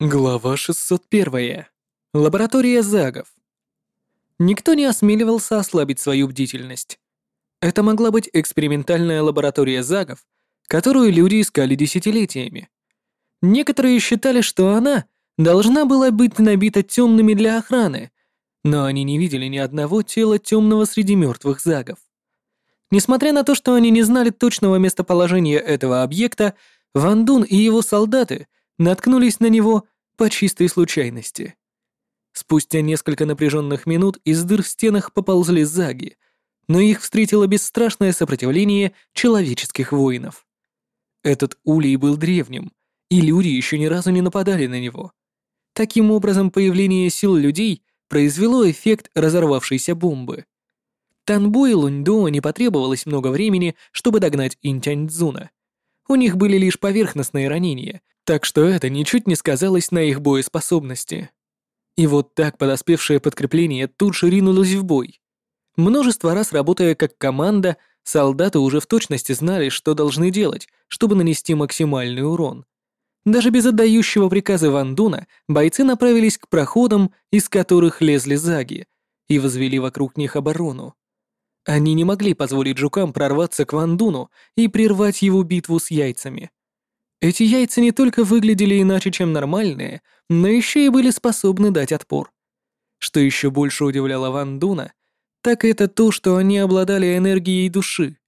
Глава 601. Лаборатория Загов. Никто не осмеливался ослабить свою бдительность. Это могла быть экспериментальная лаборатория Загов, которую люди искали десятилетиями. Некоторые считали, что она должна была быть набита темными для охраны, но они не видели ни одного тела темного среди мертвых Загов. Несмотря на то, что они не знали точного местоположения этого объекта, Ван Дун и его солдаты — наткнулись на него по чистой случайности. Спустя несколько напряженных минут из дыр в стенах поползли заги, но их встретило бесстрашное сопротивление человеческих воинов. Этот улей был древним, и люди еще ни разу не нападали на него. Таким образом, появление сил людей произвело эффект разорвавшейся бомбы. Танбу и Луньдо не потребовалось много времени, чтобы догнать Интяньцзуна. У них были лишь поверхностные ранения, так что это ничуть не сказалось на их боеспособности. И вот так подоспевшее подкрепление тут же ринулось в бой. Множество раз работая как команда, солдаты уже в точности знали, что должны делать, чтобы нанести максимальный урон. Даже без отдающего приказа Вандуна бойцы направились к проходам, из которых лезли заги, и возвели вокруг них оборону. Они не могли позволить жукам прорваться к Вандуну и прервать его битву с яйцами. Эти яйца не только выглядели иначе, чем нормальные, но еще и были способны дать отпор. Что еще больше удивляло Ван Дуна, так это то, что они обладали энергией души.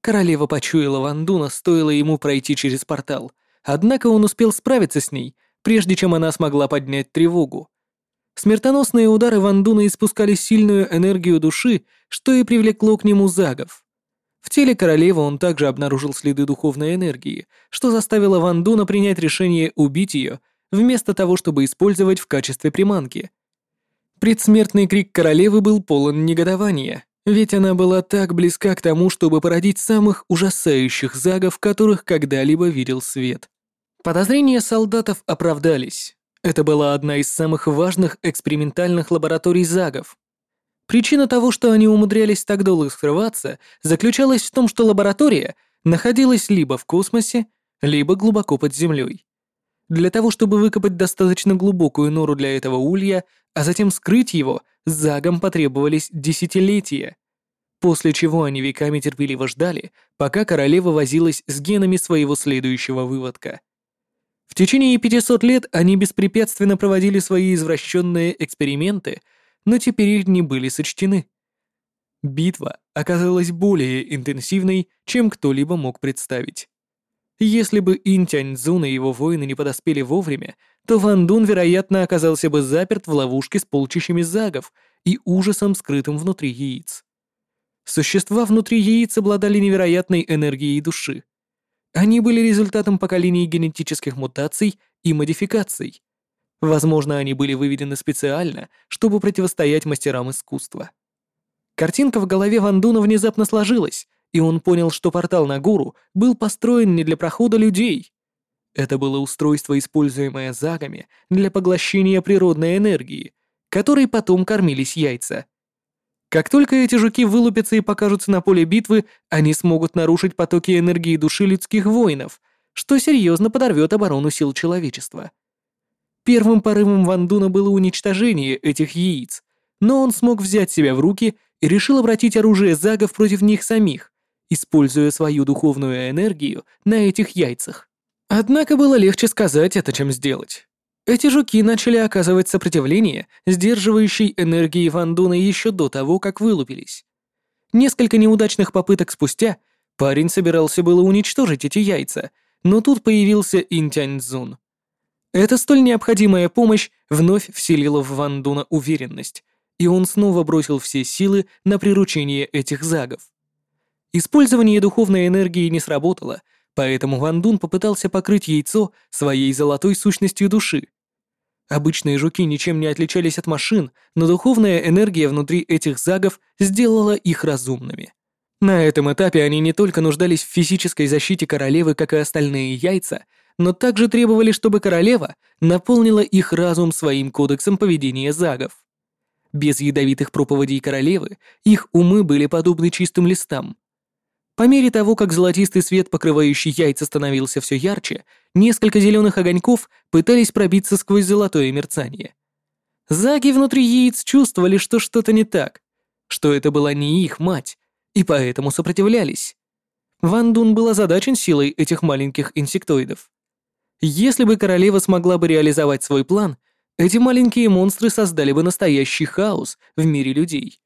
Королева почуяла Ван Дуна, стоило ему пройти через портал, однако он успел справиться с ней, прежде чем она смогла поднять тревогу. Смертоносные удары Ван Дуна испускали сильную энергию души, что и привлекло к нему загов. В теле королевы он также обнаружил следы духовной энергии, что заставило Ван Дуна принять решение убить ее, вместо того, чтобы использовать в качестве приманки. Предсмертный крик королевы был полон негодования, ведь она была так близка к тому, чтобы породить самых ужасающих загов, которых когда-либо видел свет. Подозрения солдатов оправдались. Это была одна из самых важных экспериментальных лабораторий загов, Причина того, что они умудрялись так долго скрываться, заключалась в том, что лаборатория находилась либо в космосе, либо глубоко под землей. Для того, чтобы выкопать достаточно глубокую нору для этого улья, а затем скрыть его, загом потребовались десятилетия. После чего они веками терпеливо ждали, пока королева возилась с генами своего следующего выводка. В течение 500 лет они беспрепятственно проводили свои извращенные эксперименты — но теперь их не были сочтены. Битва оказалась более интенсивной, чем кто-либо мог представить. Если бы Интяньцзун и его воины не подоспели вовремя, то Ван Дун, вероятно, оказался бы заперт в ловушке с полчищами загов и ужасом, скрытым внутри яиц. Существа внутри яиц обладали невероятной энергией души. Они были результатом поколений генетических мутаций и модификаций, Возможно, они были выведены специально, чтобы противостоять мастерам искусства. Картинка в голове Вандуна внезапно сложилась, и он понял, что портал на гору был построен не для прохода людей. Это было устройство, используемое загами для поглощения природной энергии, которой потом кормились яйца. Как только эти жуки вылупятся и покажутся на поле битвы, они смогут нарушить потоки энергии души людских воинов, что серьезно подорвет оборону сил человечества. Первым порывом Вандуна было уничтожение этих яиц, но он смог взять себя в руки и решил обратить оружие загов против них самих, используя свою духовную энергию на этих яйцах. Однако было легче сказать это, чем сделать. Эти жуки начали оказывать сопротивление, сдерживающей энергии Вандуна еще до того, как вылупились. Несколько неудачных попыток спустя парень собирался было уничтожить эти яйца, но тут появился Интяньцзун. Эта столь необходимая помощь вновь вселила в Ван Дуна уверенность, и он снова бросил все силы на приручение этих загов. Использование духовной энергии не сработало, поэтому Ван Дун попытался покрыть яйцо своей золотой сущностью души. Обычные жуки ничем не отличались от машин, но духовная энергия внутри этих загов сделала их разумными. На этом этапе они не только нуждались в физической защите королевы, как и остальные яйца, но также требовали, чтобы королева наполнила их разум своим кодексом поведения загов. Без ядовитых проповедей королевы их умы были подобны чистым листам. По мере того, как золотистый свет, покрывающий яйца, становился все ярче, несколько зеленых огоньков пытались пробиться сквозь золотое мерцание. Заги внутри яиц чувствовали, что что-то не так, что это была не их мать, и поэтому сопротивлялись. Ван Дун был озадачен силой этих маленьких инсектоидов. Если бы королева смогла бы реализовать свой план, эти маленькие монстры создали бы настоящий хаос в мире людей.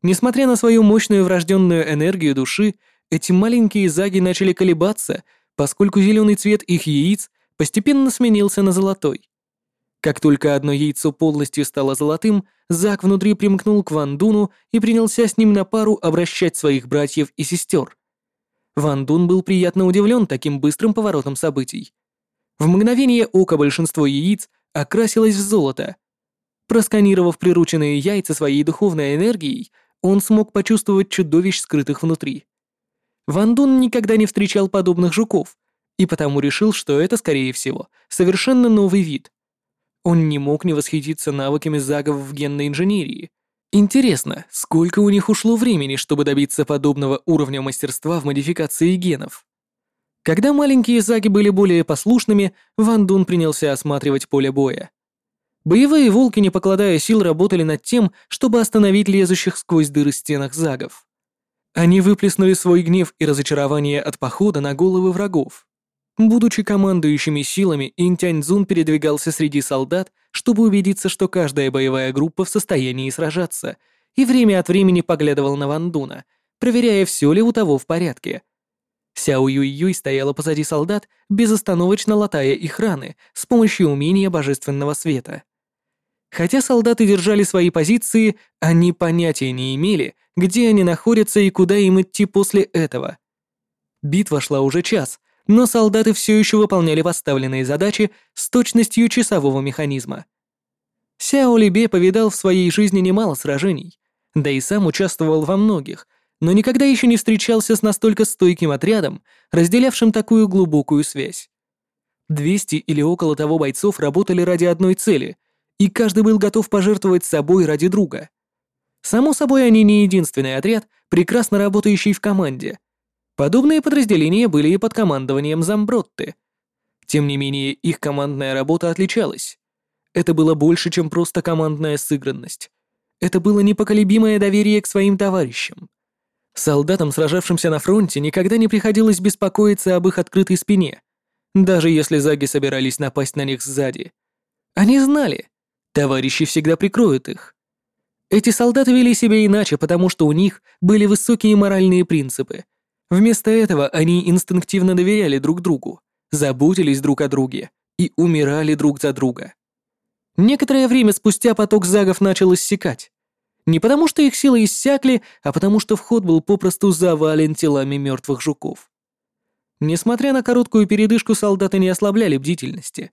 Несмотря на свою мощную врожденную энергию души, эти маленькие заги начали колебаться, поскольку зеленый цвет их яиц постепенно сменился на золотой. Как только одно яйцо полностью стало золотым, Заг внутри примкнул к Ван Дуну и принялся с ним на пару обращать своих братьев и сестер. Ван Дун был приятно удивлен таким быстрым поворотом событий. В мгновение ока большинство яиц окрасилось в золото. Просканировав прирученные яйца своей духовной энергией, он смог почувствовать чудовищ, скрытых внутри. Ван Дун никогда не встречал подобных жуков, и потому решил, что это, скорее всего, совершенно новый вид. Он не мог не восхититься навыками загов в генной инженерии. Интересно, сколько у них ушло времени, чтобы добиться подобного уровня мастерства в модификации генов? Когда маленькие заги были более послушными, Ван Дун принялся осматривать поле боя. Боевые волки, не покладая сил, работали над тем, чтобы остановить лезущих сквозь дыры стенах загов. Они выплеснули свой гнев и разочарование от похода на головы врагов. Будучи командующими силами, Интяньцзун передвигался среди солдат, чтобы убедиться, что каждая боевая группа в состоянии сражаться, и время от времени поглядывал на Вандуна, проверяя, все ли у того в порядке. Сяо Юй Юй стояла позади солдат, безостановочно латая их раны с помощью умения божественного света. Хотя солдаты держали свои позиции, они понятия не имели, где они находятся и куда им идти после этого. Битва шла уже час, но солдаты все еще выполняли поставленные задачи с точностью часового механизма. Сяо Либе повидал в своей жизни немало сражений, да и сам участвовал во многих, но никогда еще не встречался с настолько стойким отрядом, разделявшим такую глубокую связь. 200 или около того бойцов работали ради одной цели, и каждый был готов пожертвовать собой ради друга. Само собой, они не единственный отряд, прекрасно работающий в команде. Подобные подразделения были и под командованием Замбротты. Тем не менее, их командная работа отличалась. Это было больше, чем просто командная сыгранность. Это было непоколебимое доверие к своим товарищам. Солдатам, сражавшимся на фронте, никогда не приходилось беспокоиться об их открытой спине, даже если заги собирались напасть на них сзади. Они знали, товарищи всегда прикроют их. Эти солдаты вели себя иначе, потому что у них были высокие моральные принципы. Вместо этого они инстинктивно доверяли друг другу, заботились друг о друге и умирали друг за друга. Некоторое время спустя поток загов начал иссякать. Не потому что их силы иссякли, а потому что вход был попросту завален телами мертвых жуков. Несмотря на короткую передышку, солдаты не ослабляли бдительности.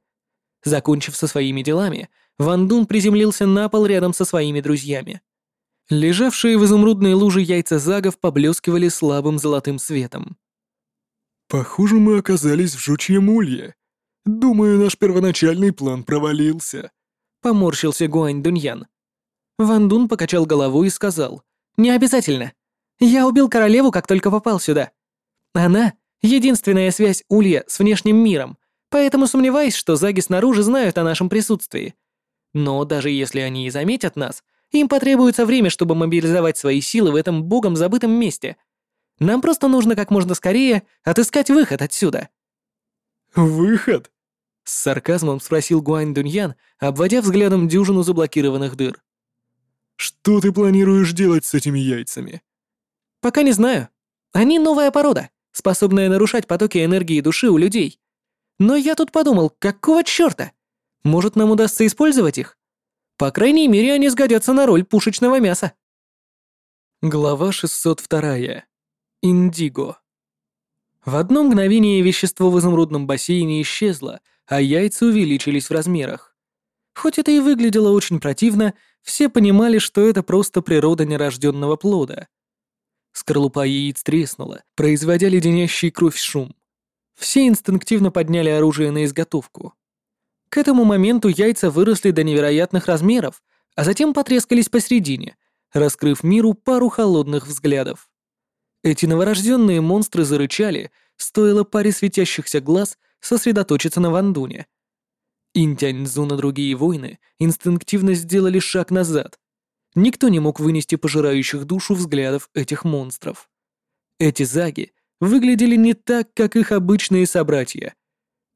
Закончив со своими делами, Ван Дун приземлился на пол рядом со своими друзьями. Лежавшие в изумрудной луже яйца загов поблескивали слабым золотым светом. «Похоже, мы оказались в жучьем улье. Думаю, наш первоначальный план провалился», — поморщился Гуань Дуньян. Ван Дун покачал головой и сказал, «Не обязательно. Я убил королеву, как только попал сюда. Она — единственная связь Улья с внешним миром, поэтому сомневаюсь, что заги снаружи знают о нашем присутствии. Но даже если они и заметят нас, им потребуется время, чтобы мобилизовать свои силы в этом богом забытом месте. Нам просто нужно как можно скорее отыскать выход отсюда». «Выход?» — с сарказмом спросил Гуань Дуньян, обводя взглядом дюжину заблокированных дыр. «Что ты планируешь делать с этими яйцами?» «Пока не знаю. Они новая порода, способная нарушать потоки энергии души у людей. Но я тут подумал, какого чёрта? Может, нам удастся использовать их? По крайней мере, они сгодятся на роль пушечного мяса. Глава 602. Индиго. В одно мгновение вещество в изумрудном бассейне исчезло, а яйца увеличились в размерах. Хоть это и выглядело очень противно, все понимали, что это просто природа нерожденного плода. Скорлупа яиц треснула, производя леденящий кровь шум. Все инстинктивно подняли оружие на изготовку. К этому моменту яйца выросли до невероятных размеров, а затем потрескались посередине, раскрыв миру пару холодных взглядов. Эти новорожденные монстры зарычали, стоило паре светящихся глаз сосредоточиться на Вандуне. Интяньзу на другие воины инстинктивно сделали шаг назад. Никто не мог вынести пожирающих душу взглядов этих монстров. Эти заги выглядели не так, как их обычные собратья.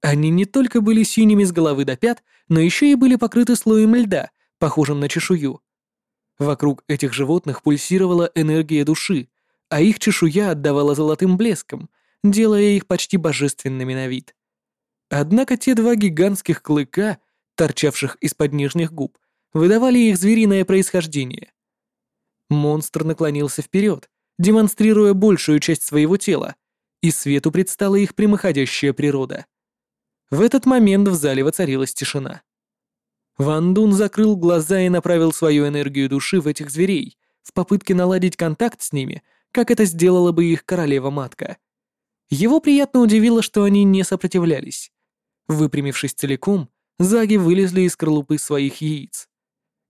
Они не только были синими с головы до пят, но еще и были покрыты слоем льда, похожим на чешую. Вокруг этих животных пульсировала энергия души, а их чешуя отдавала золотым блеском, делая их почти божественными на вид. Однако те два гигантских клыка, торчавших из-под нижних губ, выдавали их звериное происхождение. Монстр наклонился вперед, демонстрируя большую часть своего тела, и свету предстала их прямоходящая природа. В этот момент в зале воцарилась тишина. Ван Дун закрыл глаза и направил свою энергию души в этих зверей, в попытке наладить контакт с ними, как это сделала бы их королева-матка. Его приятно удивило, что они не сопротивлялись. Выпрямившись целиком, заги вылезли из скорлупы своих яиц.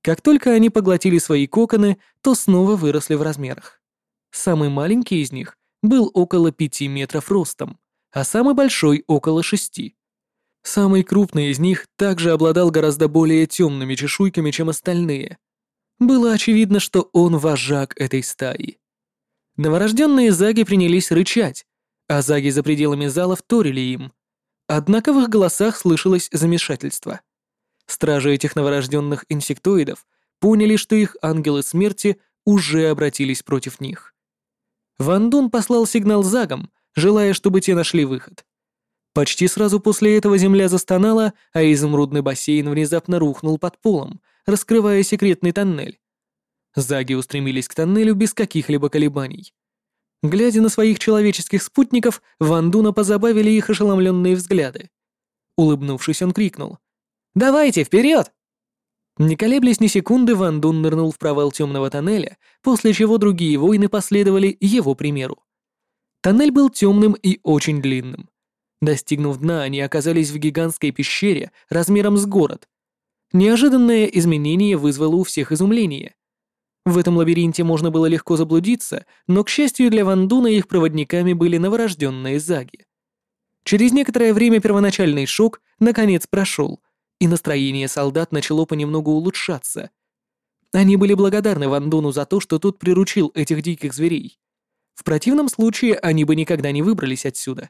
Как только они поглотили свои коконы, то снова выросли в размерах. Самый маленький из них был около пяти метров ростом, а самый большой — около шести. Самый крупный из них также обладал гораздо более темными чешуйками, чем остальные. Было очевидно, что он вожак этой стаи. Новорожденные заги принялись рычать, а заги за пределами зала вторили им. Однако в их голосах слышалось замешательство. Стражи этих новорожденных инсектоидов поняли, что их ангелы смерти уже обратились против них. Ван Дун послал сигнал загам, желая, чтобы те нашли выход. Почти сразу после этого земля застонала, а изумрудный бассейн внезапно рухнул под полом, раскрывая секретный тоннель. Заги устремились к тоннелю без каких-либо колебаний. Глядя на своих человеческих спутников, Ван Дуна позабавили их ошеломленные взгляды. Улыбнувшись, он крикнул. «Давайте, вперед!» Не колеблясь ни секунды, Ван Дун нырнул в провал темного тоннеля, после чего другие воины последовали его примеру. Тоннель был темным и очень длинным. Достигнув дна, они оказались в гигантской пещере размером с город. Неожиданное изменение вызвало у всех изумление. В этом лабиринте можно было легко заблудиться, но, к счастью для Ван Дуна, их проводниками были новорожденные заги. Через некоторое время первоначальный шок наконец прошел, и настроение солдат начало понемногу улучшаться. Они были благодарны Ван Дуну за то, что тот приручил этих диких зверей. В противном случае они бы никогда не выбрались отсюда.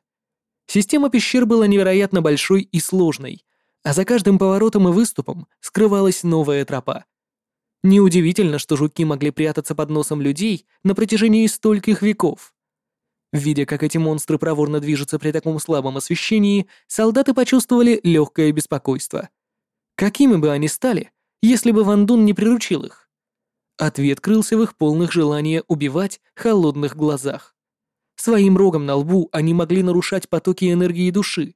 Система пещер была невероятно большой и сложной, а за каждым поворотом и выступом скрывалась новая тропа. Неудивительно, что жуки могли прятаться под носом людей на протяжении стольких веков. Видя, как эти монстры проворно движутся при таком слабом освещении, солдаты почувствовали легкое беспокойство. Какими бы они стали, если бы Ван Дун не приручил их? Ответ крылся в их полных желания убивать холодных глазах. Своим рогом на лбу они могли нарушать потоки энергии души.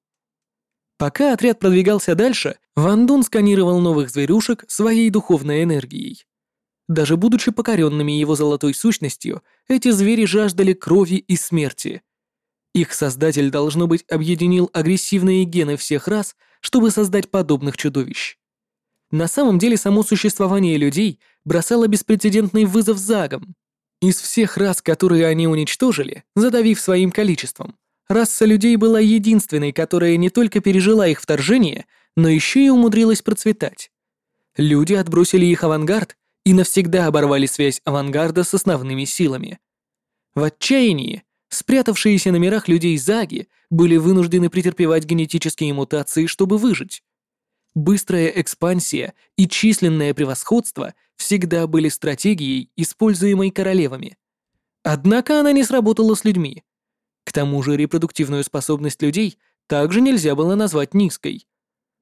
Пока отряд продвигался дальше, Ван Дун сканировал новых зверюшек своей духовной энергией. Даже будучи покоренными его золотой сущностью, эти звери жаждали крови и смерти. Их создатель, должно быть, объединил агрессивные гены всех рас, чтобы создать подобных чудовищ. На самом деле само существование людей бросало беспрецедентный вызов загам. Из всех рас, которые они уничтожили, задавив своим количеством, Раса людей была единственной, которая не только пережила их вторжение, но еще и умудрилась процветать. Люди отбросили их авангард и навсегда оборвали связь авангарда с основными силами. В отчаянии спрятавшиеся на мирах людей Заги были вынуждены претерпевать генетические мутации, чтобы выжить. Быстрая экспансия и численное превосходство всегда были стратегией, используемой королевами. Однако она не сработала с людьми. К тому же репродуктивную способность людей также нельзя было назвать низкой.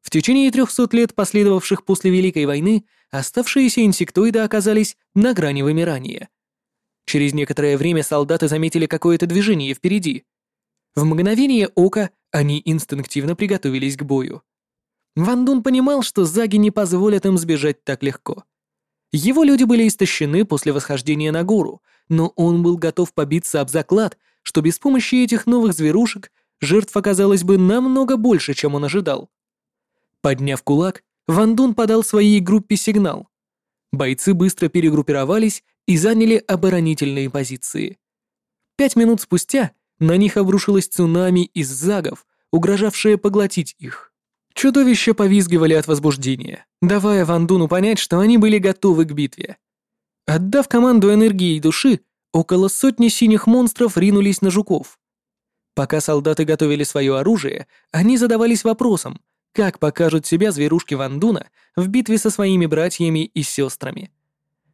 В течение 300 лет, последовавших после Великой войны, оставшиеся инсектоиды оказались на грани вымирания. Через некоторое время солдаты заметили какое-то движение впереди. В мгновение ока они инстинктивно приготовились к бою. Ван Дун понимал, что заги не позволят им сбежать так легко. Его люди были истощены после восхождения на гору, но он был готов побиться об заклад, что без помощи этих новых зверушек жертв оказалось бы намного больше, чем он ожидал. Подняв кулак, Ван Дун подал своей группе сигнал. Бойцы быстро перегруппировались и заняли оборонительные позиции. Пять минут спустя на них обрушилось цунами из загов, угрожавшее поглотить их. Чудовища повизгивали от возбуждения, давая Вандуну понять, что они были готовы к битве. Отдав команду энергии души, около сотни синих монстров ринулись на жуков. Пока солдаты готовили свое оружие, они задавались вопросом, как покажут себя зверушки Вандуна в битве со своими братьями и сестрами.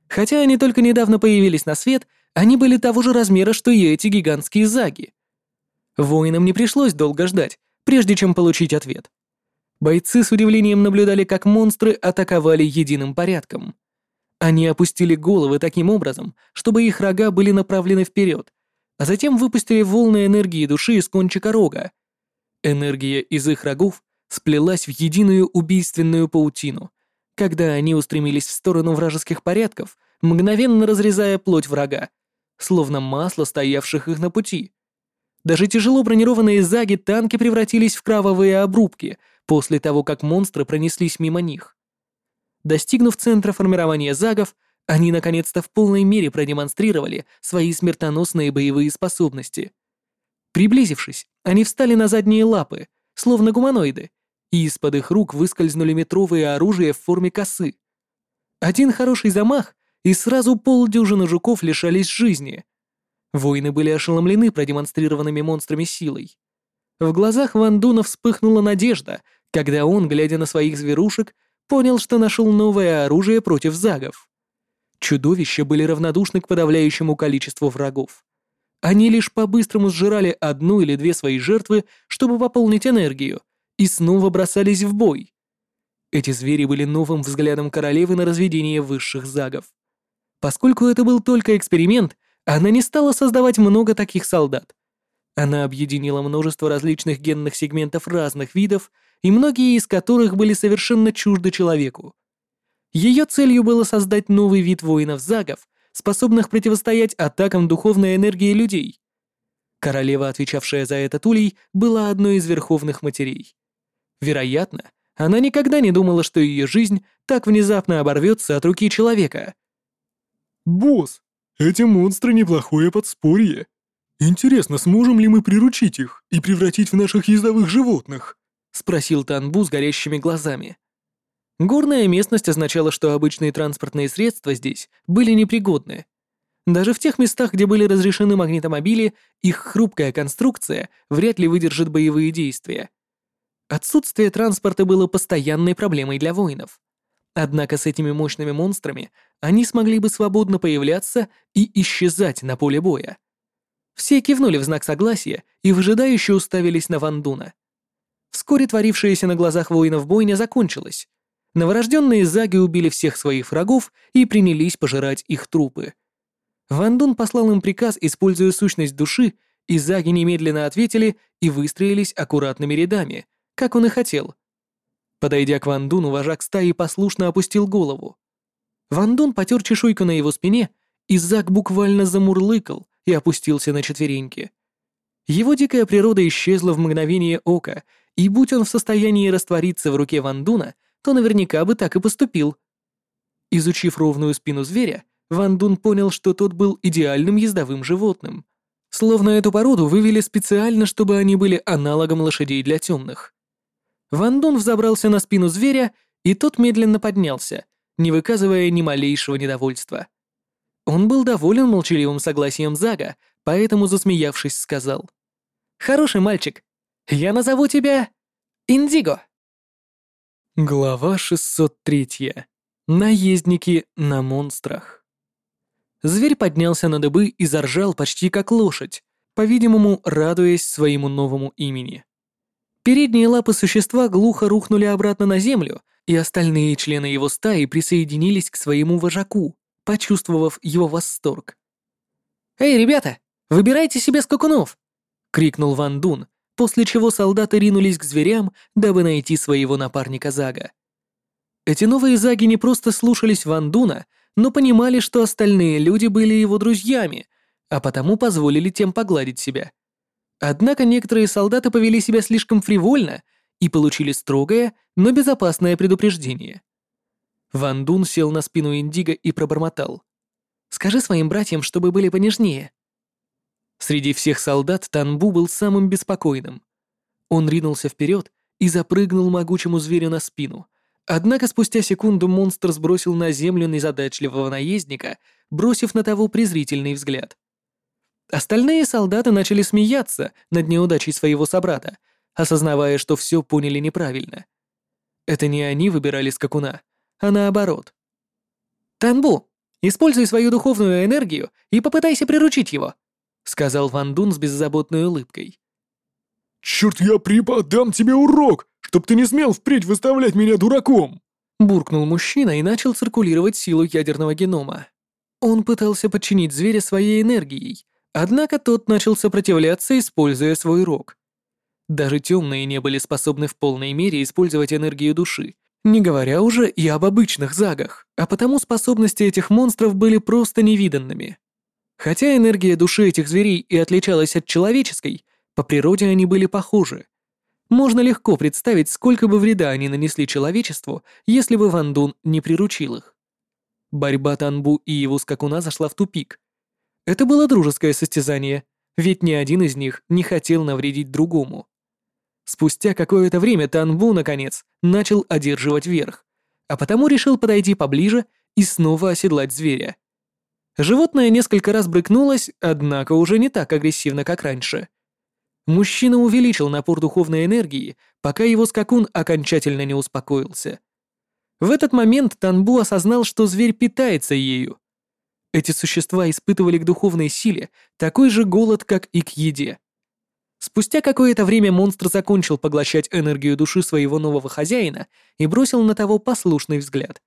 Хотя они только недавно появились на свет, они были того же размера, что и эти гигантские заги. Воинам не пришлось долго ждать, прежде чем получить ответ. Бойцы с удивлением наблюдали, как монстры атаковали единым порядком. Они опустили головы таким образом, чтобы их рога были направлены вперед, а затем выпустили волны энергии души из кончика рога. Энергия из их рогов сплелась в единую убийственную паутину, когда они устремились в сторону вражеских порядков, мгновенно разрезая плоть врага, словно масло, стоявших их на пути. Даже тяжело бронированные заги танки превратились в кровавые обрубки после того, как монстры пронеслись мимо них. Достигнув центра формирования загов, они наконец-то в полной мере продемонстрировали свои смертоносные боевые способности. Приблизившись, они встали на задние лапы, словно гуманоиды, и из-под их рук выскользнули метровые оружия в форме косы. Один хороший замах, и сразу полдюжины жуков лишались жизни. Воины были ошеломлены продемонстрированными монстрами силой. В глазах Ван Дуна вспыхнула надежда, когда он, глядя на своих зверушек, понял, что нашел новое оружие против загов. Чудовища были равнодушны к подавляющему количеству врагов. Они лишь по-быстрому сжирали одну или две свои жертвы, чтобы пополнить энергию, и снова бросались в бой. Эти звери были новым взглядом королевы на разведение высших загов. Поскольку это был только эксперимент, она не стала создавать много таких солдат. Она объединила множество различных генных сегментов разных видов, и многие из которых были совершенно чужды человеку. Ее целью было создать новый вид воинов-загов, способных противостоять атакам духовной энергии людей. Королева, отвечавшая за этот улей, была одной из верховных матерей. Вероятно, она никогда не думала, что ее жизнь так внезапно оборвется от руки человека. «Босс, эти монстры неплохое подспорье. Интересно, сможем ли мы приручить их и превратить в наших ездовых животных?» — спросил Танбу с горящими глазами. Горная местность означала, что обычные транспортные средства здесь были непригодны. Даже в тех местах, где были разрешены магнитомобили, их хрупкая конструкция вряд ли выдержит боевые действия. Отсутствие транспорта было постоянной проблемой для воинов. Однако с этими мощными монстрами они смогли бы свободно появляться и исчезать на поле боя. Все кивнули в знак согласия и выжидающе уставились на Вандуна. Вскоре творившаяся на глазах воинов бойня закончилась. Новорожденные заги убили всех своих врагов и принялись пожирать их трупы. Вандун послал им приказ, используя сущность души, и заги немедленно ответили и выстроились аккуратными рядами, как он и хотел. Подойдя к Вандуну, вожак стаи послушно опустил голову. Вандун потер чешуйку на его спине, и Заг буквально замурлыкал и опустился на четвереньки. Его дикая природа исчезла в мгновение ока, и будь он в состоянии раствориться в руке Вандуна, то наверняка бы так и поступил. Изучив ровную спину зверя, Вандун понял, что тот был идеальным ездовым животным. Словно эту породу вывели специально, чтобы они были аналогом лошадей для темных. Ван Дун взобрался на спину зверя, и тот медленно поднялся, не выказывая ни малейшего недовольства. Он был доволен молчаливым согласием Зага, поэтому, засмеявшись, сказал. «Хороший мальчик. Я назову тебя Индиго». Глава 603. Наездники на монстрах. Зверь поднялся на дыбы и заржал почти как лошадь, по-видимому, радуясь своему новому имени. Передние лапы существа глухо рухнули обратно на землю, и остальные члены его стаи присоединились к своему вожаку, почувствовав его восторг. «Эй, ребята, выбирайте себе скакунов!» — крикнул Ван Дун, после чего солдаты ринулись к зверям, дабы найти своего напарника Зага. Эти новые Заги не просто слушались Ван Дуна, но понимали, что остальные люди были его друзьями, а потому позволили тем погладить себя — Однако некоторые солдаты повели себя слишком фривольно и получили строгое, но безопасное предупреждение. Ван Дун сел на спину Индиго и пробормотал. «Скажи своим братьям, чтобы были понежнее». Среди всех солдат Танбу был самым беспокойным. Он ринулся вперед и запрыгнул могучему зверю на спину. Однако спустя секунду монстр сбросил на землю незадачливого наездника, бросив на того презрительный взгляд. Остальные солдаты начали смеяться над неудачей своего собрата, осознавая, что все поняли неправильно. Это не они выбирали скакуна, а наоборот. «Танбу, используй свою духовную энергию и попытайся приручить его», сказал Ван Дун с беззаботной улыбкой. «Черт, я преподам тебе урок, чтоб ты не смел впредь выставлять меня дураком!» Буркнул мужчина и начал циркулировать силу ядерного генома. Он пытался подчинить зверя своей энергией, однако тот начал сопротивляться, используя свой рог. Даже темные не были способны в полной мере использовать энергию души, не говоря уже и об обычных загах, а потому способности этих монстров были просто невиданными. Хотя энергия души этих зверей и отличалась от человеческой, по природе они были похожи. Можно легко представить, сколько бы вреда они нанесли человечеству, если бы Ван Дун не приручил их. Борьба Танбу и его скакуна зашла в тупик. Это было дружеское состязание, ведь ни один из них не хотел навредить другому. Спустя какое-то время Танбу, наконец, начал одерживать верх, а потому решил подойти поближе и снова оседлать зверя. Животное несколько раз брыкнулось, однако уже не так агрессивно, как раньше. Мужчина увеличил напор духовной энергии, пока его скакун окончательно не успокоился. В этот момент Танбу осознал, что зверь питается ею. Эти существа испытывали к духовной силе такой же голод, как и к еде. Спустя какое-то время монстр закончил поглощать энергию души своего нового хозяина и бросил на того послушный взгляд.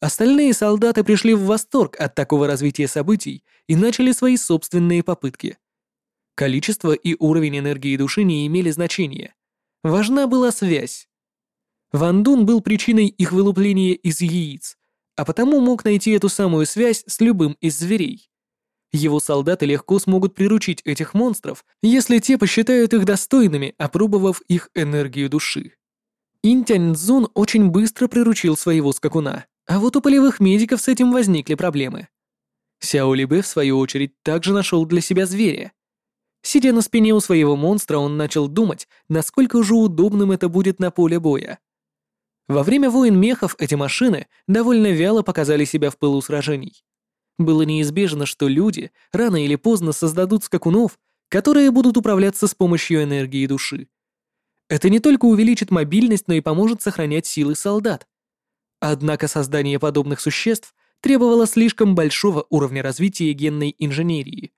Остальные солдаты пришли в восторг от такого развития событий и начали свои собственные попытки. Количество и уровень энергии души не имели значения. Важна была связь. Ван Дун был причиной их вылупления из яиц, а потому мог найти эту самую связь с любым из зверей. Его солдаты легко смогут приручить этих монстров, если те посчитают их достойными, опробовав их энергию души. Интянь Цзун очень быстро приручил своего скакуна, а вот у полевых медиков с этим возникли проблемы. Сяо Либе, в свою очередь, также нашел для себя зверя. Сидя на спине у своего монстра, он начал думать, насколько же удобным это будет на поле боя. Во время войн мехов эти машины довольно вяло показали себя в пылу сражений. Было неизбежно, что люди рано или поздно создадут скакунов, которые будут управляться с помощью энергии души. Это не только увеличит мобильность, но и поможет сохранять силы солдат. Однако создание подобных существ требовало слишком большого уровня развития генной инженерии.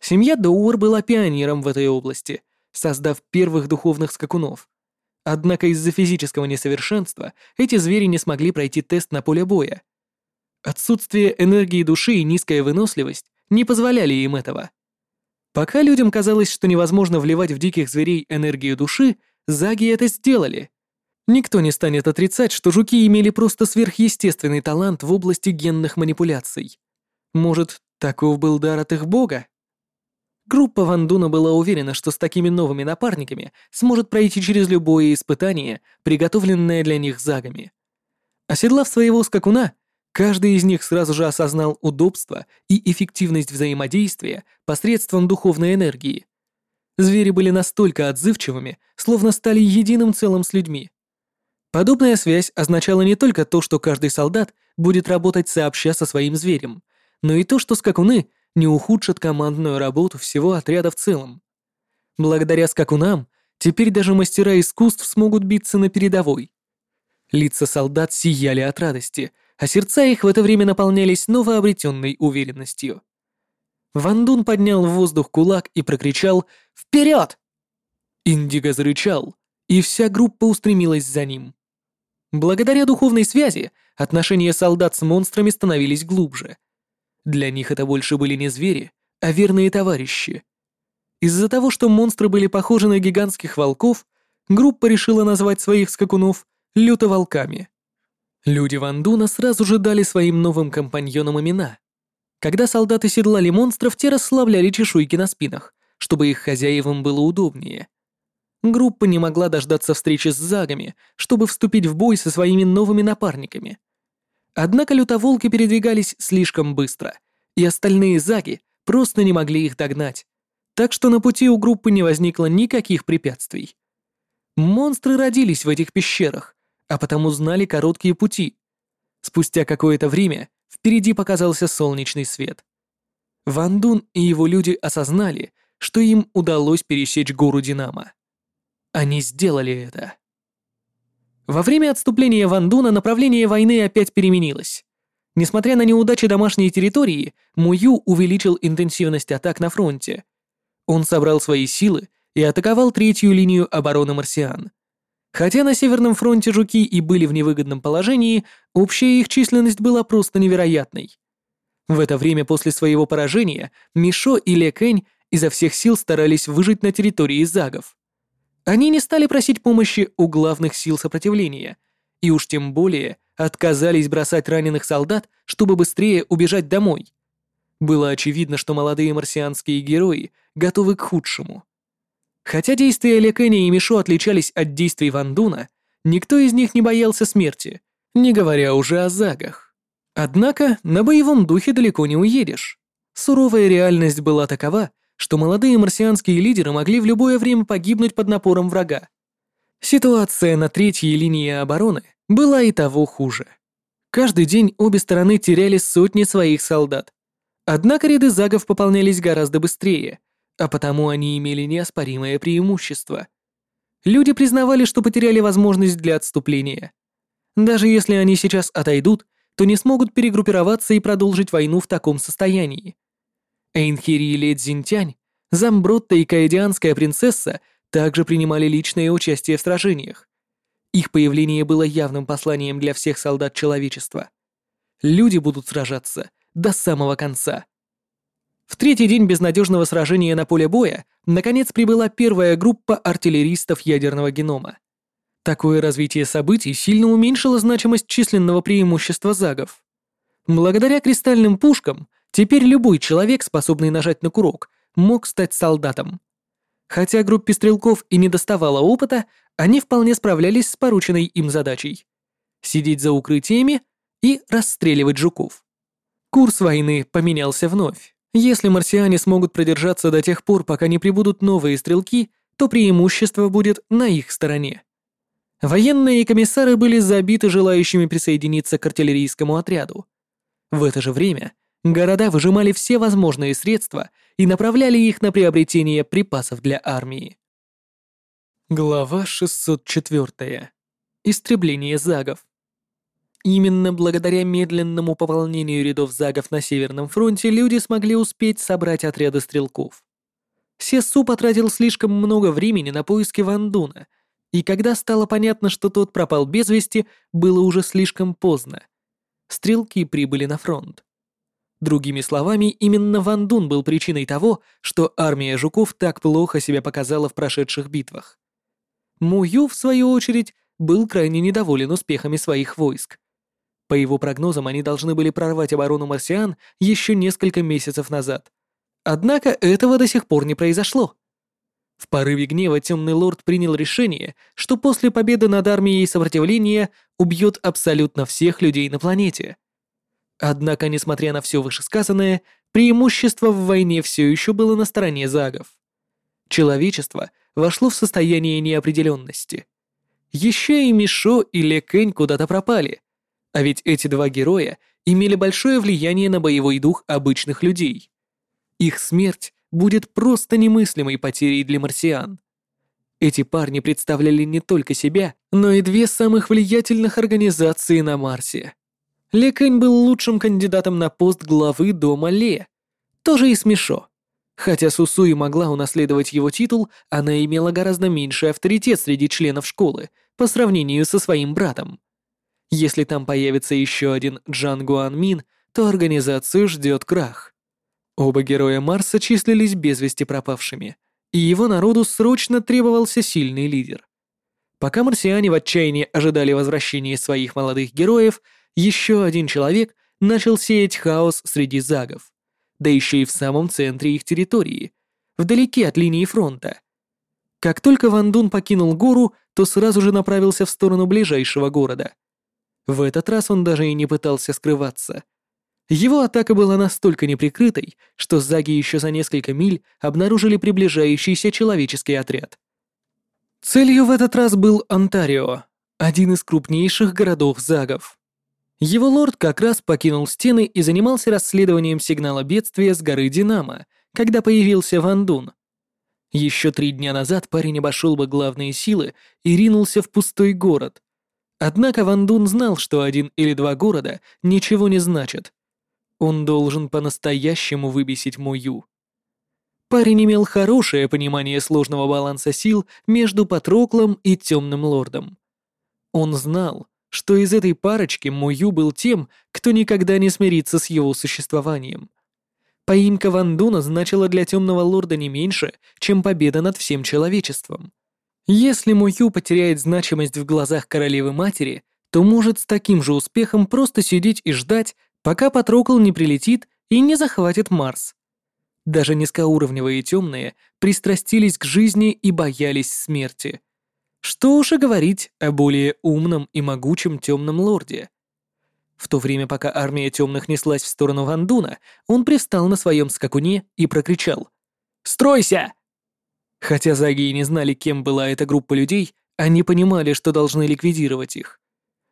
Семья Доуэр была пионером в этой области, создав первых духовных скакунов. Однако из-за физического несовершенства эти звери не смогли пройти тест на поле боя. Отсутствие энергии души и низкая выносливость не позволяли им этого. Пока людям казалось, что невозможно вливать в диких зверей энергию души, заги это сделали. Никто не станет отрицать, что жуки имели просто сверхъестественный талант в области генных манипуляций. Может, таков был дар от их бога? Группа Вандуна была уверена, что с такими новыми напарниками сможет пройти через любое испытание, приготовленное для них загами. Оседлав своего скакуна, каждый из них сразу же осознал удобство и эффективность взаимодействия посредством духовной энергии. Звери были настолько отзывчивыми, словно стали единым целым с людьми. Подобная связь означала не только то, что каждый солдат будет работать сообща со своим зверем, но и то, что скакуны не ухудшат командную работу всего отряда в целом. Благодаря скакунам, теперь даже мастера искусств смогут биться на передовой. Лица солдат сияли от радости, а сердца их в это время наполнялись новообретенной уверенностью. Ван Дун поднял в воздух кулак и прокричал «Вперед!». Индиго зарычал, и вся группа устремилась за ним. Благодаря духовной связи отношения солдат с монстрами становились глубже, для них это больше были не звери, а верные товарищи. Из-за того, что монстры были похожи на гигантских волков, группа решила назвать своих скакунов лютоволками. Люди Вандуна сразу же дали своим новым компаньонам имена. Когда солдаты седлали монстров, те расслабляли чешуйки на спинах, чтобы их хозяевам было удобнее. Группа не могла дождаться встречи с загами, чтобы вступить в бой со своими новыми напарниками. Однако лютоволки передвигались слишком быстро, и остальные заги просто не могли их догнать, так что на пути у группы не возникло никаких препятствий. Монстры родились в этих пещерах, а потому знали короткие пути. Спустя какое-то время впереди показался солнечный свет. Ван Дун и его люди осознали, что им удалось пересечь гору Динамо. Они сделали это. Во время отступления Ван Дуна направление войны опять переменилось. Несмотря на неудачи домашней территории, Мую увеличил интенсивность атак на фронте. Он собрал свои силы и атаковал третью линию обороны марсиан. Хотя на Северном фронте жуки и были в невыгодном положении, общая их численность была просто невероятной. В это время после своего поражения Мишо и Ле Кэнь изо всех сил старались выжить на территории загов. Они не стали просить помощи у главных сил сопротивления, и уж тем более отказались бросать раненых солдат, чтобы быстрее убежать домой. Было очевидно, что молодые марсианские герои готовы к худшему. Хотя действия Лекэня и Мишо отличались от действий Вандуна, никто из них не боялся смерти, не говоря уже о загах. Однако на боевом духе далеко не уедешь. Суровая реальность была такова, что молодые марсианские лидеры могли в любое время погибнуть под напором врага. Ситуация на третьей линии обороны была и того хуже. Каждый день обе стороны теряли сотни своих солдат. Однако ряды загов пополнялись гораздо быстрее, а потому они имели неоспоримое преимущество. Люди признавали, что потеряли возможность для отступления. Даже если они сейчас отойдут, то не смогут перегруппироваться и продолжить войну в таком состоянии. Эйнхири и Ле Цзиньтянь, Замбротта и Каэдианская принцесса также принимали личное участие в сражениях. Их появление было явным посланием для всех солдат человечества. Люди будут сражаться до самого конца. В третий день безнадежного сражения на поле боя наконец прибыла первая группа артиллеристов ядерного генома. Такое развитие событий сильно уменьшило значимость численного преимущества загов. Благодаря кристальным пушкам Теперь любой человек, способный нажать на курок, мог стать солдатом. Хотя группе стрелков и не доставало опыта, они вполне справлялись с порученной им задачей — сидеть за укрытиями и расстреливать жуков. Курс войны поменялся вновь. Если марсиане смогут продержаться до тех пор, пока не прибудут новые стрелки, то преимущество будет на их стороне. Военные комиссары были забиты желающими присоединиться к артиллерийскому отряду. В это же время Города выжимали все возможные средства и направляли их на приобретение припасов для армии. Глава 604. Истребление загов. Именно благодаря медленному пополнению рядов загов на Северном фронте люди смогли успеть собрать отряды стрелков. Сесу потратил слишком много времени на поиски Вандуна, и когда стало понятно, что тот пропал без вести, было уже слишком поздно. Стрелки прибыли на фронт. Другими словами, именно Ван Дун был причиной того, что армия жуков так плохо себя показала в прошедших битвах. Му Ю, в свою очередь, был крайне недоволен успехами своих войск. По его прогнозам, они должны были прорвать оборону марсиан еще несколько месяцев назад. Однако этого до сих пор не произошло. В порыве гнева Темный Лорд принял решение, что после победы над армией сопротивления убьет абсолютно всех людей на планете. Однако, несмотря на все вышесказанное, преимущество в войне все еще было на стороне загов. Человечество вошло в состояние неопределенности. Еще и Мишо и Лекэнь куда-то пропали, а ведь эти два героя имели большое влияние на боевой дух обычных людей. Их смерть будет просто немыслимой потерей для марсиан. Эти парни представляли не только себя, но и две самых влиятельных организации на Марсе. Кэнь был лучшим кандидатом на пост главы дома Ле. Тоже и смешо. Хотя Сусуи могла унаследовать его титул, она имела гораздо меньший авторитет среди членов школы по сравнению со своим братом. Если там появится еще один Джан Гуан Мин, то организацию ждет крах. Оба героя Марса числились без вести пропавшими, и его народу срочно требовался сильный лидер. Пока марсиане в отчаянии ожидали возвращения своих молодых героев, еще один человек начал сеять хаос среди загов, да еще и в самом центре их территории, вдалеке от линии фронта. Как только Ван Дун покинул гору, то сразу же направился в сторону ближайшего города. В этот раз он даже и не пытался скрываться. Его атака была настолько неприкрытой, что заги еще за несколько миль обнаружили приближающийся человеческий отряд. Целью в этот раз был Онтарио, один из крупнейших городов загов. Его лорд как раз покинул стены и занимался расследованием сигнала бедствия с горы Динамо, когда появился Ван Дун. Еще три дня назад парень обошел бы главные силы и ринулся в пустой город. Однако Ван Дун знал, что один или два города ничего не значат. Он должен по-настоящему выбесить Мую. Парень имел хорошее понимание сложного баланса сил между Патроклом и Темным Лордом. Он знал, что из этой парочки Мую был тем, кто никогда не смирится с его существованием. Поимка Вандуна значила для Темного Лорда не меньше, чем победа над всем человечеством. Если Мую потеряет значимость в глазах королевы-матери, то может с таким же успехом просто сидеть и ждать, пока Патрокл не прилетит и не захватит Марс. Даже низкоуровневые темные пристрастились к жизни и боялись смерти. Что уж и говорить о более умном и могучем темном лорде. В то время, пока армия темных неслась в сторону Вандуна, он привстал на своем скакуне и прокричал «Стройся!». Хотя заги и не знали, кем была эта группа людей, они понимали, что должны ликвидировать их.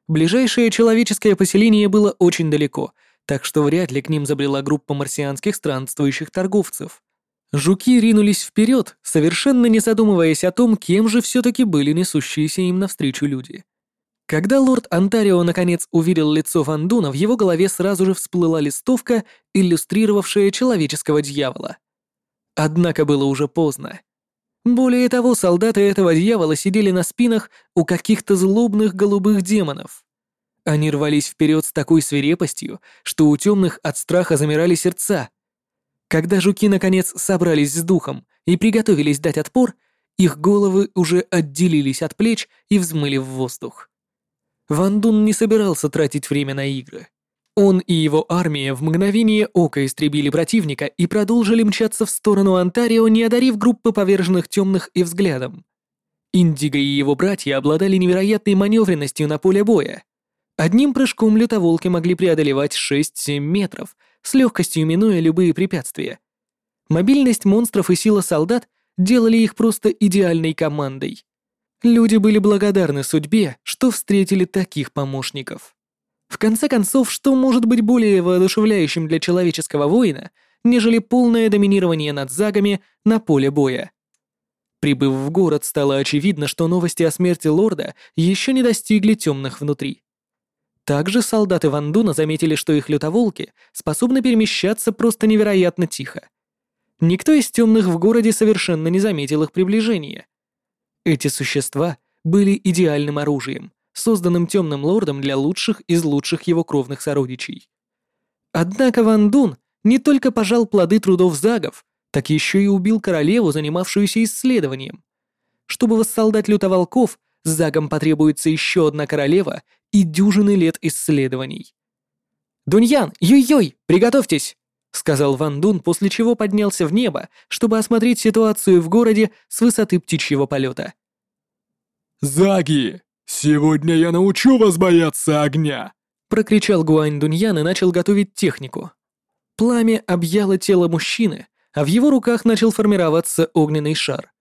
Ближайшее человеческое поселение было очень далеко, так что вряд ли к ним забрела группа марсианских странствующих торговцев. Жуки ринулись вперед, совершенно не задумываясь о том, кем же все-таки были несущиеся им навстречу люди. Когда лорд Онтарио наконец увидел лицо Вандуна, в его голове сразу же всплыла листовка, иллюстрировавшая человеческого дьявола. Однако было уже поздно. Более того, солдаты этого дьявола сидели на спинах у каких-то злобных голубых демонов. Они рвались вперед с такой свирепостью, что у темных от страха замирали сердца. Когда жуки наконец собрались с духом и приготовились дать отпор, их головы уже отделились от плеч и взмыли в воздух. Ван Дун не собирался тратить время на игры. Он и его армия в мгновение ока истребили противника и продолжили мчаться в сторону Онтарио, не одарив группы поверженных темных и взглядом. Индиго и его братья обладали невероятной маневренностью на поле боя. Одним прыжком лютоволки могли преодолевать 6-7 метров, с легкостью минуя любые препятствия. Мобильность монстров и сила солдат делали их просто идеальной командой. Люди были благодарны судьбе, что встретили таких помощников. В конце концов, что может быть более воодушевляющим для человеческого воина, нежели полное доминирование над загами на поле боя? Прибыв в город, стало очевидно, что новости о смерти лорда еще не достигли темных внутри. Также солдаты Вандуна заметили, что их лютоволки способны перемещаться просто невероятно тихо. Никто из темных в городе совершенно не заметил их приближения. Эти существа были идеальным оружием, созданным темным лордом для лучших из лучших его кровных сородичей. Однако Ван Дун не только пожал плоды трудов загов, так еще и убил королеву, занимавшуюся исследованием. Чтобы воссолдать лютоволков, загам потребуется еще одна королева и дюжины лет исследований. «Дуньян, юй-юй, приготовьтесь!» — сказал Ван Дун, после чего поднялся в небо, чтобы осмотреть ситуацию в городе с высоты птичьего полета. «Заги, сегодня я научу вас бояться огня!» — прокричал Гуань Дуньян и начал готовить технику. Пламя объяло тело мужчины, а в его руках начал формироваться огненный шар.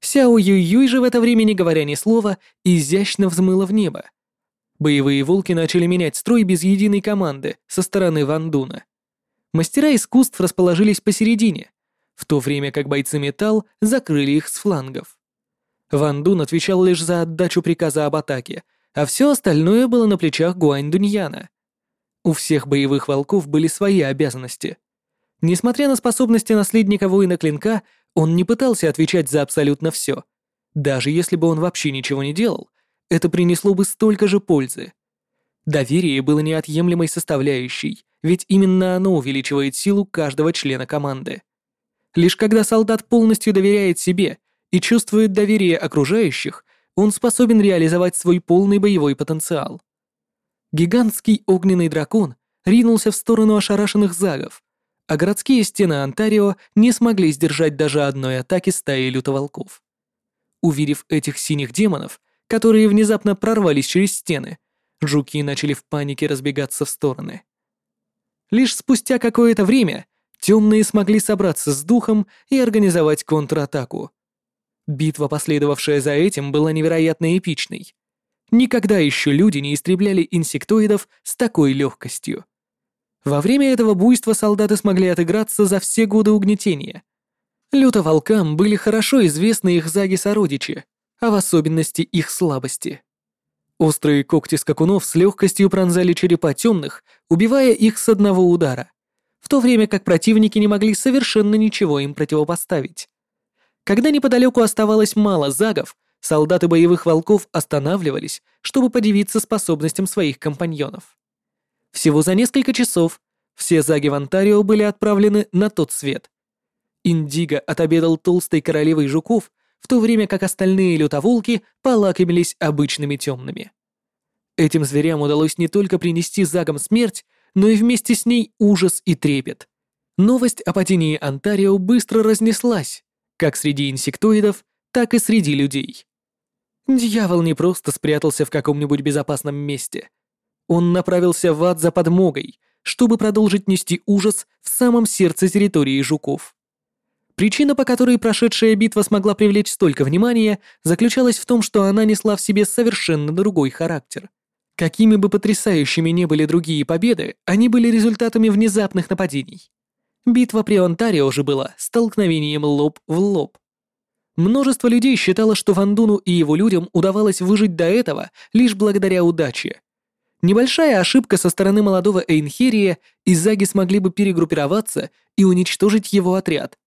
Сяо Юй-Юй же в это время, не говоря ни слова, изящно взмыла в небо. Боевые волки начали менять строй без единой команды со стороны Ван Дуна. Мастера искусств расположились посередине, в то время как бойцы металл закрыли их с флангов. Ван Дун отвечал лишь за отдачу приказа об атаке, а все остальное было на плечах Гуань Дуньяна. У всех боевых волков были свои обязанности. Несмотря на способности наследника воина клинка, он не пытался отвечать за абсолютно все. Даже если бы он вообще ничего не делал, это принесло бы столько же пользы. Доверие было неотъемлемой составляющей, ведь именно оно увеличивает силу каждого члена команды. Лишь когда солдат полностью доверяет себе и чувствует доверие окружающих, он способен реализовать свой полный боевой потенциал. Гигантский огненный дракон ринулся в сторону ошарашенных загов, а городские стены Онтарио не смогли сдержать даже одной атаки стаи лютоволков. Увидев этих синих демонов, которые внезапно прорвались через стены, Жуки начали в панике разбегаться в стороны. Лишь спустя какое-то время темные смогли собраться с духом и организовать контратаку. Битва, последовавшая за этим, была невероятно эпичной. Никогда еще люди не истребляли инсектоидов с такой легкостью. Во время этого буйства солдаты смогли отыграться за все годы угнетения. Люто-волкам были хорошо известны их заги-сородичи, а в особенности их слабости. Острые когти скакунов с легкостью пронзали черепа темных, убивая их с одного удара, в то время как противники не могли совершенно ничего им противопоставить. Когда неподалеку оставалось мало загов, солдаты боевых волков останавливались, чтобы подивиться способностям своих компаньонов. Всего за несколько часов все заги в Онтарио были отправлены на тот свет. Индиго отобедал толстой королевой жуков в то время как остальные лютоволки полакомились обычными темными. Этим зверям удалось не только принести загом смерть, но и вместе с ней ужас и трепет. Новость о падении Онтарио быстро разнеслась, как среди инсектоидов, так и среди людей. Дьявол не просто спрятался в каком-нибудь безопасном месте. Он направился в ад за подмогой, чтобы продолжить нести ужас в самом сердце территории жуков. Причина, по которой прошедшая битва смогла привлечь столько внимания, заключалась в том, что она несла в себе совершенно другой характер. Какими бы потрясающими ни были другие победы, они были результатами внезапных нападений. Битва при Онтарио же была столкновением лоб в лоб. Множество людей считало, что Вандуну и его людям удавалось выжить до этого лишь благодаря удаче. Небольшая ошибка со стороны молодого Эйнхерия, и Заги смогли бы перегруппироваться и уничтожить его отряд.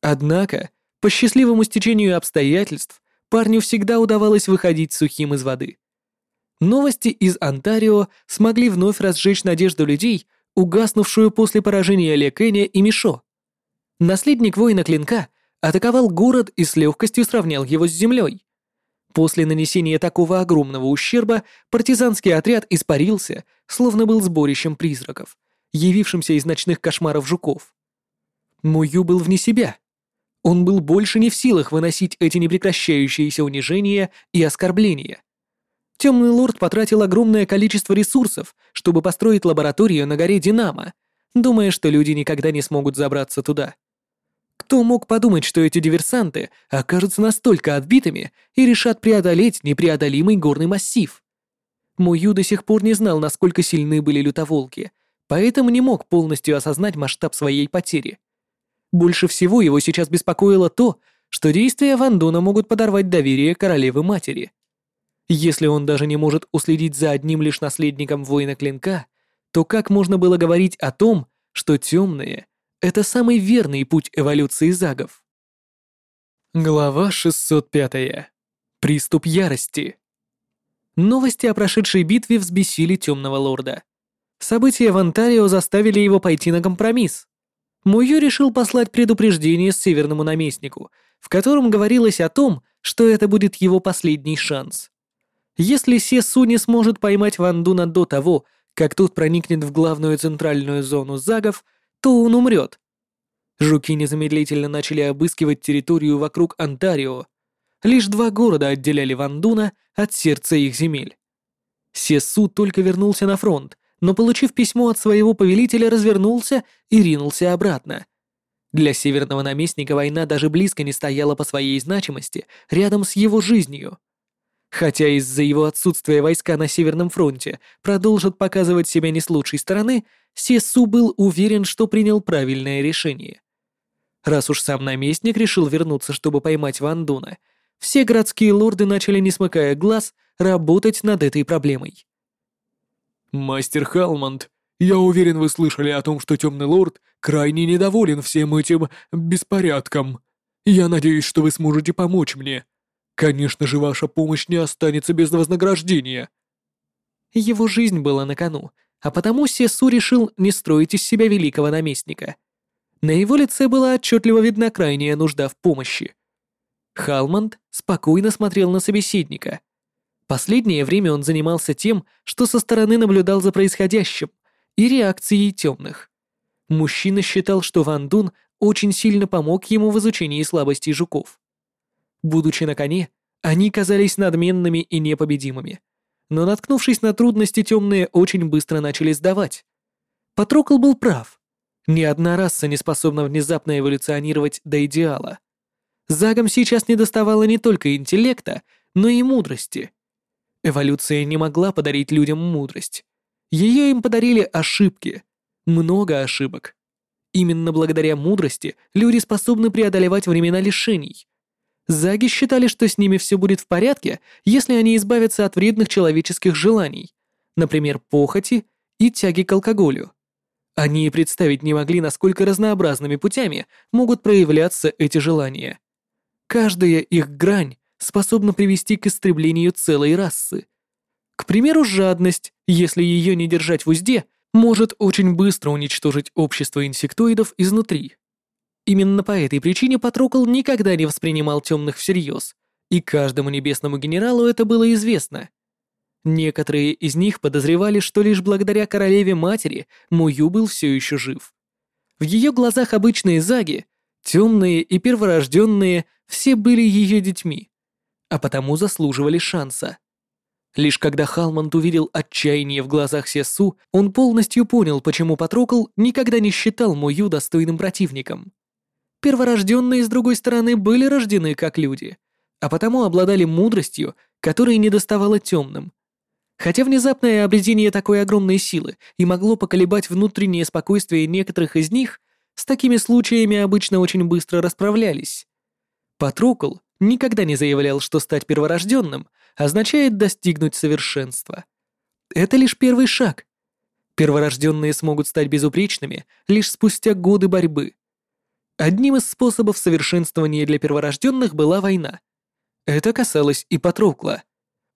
Однако, по счастливому стечению обстоятельств, парню всегда удавалось выходить сухим из воды. Новости из Онтарио смогли вновь разжечь надежду людей, угаснувшую после поражения Лекеня и Мишо. Наследник воина Клинка атаковал город и с легкостью сравнял его с землей. После нанесения такого огромного ущерба партизанский отряд испарился, словно был сборищем призраков, явившимся из ночных кошмаров жуков. Мую был вне себя. Он был больше не в силах выносить эти непрекращающиеся унижения и оскорбления. Темный лорд потратил огромное количество ресурсов, чтобы построить лабораторию на горе Динамо, думая, что люди никогда не смогут забраться туда. Кто мог подумать, что эти диверсанты окажутся настолько отбитыми и решат преодолеть непреодолимый горный массив? Мою до сих пор не знал, насколько сильны были лютоволки, поэтому не мог полностью осознать масштаб своей потери. Больше всего его сейчас беспокоило то, что действия Вандуна могут подорвать доверие королевы-матери. Если он даже не может уследить за одним лишь наследником воина клинка, то как можно было говорить о том, что темные — это самый верный путь эволюции загов? Глава 605. Приступ ярости. Новости о прошедшей битве взбесили темного лорда. События в Онтарио заставили его пойти на компромисс. Мую решил послать предупреждение северному наместнику, в котором говорилось о том, что это будет его последний шанс. Если Сесу не сможет поймать Ван Дуна до того, как тот проникнет в главную центральную зону загов, то он умрет. Жуки незамедлительно начали обыскивать территорию вокруг Онтарио. Лишь два города отделяли Ван Дуна от сердца их земель. Сесу только вернулся на фронт, но, получив письмо от своего повелителя, развернулся и ринулся обратно. Для северного наместника война даже близко не стояла по своей значимости рядом с его жизнью. Хотя из-за его отсутствия войска на Северном фронте продолжат показывать себя не с лучшей стороны, Сесу был уверен, что принял правильное решение. Раз уж сам наместник решил вернуться, чтобы поймать Ван Дуна, все городские лорды начали, не смыкая глаз, работать над этой проблемой. «Мастер Халмонд, я уверен, вы слышали о том, что Темный Лорд крайне недоволен всем этим беспорядком. Я надеюсь, что вы сможете помочь мне. Конечно же, ваша помощь не останется без вознаграждения». Его жизнь была на кону, а потому Сесу решил не строить из себя великого наместника. На его лице была отчетливо видна крайняя нужда в помощи. Халмонд спокойно смотрел на собеседника. Последнее время он занимался тем, что со стороны наблюдал за происходящим и реакцией темных. Мужчина считал, что Ван Дун очень сильно помог ему в изучении слабостей жуков. Будучи на коне, они казались надменными и непобедимыми. Но наткнувшись на трудности, темные очень быстро начали сдавать. Патрокл был прав. Ни одна раса не способна внезапно эволюционировать до идеала. Загам сейчас не доставало не только интеллекта, но и мудрости. Эволюция не могла подарить людям мудрость. Ее им подарили ошибки. Много ошибок. Именно благодаря мудрости люди способны преодолевать времена лишений. Заги считали, что с ними все будет в порядке, если они избавятся от вредных человеческих желаний, например, похоти и тяги к алкоголю. Они и представить не могли, насколько разнообразными путями могут проявляться эти желания. Каждая их грань способна привести к истреблению целой расы. К примеру, жадность, если ее не держать в узде, может очень быстро уничтожить общество инсектоидов изнутри. Именно по этой причине Патрокл никогда не воспринимал темных всерьез, и каждому небесному генералу это было известно. Некоторые из них подозревали, что лишь благодаря королеве-матери Мую был все еще жив. В ее глазах обычные заги, темные и перворожденные, все были ее детьми, а потому заслуживали шанса. Лишь когда Халмонд увидел отчаяние в глазах Сесу, он полностью понял, почему Патрокл никогда не считал Мою достойным противником. Перворожденные, с другой стороны, были рождены как люди, а потому обладали мудростью, которой не доставало темным. Хотя внезапное обретение такой огромной силы и могло поколебать внутреннее спокойствие некоторых из них, с такими случаями обычно очень быстро расправлялись. Патрокл никогда не заявлял, что стать перворожденным означает достигнуть совершенства. Это лишь первый шаг. Перворожденные смогут стать безупречными лишь спустя годы борьбы. Одним из способов совершенствования для перворожденных была война. Это касалось и Патрокла.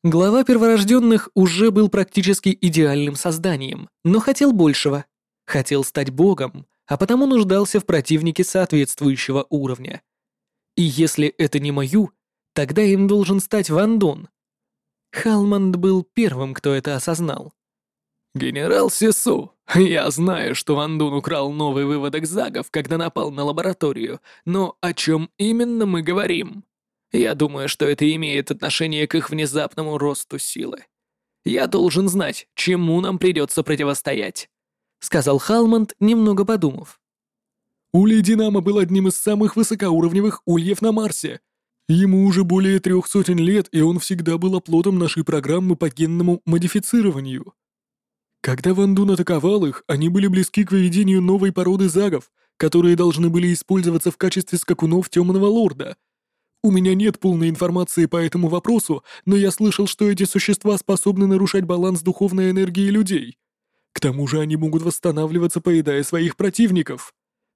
Глава перворожденных уже был практически идеальным созданием, но хотел большего. Хотел стать богом, а потому нуждался в противнике соответствующего уровня. И если это не Мою, тогда им должен стать Ван Дун. Халманд был первым, кто это осознал. «Генерал Сесу, я знаю, что Ван Дун украл новый выводок загов, когда напал на лабораторию, но о чем именно мы говорим? Я думаю, что это имеет отношение к их внезапному росту силы. Я должен знать, чему нам придется противостоять», — сказал Халманд, немного подумав. Улей Динамо был одним из самых высокоуровневых ульев на Марсе. Ему уже более трех сотен лет, и он всегда был оплотом нашей программы по генному модифицированию. Когда Ван Дун атаковал их, они были близки к выведению новой породы загов, которые должны были использоваться в качестве скакунов Темного Лорда. У меня нет полной информации по этому вопросу, но я слышал, что эти существа способны нарушать баланс духовной энергии людей. К тому же они могут восстанавливаться, поедая своих противников.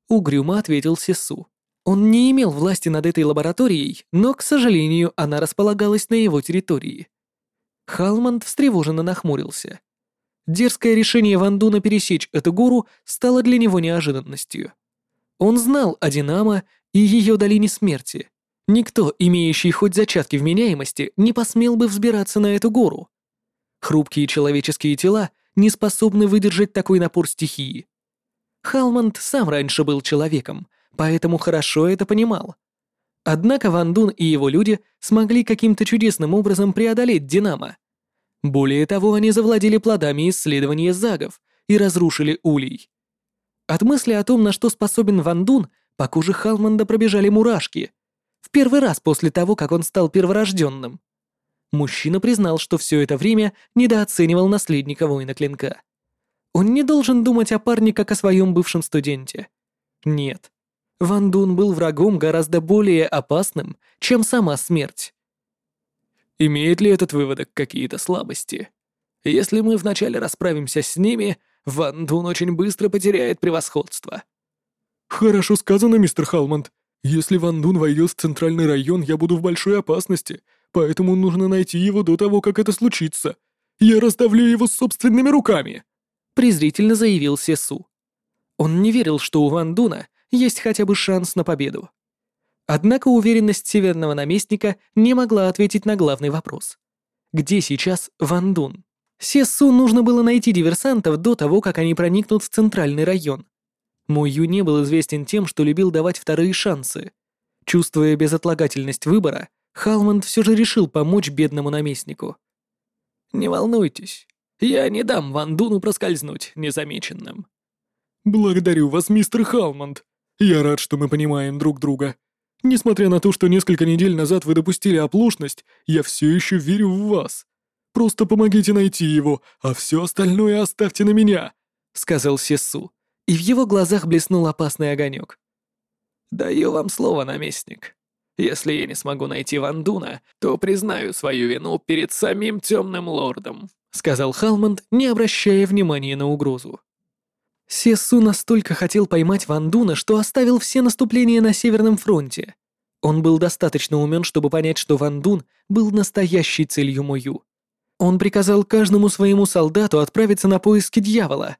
Угрюмо ответил Сесу. Он не имел власти над этой лабораторией, но, к сожалению, она располагалась на его территории. Халманд встревоженно нахмурился. Дерзкое решение Вандуна пересечь эту гору стало для него неожиданностью. Он знал о Динамо и ее долине смерти. Никто, имеющий хоть зачатки вменяемости, не посмел бы взбираться на эту гору. Хрупкие человеческие тела не способны выдержать такой напор стихии. Халмонд сам раньше был человеком, поэтому хорошо это понимал. Однако Ван Дун и его люди смогли каким-то чудесным образом преодолеть Динамо. Более того, они завладели плодами исследования загов и разрушили улей. От мысли о том, на что способен Ван Дун, по коже Халманда пробежали мурашки. В первый раз после того, как он стал перворожденным. Мужчина признал, что все это время недооценивал наследника воина клинка. Он не должен думать о парне как о своем бывшем студенте. Нет. Ван Дун был врагом гораздо более опасным, чем сама смерть. Имеет ли этот выводок какие-то слабости? Если мы вначале расправимся с ними, Ван Дун очень быстро потеряет превосходство. Хорошо сказано, мистер Халмонд. Если Ван Дун войдет в центральный район, я буду в большой опасности, поэтому нужно найти его до того, как это случится. Я раздавлю его собственными руками презрительно заявил Сесу. Он не верил, что у Ван Дуна есть хотя бы шанс на победу. Однако уверенность северного наместника не могла ответить на главный вопрос. Где сейчас Ван Дун? Сесу нужно было найти диверсантов до того, как они проникнут в центральный район. Ю не был известен тем, что любил давать вторые шансы. Чувствуя безотлагательность выбора, Халмонд все же решил помочь бедному наместнику. «Не волнуйтесь, я не дам Ван Дуну проскользнуть незамеченным. «Благодарю вас, мистер Халмонд. Я рад, что мы понимаем друг друга. Несмотря на то, что несколько недель назад вы допустили оплошность, я все еще верю в вас. Просто помогите найти его, а все остальное оставьте на меня», — сказал Сесу, и в его глазах блеснул опасный огонек. «Даю вам слово, наместник. Если я не смогу найти Вандуна, то признаю свою вину перед самим Темным Лордом», — сказал Халмонд, не обращая внимания на угрозу. Сесу настолько хотел поймать Ван Дуна, что оставил все наступления на Северном фронте. Он был достаточно умен, чтобы понять, что Ван Дун был настоящей целью Мою. Он приказал каждому своему солдату отправиться на поиски дьявола.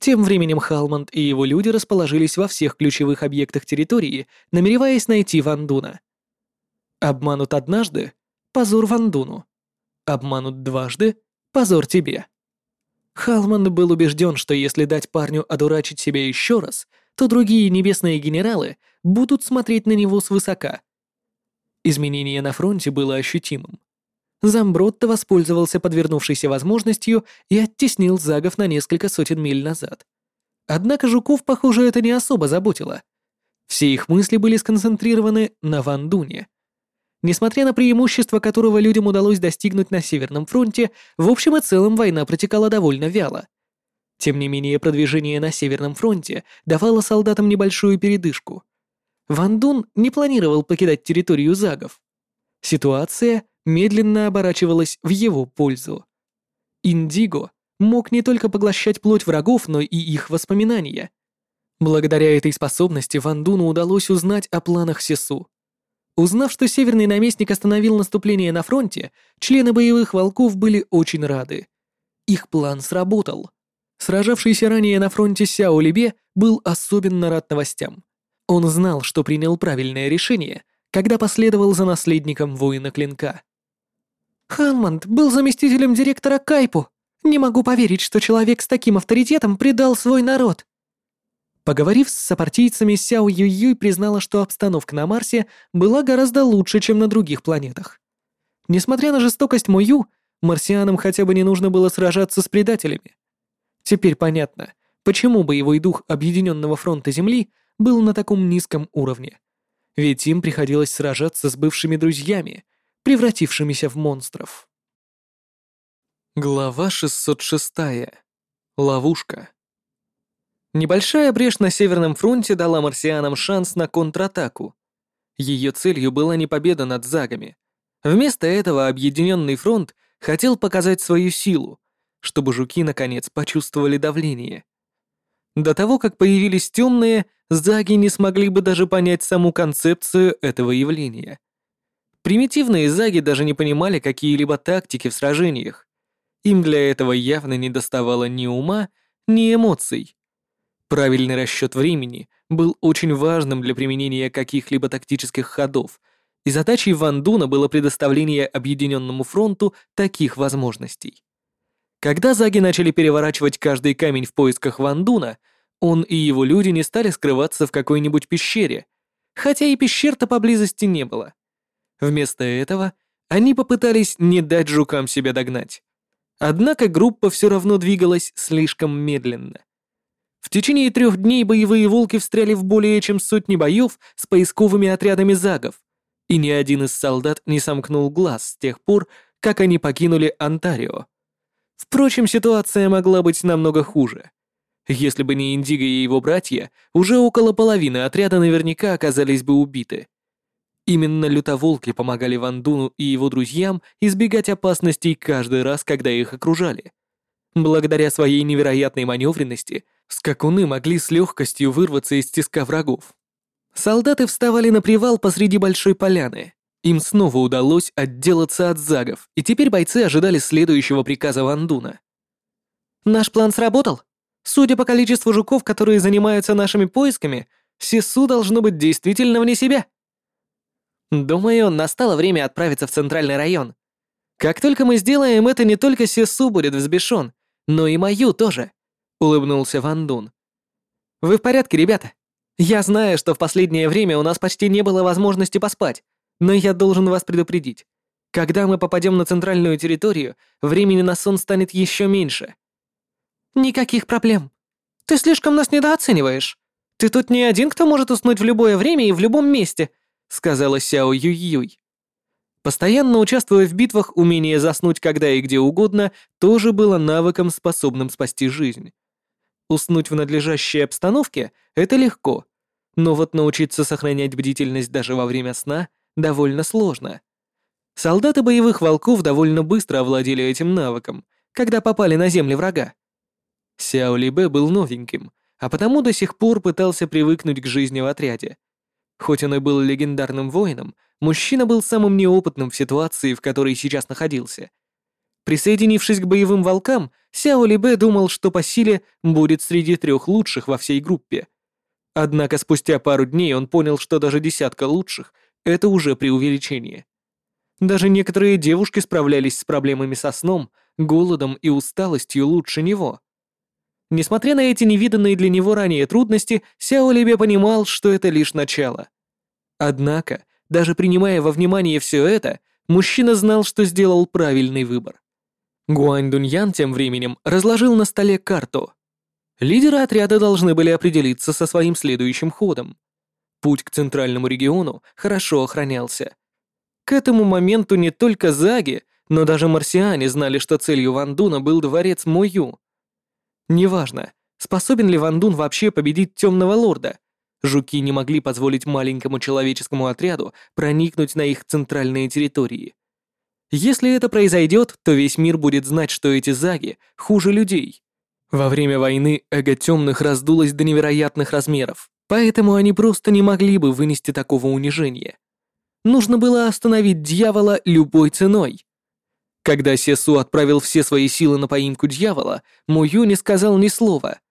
Тем временем Халмонд и его люди расположились во всех ключевых объектах территории, намереваясь найти Ван Дуна. Обманут однажды — позор Ван Дуну. Обманут дважды — позор тебе. Халман был убежден, что если дать парню одурачить себя еще раз, то другие небесные генералы будут смотреть на него свысока. Изменение на фронте было ощутимым. Замбротто воспользовался подвернувшейся возможностью и оттеснил Загов на несколько сотен миль назад. Однако Жуков, похоже, это не особо заботило. Все их мысли были сконцентрированы на Вандуне. Несмотря на преимущество, которого людям удалось достигнуть на Северном фронте, в общем и целом война протекала довольно вяло. Тем не менее, продвижение на Северном фронте давало солдатам небольшую передышку. Ван Дун не планировал покидать территорию Загов. Ситуация медленно оборачивалась в его пользу. Индиго мог не только поглощать плоть врагов, но и их воспоминания. Благодаря этой способности Ван Дуну удалось узнать о планах Сесу. Узнав, что Северный наместник остановил наступление на фронте, члены боевых волков были очень рады. Их план сработал. Сражавшийся ранее на фронте Сяо Либе был особенно рад новостям. Он знал, что принял правильное решение, когда последовал за наследником воина Клинка. «Ханмонд был заместителем директора Кайпу. Не могу поверить, что человек с таким авторитетом предал свой народ», Поговорив с сопартийцами, Сяо Юй признала, что обстановка на Марсе была гораздо лучше, чем на других планетах. Несмотря на жестокость Мою, марсианам хотя бы не нужно было сражаться с предателями. Теперь понятно, почему боевой дух Объединенного фронта Земли был на таком низком уровне. Ведь им приходилось сражаться с бывшими друзьями, превратившимися в монстров. Глава 606. Ловушка. Небольшая брешь на Северном фронте дала марсианам шанс на контратаку. Ее целью была не победа над Загами. Вместо этого Объединенный фронт хотел показать свою силу, чтобы жуки наконец почувствовали давление. До того, как появились темные, Заги не смогли бы даже понять саму концепцию этого явления. Примитивные Заги даже не понимали какие-либо тактики в сражениях. Им для этого явно не доставало ни ума, ни эмоций. Правильный расчет времени был очень важным для применения каких-либо тактических ходов, и задачей Ван Дуна было предоставление Объединенному фронту таких возможностей. Когда заги начали переворачивать каждый камень в поисках Ван Дуна, он и его люди не стали скрываться в какой-нибудь пещере, хотя и пещер-то поблизости не было. Вместо этого они попытались не дать жукам себя догнать. Однако группа все равно двигалась слишком медленно. В течение трех дней боевые волки встряли в более чем сотни боев с поисковыми отрядами загов, и ни один из солдат не сомкнул глаз с тех пор, как они покинули Онтарио. Впрочем, ситуация могла быть намного хуже. Если бы не Индиго и его братья, уже около половины отряда наверняка оказались бы убиты. Именно лютоволки помогали Вандуну и его друзьям избегать опасностей каждый раз, когда их окружали. Благодаря своей невероятной маневренности, скакуны могли с легкостью вырваться из тиска врагов. Солдаты вставали на привал посреди большой поляны. Им снова удалось отделаться от загов, и теперь бойцы ожидали следующего приказа Вандуна. «Наш план сработал. Судя по количеству жуков, которые занимаются нашими поисками, Сису должно быть действительно вне себя. Думаю, настало время отправиться в центральный район. Как только мы сделаем это, не только Сису будет взбешен, но и мою тоже», — улыбнулся Ван Дун. «Вы в порядке, ребята? Я знаю, что в последнее время у нас почти не было возможности поспать, но я должен вас предупредить. Когда мы попадем на центральную территорию, времени на сон станет еще меньше». «Никаких проблем. Ты слишком нас недооцениваешь. Ты тут не один, кто может уснуть в любое время и в любом месте», — сказала Сяо Юй-Юй. Постоянно участвуя в битвах, умение заснуть когда и где угодно тоже было навыком, способным спасти жизнь. Уснуть в надлежащей обстановке — это легко, но вот научиться сохранять бдительность даже во время сна довольно сложно. Солдаты боевых волков довольно быстро овладели этим навыком, когда попали на земли врага. Сяо Ли Бэ был новеньким, а потому до сих пор пытался привыкнуть к жизни в отряде. Хоть он и был легендарным воином, Мужчина был самым неопытным в ситуации, в которой сейчас находился. Присоединившись к боевым волкам, Сяо Либе думал, что по силе будет среди трех лучших во всей группе. Однако спустя пару дней он понял, что даже десятка лучших — это уже преувеличение. Даже некоторые девушки справлялись с проблемами со сном, голодом и усталостью лучше него. Несмотря на эти невиданные для него ранее трудности, Сяо Либе понимал, что это лишь начало. Однако, даже принимая во внимание все это, мужчина знал, что сделал правильный выбор. Гуань Дуньян тем временем разложил на столе карту. Лидеры отряда должны были определиться со своим следующим ходом. Путь к центральному региону хорошо охранялся. К этому моменту не только Заги, но даже марсиане знали, что целью Вандуна был дворец Мою. Неважно, способен ли Вандун вообще победить Темного Лорда, Жуки не могли позволить маленькому человеческому отряду проникнуть на их центральные территории. Если это произойдет, то весь мир будет знать, что эти заги хуже людей. Во время войны эго темных раздулось до невероятных размеров, поэтому они просто не могли бы вынести такого унижения. Нужно было остановить дьявола любой ценой. Когда Сесу отправил все свои силы на поимку дьявола, Мую не сказал ни слова —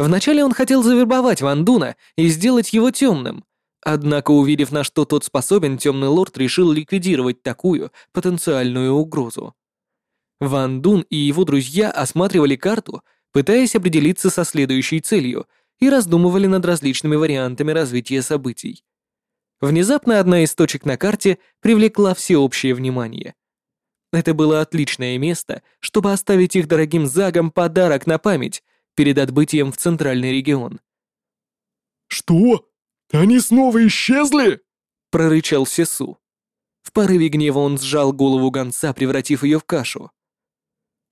Вначале он хотел завербовать Ван Дуна и сделать его темным, однако, увидев, на что тот способен, темный лорд решил ликвидировать такую потенциальную угрозу. Ван Дун и его друзья осматривали карту, пытаясь определиться со следующей целью, и раздумывали над различными вариантами развития событий. Внезапно одна из точек на карте привлекла всеобщее внимание. Это было отличное место, чтобы оставить их дорогим загам подарок на память перед отбытием в центральный регион. «Что? Они снова исчезли?» — прорычал Сесу. В порыве гнева он сжал голову гонца, превратив ее в кашу.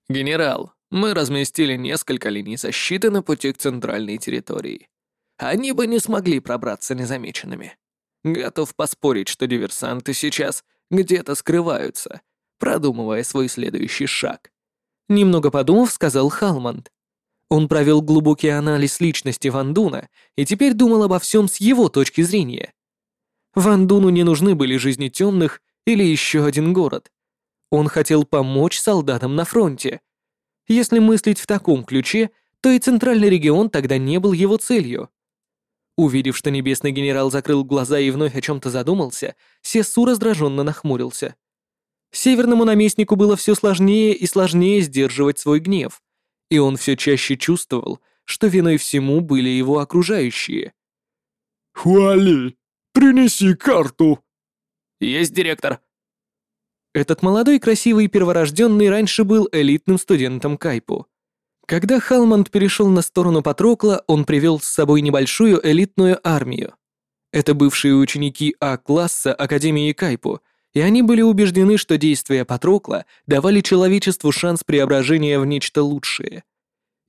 «Генерал, мы разместили несколько линий защиты на пути к центральной территории. Они бы не смогли пробраться незамеченными. Готов поспорить, что диверсанты сейчас где-то скрываются, продумывая свой следующий шаг». Немного подумав, сказал Халманд. Он провел глубокий анализ личности Ван Дуна и теперь думал обо всем с его точки зрения. Ван Дуну не нужны были жизни темных или еще один город. Он хотел помочь солдатам на фронте. Если мыслить в таком ключе, то и центральный регион тогда не был его целью. Увидев, что небесный генерал закрыл глаза и вновь о чем-то задумался, Сесу раздраженно нахмурился. Северному наместнику было все сложнее и сложнее сдерживать свой гнев и он все чаще чувствовал, что виной всему были его окружающие. «Хуали, принеси карту!» «Есть директор!» Этот молодой красивый перворожденный раньше был элитным студентом Кайпу. Когда Халманд перешел на сторону Патрокла, он привел с собой небольшую элитную армию. Это бывшие ученики А-класса Академии Кайпу, и они были убеждены, что действия Патрокла давали человечеству шанс преображения в нечто лучшее.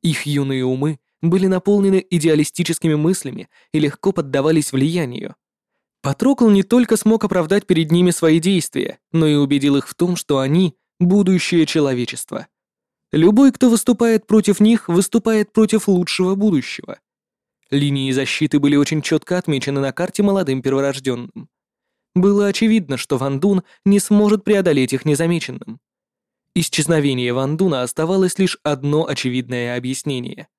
Их юные умы были наполнены идеалистическими мыслями и легко поддавались влиянию. Патрокл не только смог оправдать перед ними свои действия, но и убедил их в том, что они — будущее человечества. Любой, кто выступает против них, выступает против лучшего будущего. Линии защиты были очень четко отмечены на карте молодым перворожденным. Было очевидно, что Ван Дун не сможет преодолеть их незамеченным. Исчезновение Ван Дуна оставалось лишь одно очевидное объяснение.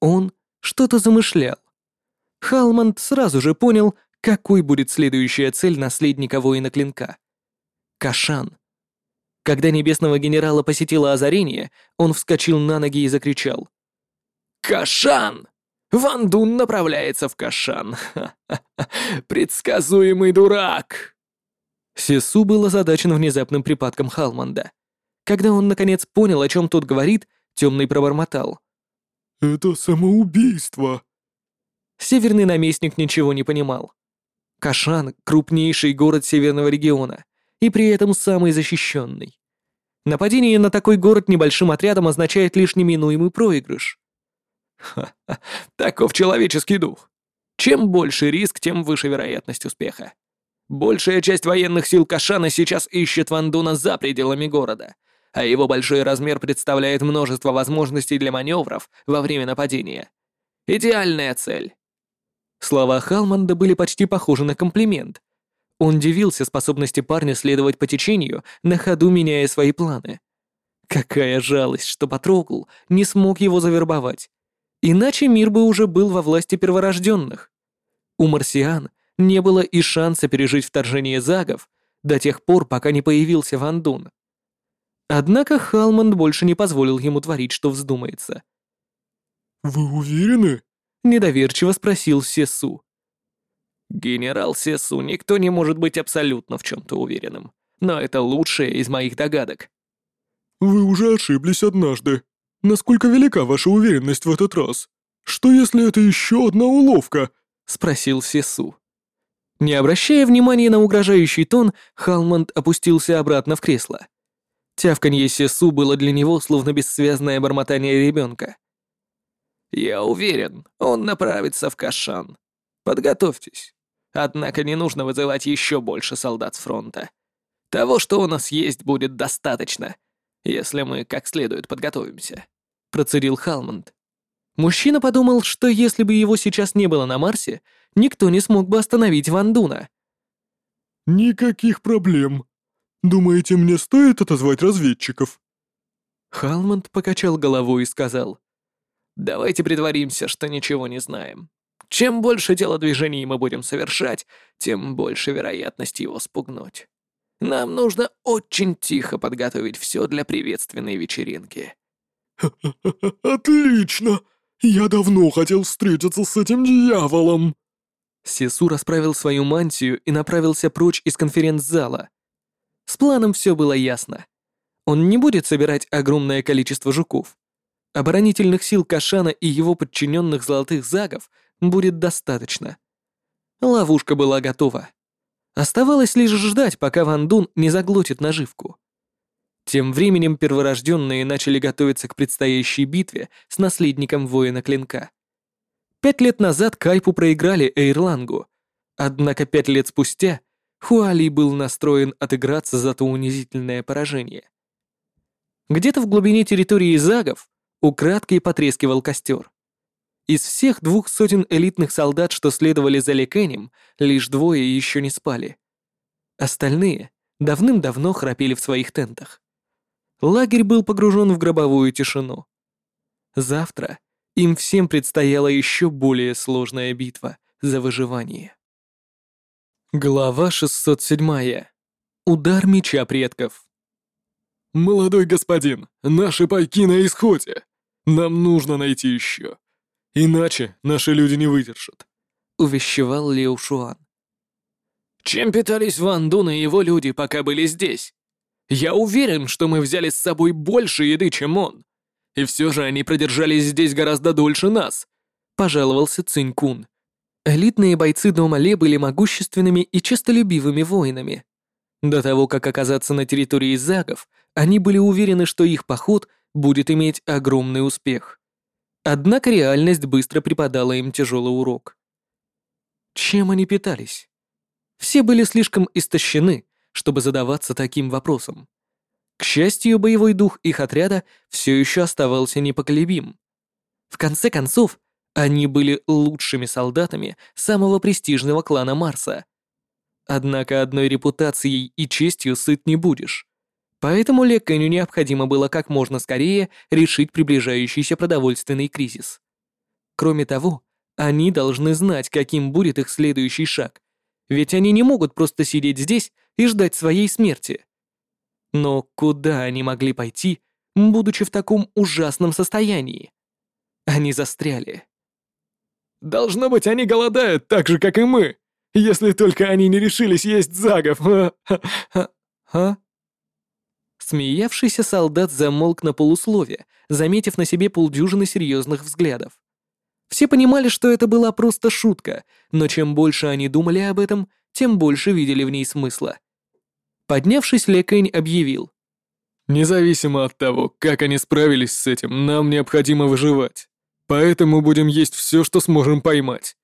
Он что-то замышлял. Халманд сразу же понял, какой будет следующая цель наследника воина клинка. Кашан. Когда небесного генерала посетило озарение, он вскочил на ноги и закричал. «Кашан!» Ван Дун направляется в Кашан. Предсказуемый дурак!» Сесу был озадачен внезапным припадком Халманда. Когда он наконец понял, о чем тот говорит, темный пробормотал. Это самоубийство. Северный наместник ничего не понимал. Кашан — крупнейший город северного региона, и при этом самый защищенный. Нападение на такой город небольшим отрядом означает лишь неминуемый проигрыш. Ха-ха, таков человеческий дух. Чем больше риск, тем выше вероятность успеха. Большая часть военных сил Кашана сейчас ищет Вандуна за пределами города, а его большой размер представляет множество возможностей для маневров во время нападения. Идеальная цель. Слова Халманда были почти похожи на комплимент. Он дивился способности парня следовать по течению, на ходу меняя свои планы. Какая жалость, что Патрокл не смог его завербовать. Иначе мир бы уже был во власти перворожденных. У марсиан не было и шанса пережить вторжение загов до тех пор, пока не появился Ван Дун. Однако Халманд больше не позволил ему творить, что вздумается. «Вы уверены?» — недоверчиво спросил Сесу. «Генерал Сесу, никто не может быть абсолютно в чем-то уверенным, но это лучшее из моих догадок». «Вы уже ошиблись однажды. Насколько велика ваша уверенность в этот раз? Что если это еще одна уловка?» — спросил Сесу. Не обращая внимания на угрожающий тон, Халманд опустился обратно в кресло. Тявканье Сесу было для него словно бессвязное бормотание ребенка. «Я уверен, он направится в Кашан. Подготовьтесь. Однако не нужно вызывать еще больше солдат с фронта. Того, что у нас есть, будет достаточно, если мы как следует подготовимся», — процедил Халмонд. Мужчина подумал, что если бы его сейчас не было на Марсе, никто не смог бы остановить Вандуна. «Никаких проблем. Думаете, мне стоит отозвать разведчиков?» Халмонд покачал головой и сказал. «Давайте притворимся, что ничего не знаем. Чем больше телодвижений мы будем совершать, тем больше вероятность его спугнуть. Нам нужно очень тихо подготовить все для приветственной вечеринки». «Отлично! Я давно хотел встретиться с этим дьяволом!» Сесу расправил свою мантию и направился прочь из конференц-зала. С планом все было ясно. Он не будет собирать огромное количество жуков. Оборонительных сил Кашана и его подчиненных золотых загов будет достаточно. Ловушка была готова. Оставалось лишь ждать, пока Ван Дун не заглотит наживку. Тем временем перворожденные начали готовиться к предстоящей битве с наследником воина клинка. Пять лет назад Кайпу проиграли Эйрлангу, однако пять лет спустя Хуали был настроен отыграться за то унизительное поражение. Где-то в глубине территории Загов украдкой потрескивал костер. Из всех двух сотен элитных солдат, что следовали за Лекенем, лишь двое еще не спали. Остальные давным-давно храпели в своих тентах. Лагерь был погружен в гробовую тишину. Завтра им всем предстояла еще более сложная битва за выживание. Глава 607. Удар меча предков. «Молодой господин, наши пайки на исходе. Нам нужно найти еще. Иначе наши люди не выдержат», — увещевал Лео Шуан. «Чем питались Ван Дун и его люди, пока были здесь? Я уверен, что мы взяли с собой больше еды, чем он. И все же они продержались здесь гораздо дольше нас», — пожаловался Цинь Кун. Элитные бойцы дома Ле были могущественными и честолюбивыми воинами. До того, как оказаться на территории Загов, они были уверены, что их поход будет иметь огромный успех. Однако реальность быстро преподала им тяжелый урок. Чем они питались? Все были слишком истощены, чтобы задаваться таким вопросом. К счастью, боевой дух их отряда все еще оставался непоколебим. В конце концов, они были лучшими солдатами самого престижного клана Марса. Однако одной репутацией и честью сыт не будешь. Поэтому Лекэню необходимо было как можно скорее решить приближающийся продовольственный кризис. Кроме того, они должны знать, каким будет их следующий шаг, ведь они не могут просто сидеть здесь и ждать своей смерти. Но куда они могли пойти, будучи в таком ужасном состоянии? Они застряли. «Должно быть, они голодают так же, как и мы, если только они не решились есть загов, а? Смеявшийся солдат замолк на полуслове, заметив на себе полдюжины серьезных взглядов. Все понимали, что это была просто шутка, но чем больше они думали об этом, тем больше видели в ней смысла. Поднявшись, Лекэнь объявил. «Независимо от того, как они справились с этим, нам необходимо выживать. Поэтому будем есть все, что сможем поймать.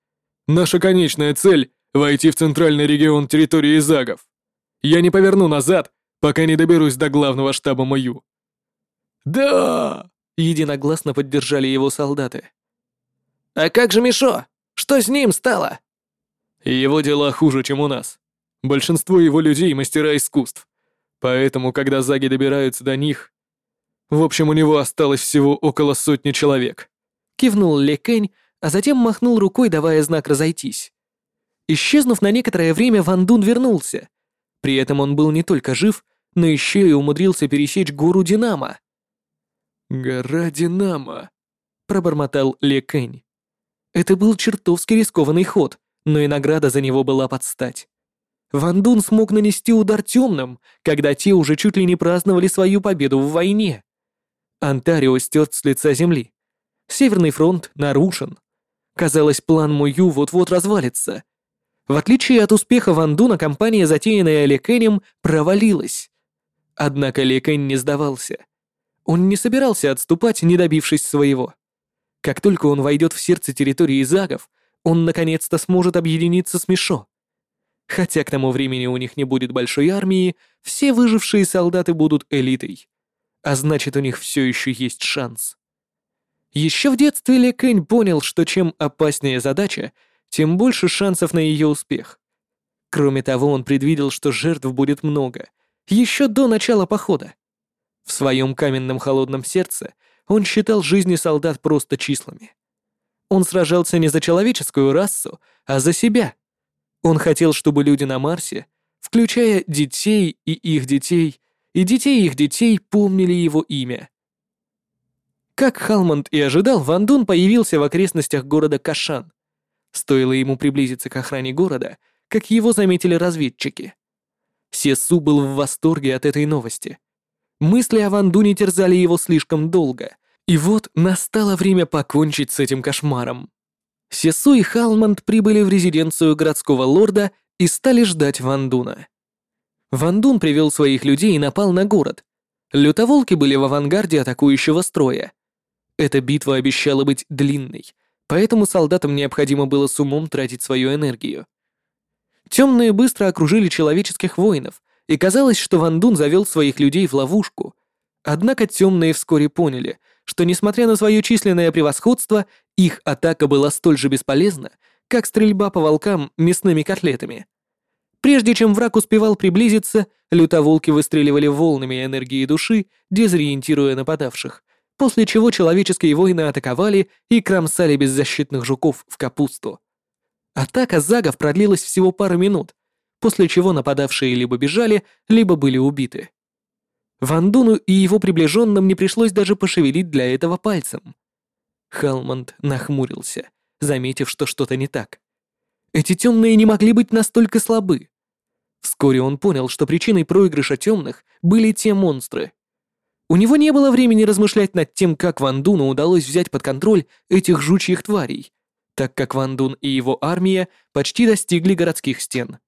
Наша конечная цель — войти в центральный регион территории Загов. Я не поверну назад, пока не доберусь до главного штаба Мою». «Да!» — единогласно поддержали его солдаты. «А как же Мишо? Что с ним стало?» «Его дела хуже, чем у нас. Большинство его людей — мастера искусств. Поэтому, когда заги добираются до них... В общем, у него осталось всего около сотни человек». Кивнул Ле Кэнь, а затем махнул рукой, давая знак разойтись. Исчезнув на некоторое время, Ван Дун вернулся. При этом он был не только жив, но еще и умудрился пересечь гору Динамо. «Гора Динамо», — пробормотал Ле Кэнь. Это был чертовски рискованный ход, но и награда за него была под стать. Ван Дун смог нанести удар темным, когда те уже чуть ли не праздновали свою победу в войне. Онтарио стерт с лица земли. Северный фронт нарушен. Казалось, план Мую вот-вот развалится. В отличие от успеха Ван Дуна, компания, затеянная Ли Кэнем, провалилась. Однако Ли Кэнь не сдавался. Он не собирался отступать, не добившись своего. Как только он войдет в сердце территории Загов, он наконец-то сможет объединиться с Мишо. Хотя к тому времени у них не будет большой армии, все выжившие солдаты будут элитой. А значит, у них все еще есть шанс. Еще в детстве Ли Кэнь понял, что чем опаснее задача, тем больше шансов на ее успех. Кроме того, он предвидел, что жертв будет много, еще до начала похода. В своем каменном холодном сердце он считал жизни солдат просто числами. Он сражался не за человеческую расу, а за себя. Он хотел, чтобы люди на Марсе, включая детей и их детей, и детей их детей, помнили его имя. Как Халмонд и ожидал, Ван Дун появился в окрестностях города Кашан. Стоило ему приблизиться к охране города, как его заметили разведчики. Сесу был в восторге от этой новости. Мысли о Ван Дуне терзали его слишком долго, и вот настало время покончить с этим кошмаром. Сесу и Халманд прибыли в резиденцию городского лорда и стали ждать Ван Дуна. Ван Дун привел своих людей и напал на город. Лютоволки были в авангарде атакующего строя. Эта битва обещала быть длинной, поэтому солдатам необходимо было с умом тратить свою энергию. Темные быстро окружили человеческих воинов, и казалось, что Ван Дун завел своих людей в ловушку. Однако темные вскоре поняли, что, несмотря на свое численное превосходство, их атака была столь же бесполезна, как стрельба по волкам мясными котлетами. Прежде чем враг успевал приблизиться, лютоволки выстреливали волнами энергии души, дезориентируя нападавших, после чего человеческие воины атаковали и кромсали беззащитных жуков в капусту. Атака загов продлилась всего пару минут, после чего нападавшие либо бежали, либо были убиты. Ван Дуну и его приближенным не пришлось даже пошевелить для этого пальцем. Халмонд нахмурился, заметив, что что-то не так. Эти темные не могли быть настолько слабы. Вскоре он понял, что причиной проигрыша темных были те монстры. У него не было времени размышлять над тем, как Ван Дуну удалось взять под контроль этих жучьих тварей, так как Ван Дун и его армия почти достигли городских стен.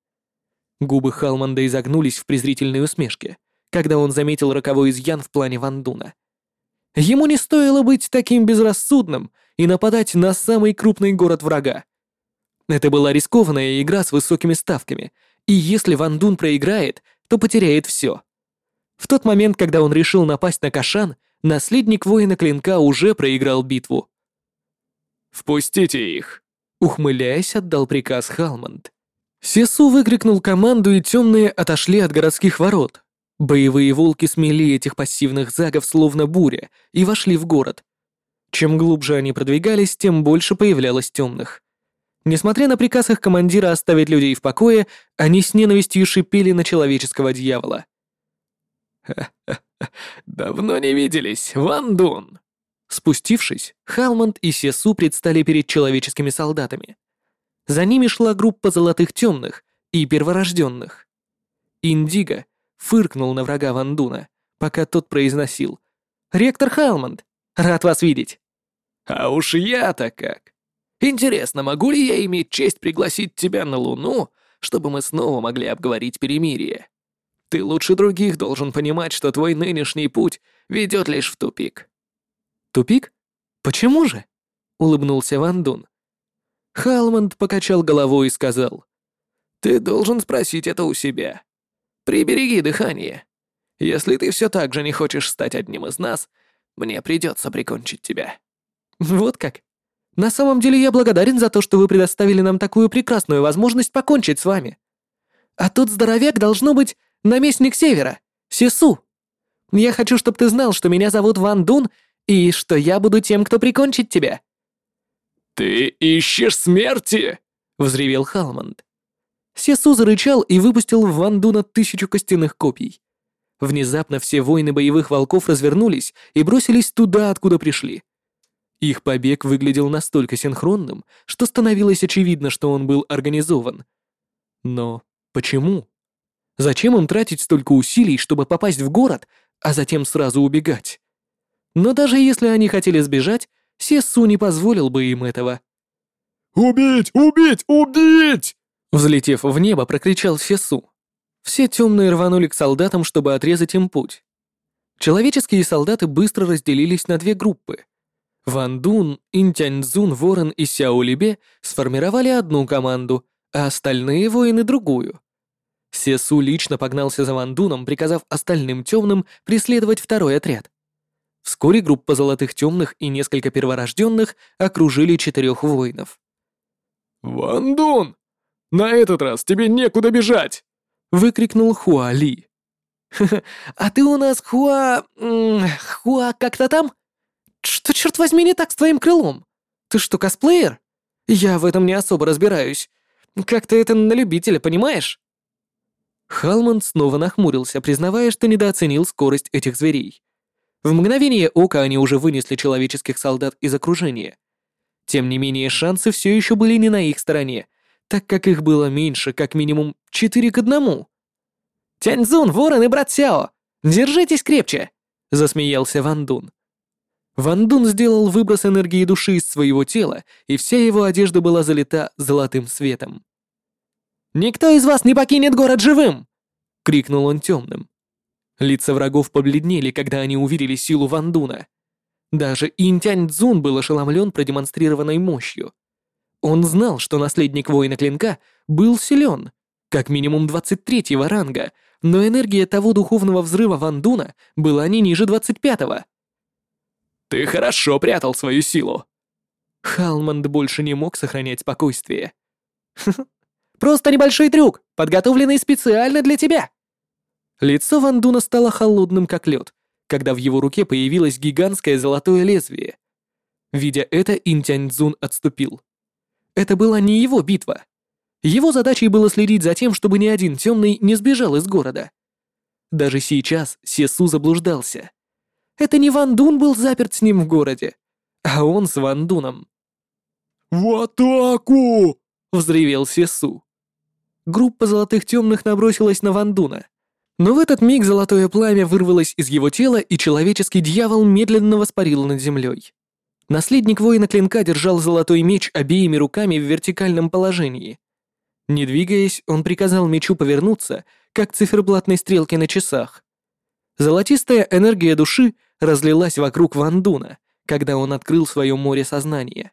Губы Халманда изогнулись в презрительной усмешке, когда он заметил роковой изъян в плане Ван Дуна. Ему не стоило быть таким безрассудным и нападать на самый крупный город врага. Это была рискованная игра с высокими ставками, и если Ван Дун проиграет, то потеряет все. В тот момент, когда он решил напасть на Кашан, наследник воина Клинка уже проиграл битву. «Впустите их!» — ухмыляясь, отдал приказ Халмонд. Сесу выкрикнул команду, и темные отошли от городских ворот. Боевые волки смели этих пассивных загов словно буря и вошли в город. Чем глубже они продвигались, тем больше появлялось темных. Несмотря на приказ их командира оставить людей в покое, они с ненавистью шипели на человеческого дьявола. «Ха-ха-ха, давно не виделись, Ван Дун!» Спустившись, Халмонд и Сесу предстали перед человеческими солдатами. За ними шла группа золотых темных и перворожденных. Индиго фыркнул на врага Вандуна, пока тот произносил. «Ректор Халмонд, рад вас видеть». «А уж я-то как. Интересно, могу ли я иметь честь пригласить тебя на Луну, чтобы мы снова могли обговорить перемирие? Ты лучше других должен понимать, что твой нынешний путь ведет лишь в тупик». «Тупик? Почему же?» — улыбнулся Ван Дун. Халмонд покачал головой и сказал. «Ты должен спросить это у себя. Прибереги дыхание. Если ты все так же не хочешь стать одним из нас, мне придется прикончить тебя». «Вот как? На самом деле я благодарен за то, что вы предоставили нам такую прекрасную возможность покончить с вами. А тот здоровяк должно быть наместник Севера, Сесу. Я хочу, чтобы ты знал, что меня зовут Ван Дун и что я буду тем, кто прикончит тебя». «Ты ищешь смерти?» — взревел Халмонд. Сесу зарычал и выпустил в Ван Дуна тысячу костяных копий. Внезапно все воины боевых волков развернулись и бросились туда, откуда пришли. Их побег выглядел настолько синхронным, что становилось очевидно, что он был организован. Но почему? Зачем им тратить столько усилий, чтобы попасть в город, а затем сразу убегать? Но даже если они хотели сбежать, Сессу не позволил бы им этого. «Убить! Убить! Убить!» Взлетев в небо, прокричал Сессу. Все темные рванули к солдатам, чтобы отрезать им путь. Человеческие солдаты быстро разделились на две группы — Ван Дун, Интяньцзун, Ворон и Сяо Либе сформировали одну команду, а остальные воины — другую. Сесу лично погнался за Ван Дуном, приказав остальным темным преследовать второй отряд. Вскоре группа золотых темных и несколько перворожденных окружили четырех воинов. «Ван Дун, на этот раз тебе некуда бежать!» — выкрикнул Хуа Ли. «А ты у нас Хуа... Хуа как-то там?» «Что, черт возьми, не так с твоим крылом? Ты что, косплеер? Я в этом не особо разбираюсь. Как-то это на любителя, понимаешь?» Халман снова нахмурился, признавая, что недооценил скорость этих зверей. В мгновение ока они уже вынесли человеческих солдат из окружения. Тем не менее, шансы все еще были не на их стороне, так как их было меньше, как минимум, четыре к одному. «Тяньцзун, Ворон и брат Сяо, держитесь крепче!» — засмеялся Ван Дун. Ван Дун сделал выброс энергии души из своего тела, и вся его одежда была залита золотым светом. «Никто из вас не покинет город живым!» — крикнул он темным. Лица врагов побледнели, когда они увидели силу Ван Дуна. Даже Интянь Цзун был ошеломлен продемонстрированной мощью. Он знал, что наследник воина клинка был силен, как минимум 23-го ранга, но энергия того духовного взрыва Ван Дуна была не ниже 25-го. Ты хорошо прятал свою силу. Халманд больше не мог сохранять спокойствие. Просто небольшой трюк, подготовленный специально для тебя. Лицо Вандуна стало холодным, как лед, когда в его руке появилось гигантское золотое лезвие. Видя это, Интяньцзун отступил. Это была не его битва. Его задачей было следить за тем, чтобы ни один темный не сбежал из города. Даже сейчас Сесу заблуждался. Это не Ван Дун был заперт с ним в городе, а он с Ван Дуном. «В атаку!» — взревел Сесу. Группа золотых темных набросилась на Ван Дуна. Но в этот миг золотое пламя вырвалось из его тела, и человеческий дьявол медленно воспарил над землей. Наследник воина клинка держал золотой меч обеими руками в вертикальном положении. Не двигаясь, он приказал мечу повернуться, как циферблатной стрелке на часах. Золотистая энергия души разлилась вокруг Вандуна, когда он открыл свое море сознания.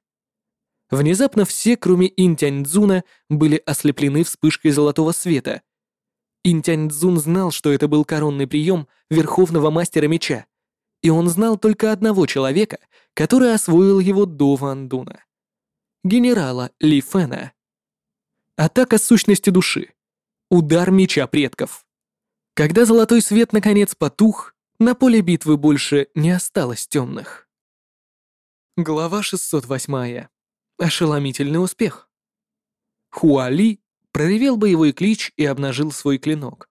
Внезапно все, кроме Интяньцзуна, были ослеплены вспышкой золотого света. Интяньцзун знал, что это был коронный прием Верховного Мастера Меча, и он знал только одного человека, который освоил его до Вандуна. Генерала Ли Фэна. Атака сущности души. Удар меча предков. Когда золотой свет наконец потух, на поле битвы больше не осталось темных. Глава 608. Ошеломительный успех. Хуали проревел боевой клич и обнажил свой клинок.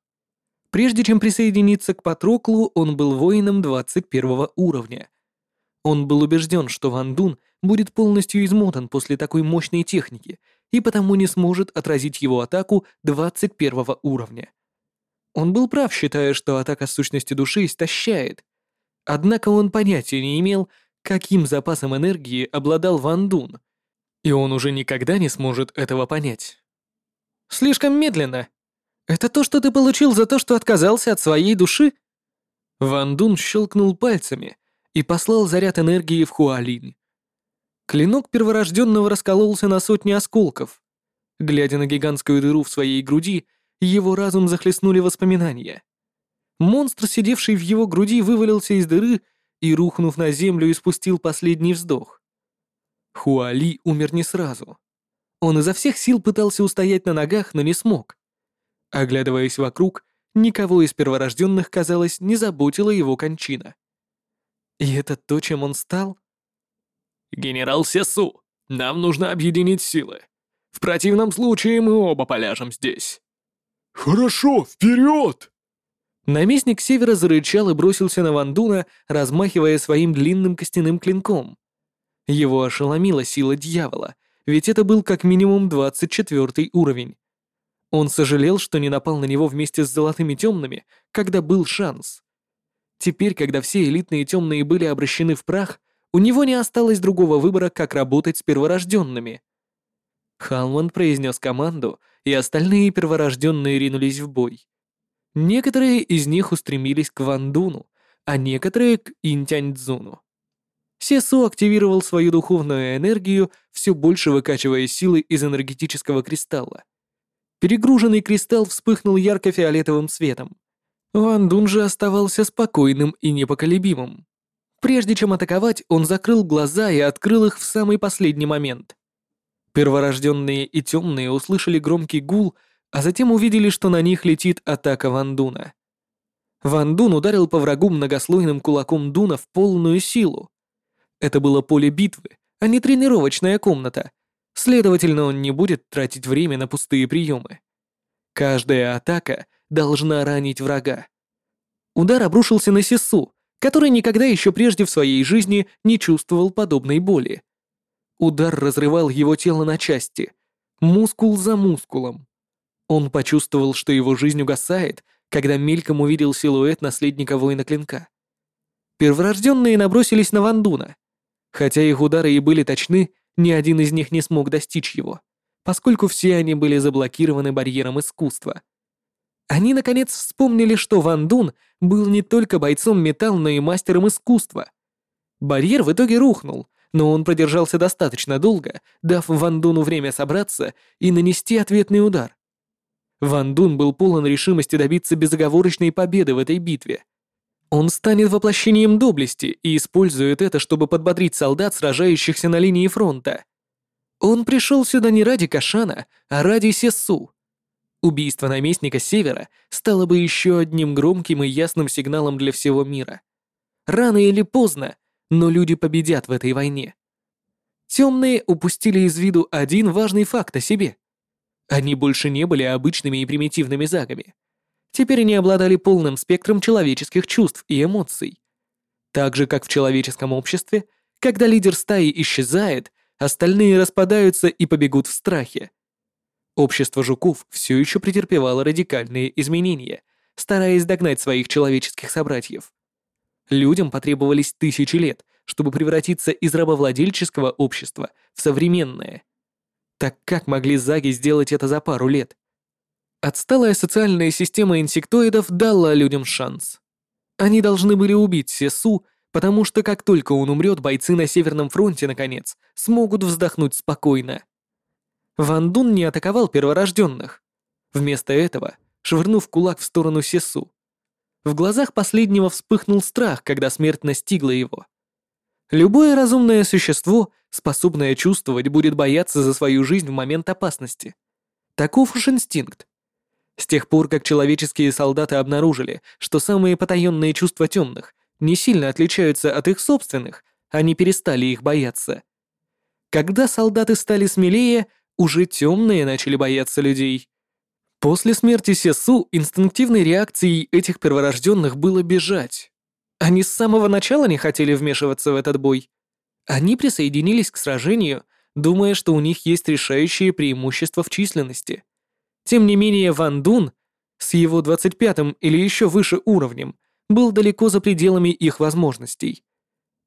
Прежде чем присоединиться к Патроклу, он был воином 21 уровня. Он был убежден, что Ван Дун будет полностью измотан после такой мощной техники и потому не сможет отразить его атаку 21 уровня. Он был прав, считая, что атака сущности души истощает. Однако он понятия не имел, каким запасом энергии обладал Ван Дун, и он уже никогда не сможет этого понять. «Слишком медленно. Это то, что ты получил за то, что отказался от своей души?» Ван Дун щелкнул пальцами и послал заряд энергии в Хуалинь. Клинок перворожденного раскололся на сотни осколков. Глядя на гигантскую дыру в своей груди, его разум захлестнули воспоминания. Монстр, сидевший в его груди, вывалился из дыры и, рухнув на землю, испустил последний вздох. Хуали умер не сразу. Он изо всех сил пытался устоять на ногах, но не смог. Оглядываясь вокруг, никого из перворожденных, казалось, не заботила его кончина. И это то, чем он стал? «Генерал Сесу, нам нужно объединить силы. В противном случае мы оба поляжем здесь». «Хорошо, вперед!» Наместник Севера зарычал и бросился на Вандуна, размахивая своим длинным костяным клинком. Его ошеломила сила дьявола, ведь это был как минимум 24 уровень. Он сожалел, что не напал на него вместе с золотыми темными, когда был шанс. Теперь, когда все элитные темные были обращены в прах, у него не осталось другого выбора, как работать с перворожденными. Халман произнес команду, и остальные перворожденные ринулись в бой. Некоторые из них устремились к Вандуну, а некоторые к Интяньцзуну. Сесу активировал свою духовную энергию, все больше выкачивая силы из энергетического кристалла. Перегруженный кристалл вспыхнул ярко-фиолетовым светом. Ван Дун же оставался спокойным и непоколебимым. Прежде чем атаковать, он закрыл глаза и открыл их в самый последний момент. Перворожденные и темные услышали громкий гул, а затем увидели, что на них летит атака Ван Дуна. Ван Дун ударил по врагу многослойным кулаком Дуна в полную силу. Это было поле битвы, а не тренировочная комната. Следовательно, он не будет тратить время на пустые приемы. Каждая атака должна ранить врага. Удар обрушился на Сису, который никогда еще прежде в своей жизни не чувствовал подобной боли. Удар разрывал его тело на части, мускул за мускулом. Он почувствовал, что его жизнь угасает, когда мельком увидел силуэт наследника воина клинка. Перворожденные набросились на Вандуна. Хотя их удары и были точны, ни один из них не смог достичь его, поскольку все они были заблокированы барьером искусства. Они, наконец, вспомнили, что Ван Дун был не только бойцом металл, но и мастером искусства. Барьер в итоге рухнул, но он продержался достаточно долго, дав Ван Дуну время собраться и нанести ответный удар. Ван Дун был полон решимости добиться безоговорочной победы в этой битве. Он станет воплощением доблести и использует это, чтобы подбодрить солдат, сражающихся на линии фронта. Он пришел сюда не ради Кашана, а ради Сесу. Убийство наместника Севера стало бы еще одним громким и ясным сигналом для всего мира. Рано или поздно, но люди победят в этой войне. Темные упустили из виду один важный факт о себе. Они больше не были обычными и примитивными загами. Теперь они обладали полным спектром человеческих чувств и эмоций. Так же, как в человеческом обществе, когда лидер стаи исчезает, остальные распадаются и побегут в страхе. Общество жуков все еще претерпевало радикальные изменения, стараясь догнать своих человеческих собратьев. Людям потребовались тысячи лет, чтобы превратиться из рабовладельческого общества в современное. Так как могли заги сделать это за пару лет? Отсталая социальная система инсектоидов дала людям шанс. Они должны были убить Сесу, потому что как только он умрет, бойцы на Северном фронте, наконец, смогут вздохнуть спокойно. Ван Дун не атаковал перворожденных. Вместо этого, швырнув кулак в сторону Сесу. В глазах последнего вспыхнул страх, когда смерть настигла его. Любое разумное существо, способное чувствовать, будет бояться за свою жизнь в момент опасности. Таков уж инстинкт. С тех пор, как человеческие солдаты обнаружили, что самые потаенные чувства темных не сильно отличаются от их собственных, они перестали их бояться. Когда солдаты стали смелее, уже темные начали бояться людей. После смерти Сесу инстинктивной реакцией этих перворожденных было бежать. Они с самого начала не хотели вмешиваться в этот бой. Они присоединились к сражению, думая, что у них есть решающее преимущество в численности. Тем не менее, Ван Дун с его 25 или еще выше уровнем был далеко за пределами их возможностей.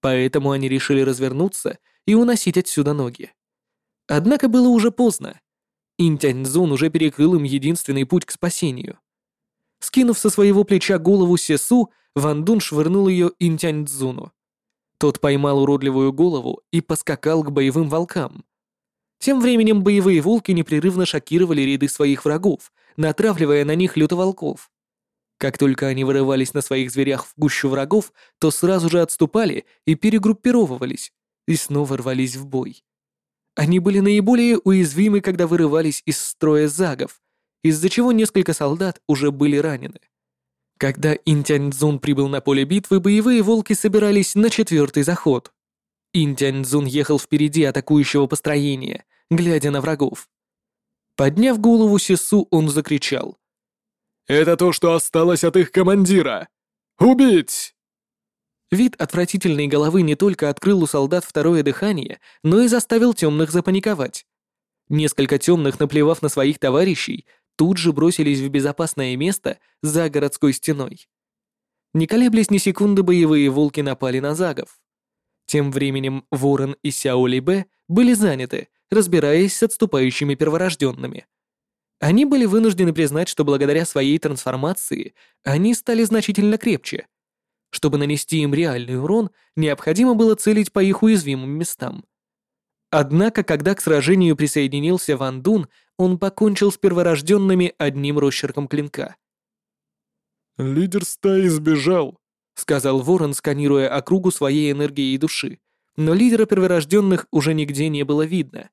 Поэтому они решили развернуться и уносить отсюда ноги. Однако было уже поздно. Интяньцзун уже перекрыл им единственный путь к спасению. Скинув со своего плеча голову Сесу, Ван Дун швырнул ее Интяньцзуну. Тот поймал уродливую голову и поскакал к боевым волкам. Тем временем боевые волки непрерывно шокировали ряды своих врагов, натравливая на них лютоволков. Как только они вырывались на своих зверях в гущу врагов, то сразу же отступали и перегруппировывались, и снова рвались в бой. Они были наиболее уязвимы, когда вырывались из строя загов, из-за чего несколько солдат уже были ранены. Когда Интяньцзун прибыл на поле битвы, боевые волки собирались на четвертый заход. Интяньцзун ехал впереди атакующего построения, глядя на врагов. Подняв голову Сису, он закричал. «Это то, что осталось от их командира! Убить!» Вид отвратительной головы не только открыл у солдат второе дыхание, но и заставил темных запаниковать. Несколько темных, наплевав на своих товарищей, тут же бросились в безопасное место за городской стеной. Не колеблясь ни секунды, боевые волки напали на загов. Тем временем Ворон и Сяо Ли Бэ были заняты, разбираясь с отступающими перворожденными. Они были вынуждены признать, что благодаря своей трансформации они стали значительно крепче. Чтобы нанести им реальный урон, необходимо было целить по их уязвимым местам. Однако, когда к сражению присоединился Ван Дун, он покончил с перворожденными одним росчерком клинка. «Лидер стаи сбежал», — сказал Ворон, сканируя округу своей энергии и души, но лидера перворожденных уже нигде не было видно.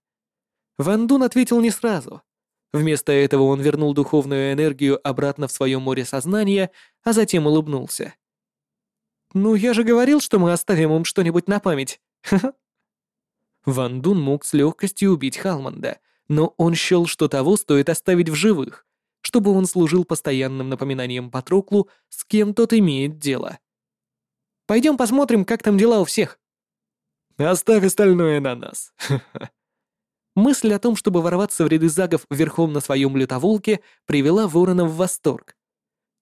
Ван Дун ответил не сразу. Вместо этого он вернул духовную энергию обратно в свое море сознания, а затем улыбнулся. «Ну, я же говорил, что мы оставим им что-нибудь на память. Ван Дун мог с легкостью убить Халманда, но он счел, что того стоит оставить в живых, чтобы он служил постоянным напоминанием Патроклу, с кем тот имеет дело. «Пойдем посмотрим, как там дела у всех». «Оставь остальное на нас», Мысль о том, чтобы ворваться в ряды загов верхом на своем лютоволке, привела Ворона в восторг.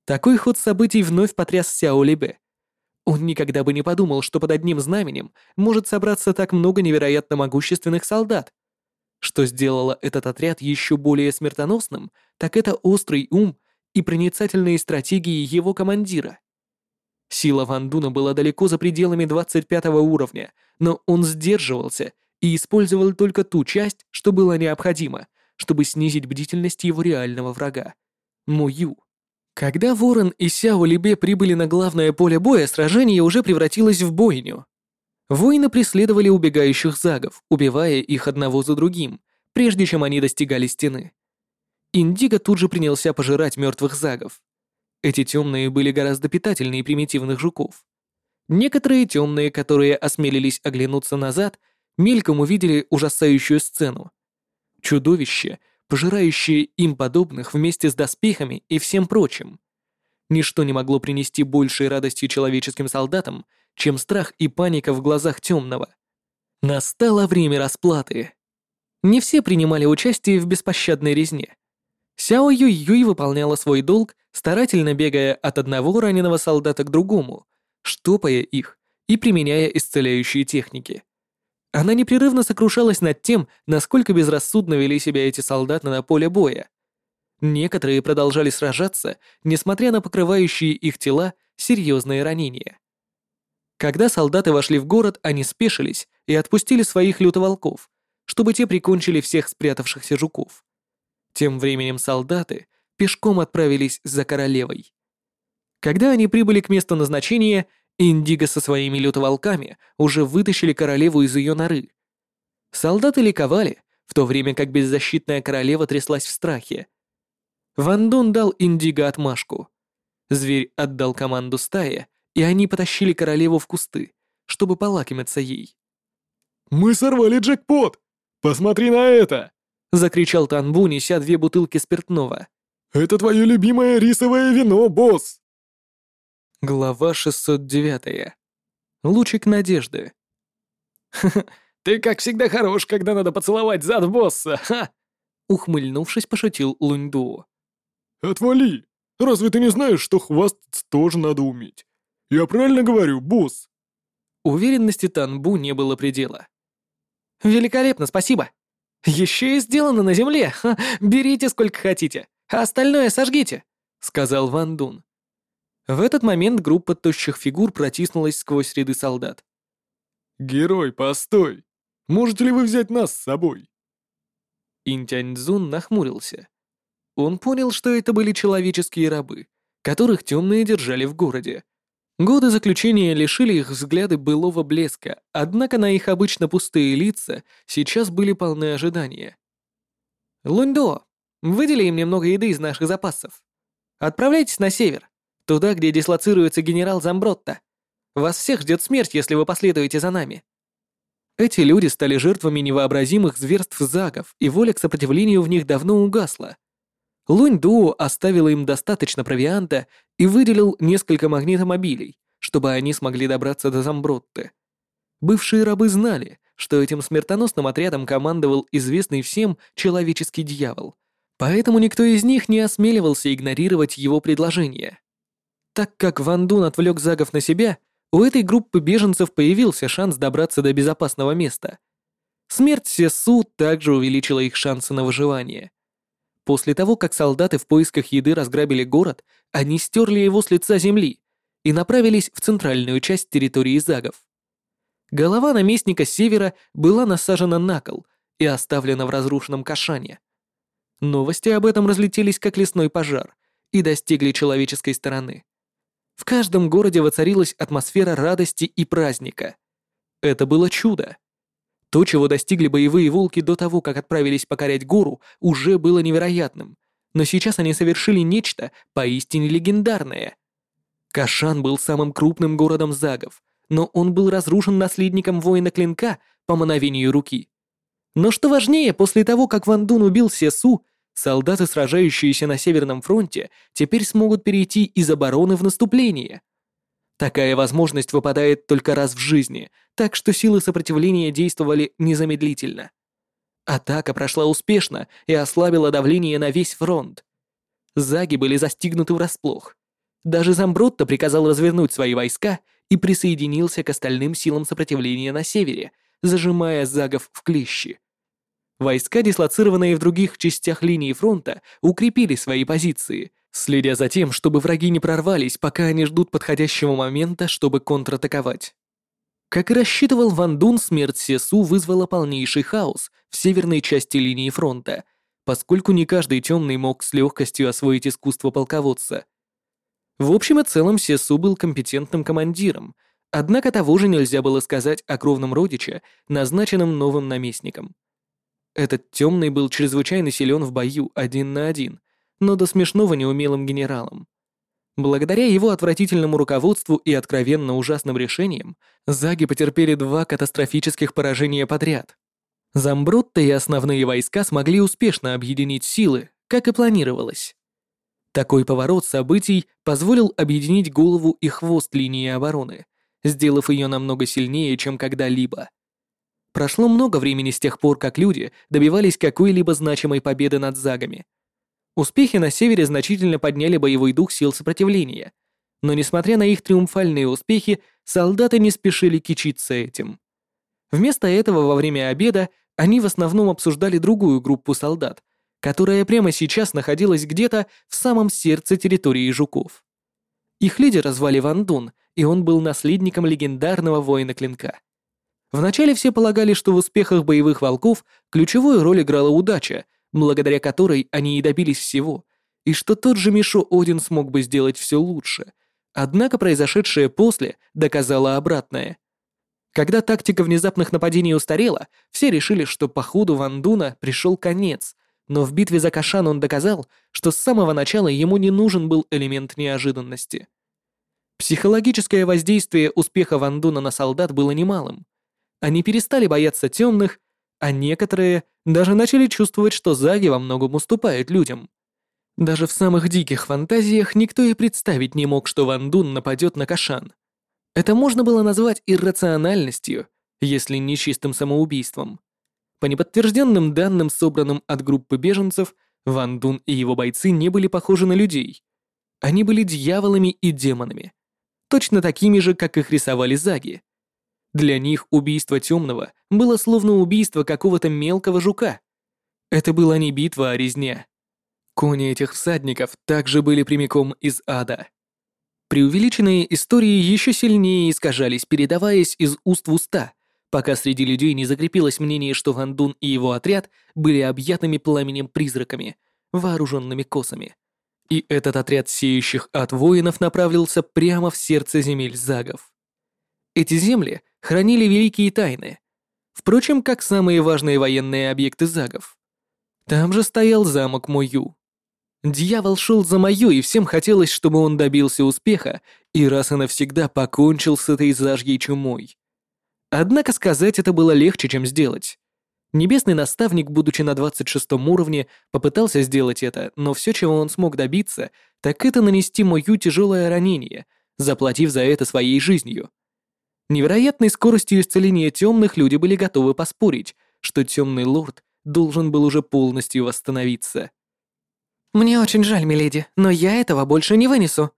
Такой ход событий вновь потряс Сяо Либе. Он никогда бы не подумал, что под одним знаменем может собраться так много невероятно могущественных солдат. Что сделало этот отряд еще более смертоносным, так это острый ум и проницательные стратегии его командира. Сила Ван Дуна была далеко за пределами 25 уровня, но он сдерживался и использовал только ту часть, что было необходимо, чтобы снизить бдительность его реального врага — Мую. Когда Ворон и Сяо Либе прибыли на главное поле боя, сражение уже превратилось в бойню. Воины преследовали убегающих загов, убивая их одного за другим, прежде чем они достигали стены. Индиго тут же принялся пожирать мертвых загов. Эти темные были гораздо питательнее примитивных жуков. Некоторые темные, которые осмелились оглянуться назад, мельком увидели ужасающую сцену. Чудовище, пожирающее им подобных вместе с доспехами и всем прочим. Ничто не могло принести большей радости человеческим солдатам, чем страх и паника в глазах темного. Настало время расплаты. Не все принимали участие в беспощадной резне. Сяо Юй Юй выполняла свой долг, старательно бегая от одного раненого солдата к другому, штопая их и применяя исцеляющие техники. Она непрерывно сокрушалась над тем, насколько безрассудно вели себя эти солдаты на поле боя. Некоторые продолжали сражаться, несмотря на покрывающие их тела серьезные ранения. Когда солдаты вошли в город, они спешились и отпустили своих лютоволков, чтобы те прикончили всех спрятавшихся жуков. Тем временем солдаты пешком отправились за королевой. Когда они прибыли к месту назначения, Индиго со своими лютоволками уже вытащили королеву из ее норы. Солдаты ликовали, в то время как беззащитная королева тряслась в страхе. Ван Дун дал Индиго отмашку. Зверь отдал команду стае, и они потащили королеву в кусты, чтобы полакомиться ей. «Мы сорвали джекпот! Посмотри на это!» — закричал Танбу, неся две бутылки спиртного. «Это твое любимое рисовое вино, босс!» Глава 609. Лучик надежды. ты как всегда хорош, когда надо поцеловать зад босса, ха!» Ухмыльнувшись, пошутил Луньду. «Отвали! Разве ты не знаешь, что хвастаться тоже надо уметь? Я правильно говорю, босс?» Уверенности Танбу не было предела. «Великолепно, спасибо. Еще и сделано на земле. Ха, берите сколько хотите, а остальное сожгите», — сказал Ван Дун. В этот момент группа тощих фигур протиснулась сквозь ряды солдат. «Герой, постой! Можете ли вы взять нас с собой?» Интяньцзун нахмурился. Он понял, что это были человеческие рабы, которых темные держали в городе. Годы заключения лишили их взгляды былого блеска, однако на их обычно пустые лица сейчас были полны ожидания. «Луньдо, выдели им немного еды из наших запасов. Отправляйтесь на север, туда, где дислоцируется генерал Замбротта. Вас всех ждет смерть, если вы последуете за нами». Эти люди стали жертвами невообразимых зверств загов, и воля к сопротивлению в них давно угасла. Лунь Дуо оставила им достаточно провианта и выделил несколько магнитомобилей, чтобы они смогли добраться до Замбротты. Бывшие рабы знали, что этим смертоносным отрядом командовал известный всем человеческий дьявол, поэтому никто из них не осмеливался игнорировать его предложение. Так как Ван Дун отвлек Загов на себя, у этой группы беженцев появился шанс добраться до безопасного места. Смерть Сесу также увеличила их шансы на выживание. После того, как солдаты в поисках еды разграбили город, они стерли его с лица земли и направились в центральную часть территории Загов. Голова наместника Севера была насажена на кол и оставлена в разрушенном Кашане. Новости об этом разлетелись как лесной пожар и достигли человеческой стороны. В каждом городе воцарилась атмосфера радости и праздника. Это было чудо. То, чего достигли боевые волки до того, как отправились покорять гору, уже было невероятным. Но сейчас они совершили нечто поистине легендарное. Кашан был самым крупным городом Загов, но он был разрушен наследником воина Клинка по мановению руки. Но что важнее, после того, как Ван Дун убил Сесу, Солдаты, сражающиеся на Северном фронте, теперь смогут перейти из обороны в наступление. Такая возможность выпадает только раз в жизни, так что силы сопротивления действовали незамедлительно. Атака прошла успешно и ослабила давление на весь фронт. Заги были застигнуты врасплох. Даже Замбротто приказал развернуть свои войска и присоединился к остальным силам сопротивления на севере, зажимая загов в клещи. Войска, дислоцированные в других частях линии фронта, укрепили свои позиции, следя за тем, чтобы враги не прорвались, пока они ждут подходящего момента, чтобы контратаковать. Как и рассчитывал Ван Дун, смерть Сесу вызвала полнейший хаос в северной части линии фронта, поскольку не каждый темный мог с легкостью освоить искусство полководца. В общем и целом Сесу был компетентным командиром, однако того же нельзя было сказать о кровном родиче, назначенном новым наместником. Этот темный был чрезвычайно силен в бою один на один, но до смешного неумелым генералом. Благодаря его отвратительному руководству и откровенно ужасным решениям, заги потерпели два катастрофических поражения подряд. Замбрутто и основные войска смогли успешно объединить силы, как и планировалось. Такой поворот событий позволил объединить голову и хвост линии обороны, сделав ее намного сильнее, чем когда-либо. Прошло много времени с тех пор, как люди добивались какой-либо значимой победы над загами. Успехи на севере значительно подняли боевой дух сил сопротивления, но несмотря на их триумфальные успехи, солдаты не спешили кичиться этим. Вместо этого во время обеда они в основном обсуждали другую группу солдат, которая прямо сейчас находилась где-то в самом сердце территории жуков. Их лидера звали Ван Дун, и он был наследником легендарного воина клинка. Вначале все полагали, что в успехах боевых волков ключевую роль играла удача, благодаря которой они и добились всего, и что тот же Мишо Один смог бы сделать все лучше. Однако произошедшее после доказало обратное. Когда тактика внезапных нападений устарела, все решили, что по ходу Ван Дуна пришел конец, но в битве за Кашан он доказал, что с самого начала ему не нужен был элемент неожиданности. Психологическое воздействие успеха Ван Дуна на солдат было немалым. Они перестали бояться темных, а некоторые даже начали чувствовать, что Заги во многом уступают людям. Даже в самых диких фантазиях никто и представить не мог, что Ван Дун нападет на Кашан. Это можно было назвать иррациональностью, если не чистым самоубийством. По неподтвержденным данным, собранным от группы беженцев, Ван Дун и его бойцы не были похожи на людей. Они были дьяволами и демонами. Точно такими же, как их рисовали заги. Для них убийство темного было словно убийство какого-то мелкого жука. Это была не битва, а резня. Кони этих всадников также были прямиком из ада. Преувеличенные истории еще сильнее искажались, передаваясь из уст в уста, пока среди людей не закрепилось мнение, что Ван Дун и его отряд были объятыми пламенем призраками, вооруженными косами. И этот отряд сеющих от воинов направился прямо в сердце земель загов. Эти земли хранили великие тайны, впрочем, как самые важные военные объекты загов. Там же стоял замок Мою. Дьявол шел за Мою, и всем хотелось, чтобы он добился успеха и раз и навсегда покончил с этой зажьей чумой. Однако сказать это было легче, чем сделать. Небесный наставник, будучи на 26 уровне, попытался сделать это, но все, чего он смог добиться, так это нанести Мою тяжелое ранение, заплатив за это своей жизнью. Невероятной скоростью исцеления темных люди были готовы поспорить, что темный лорд должен был уже полностью восстановиться. «Мне очень жаль, миледи, но я этого больше не вынесу.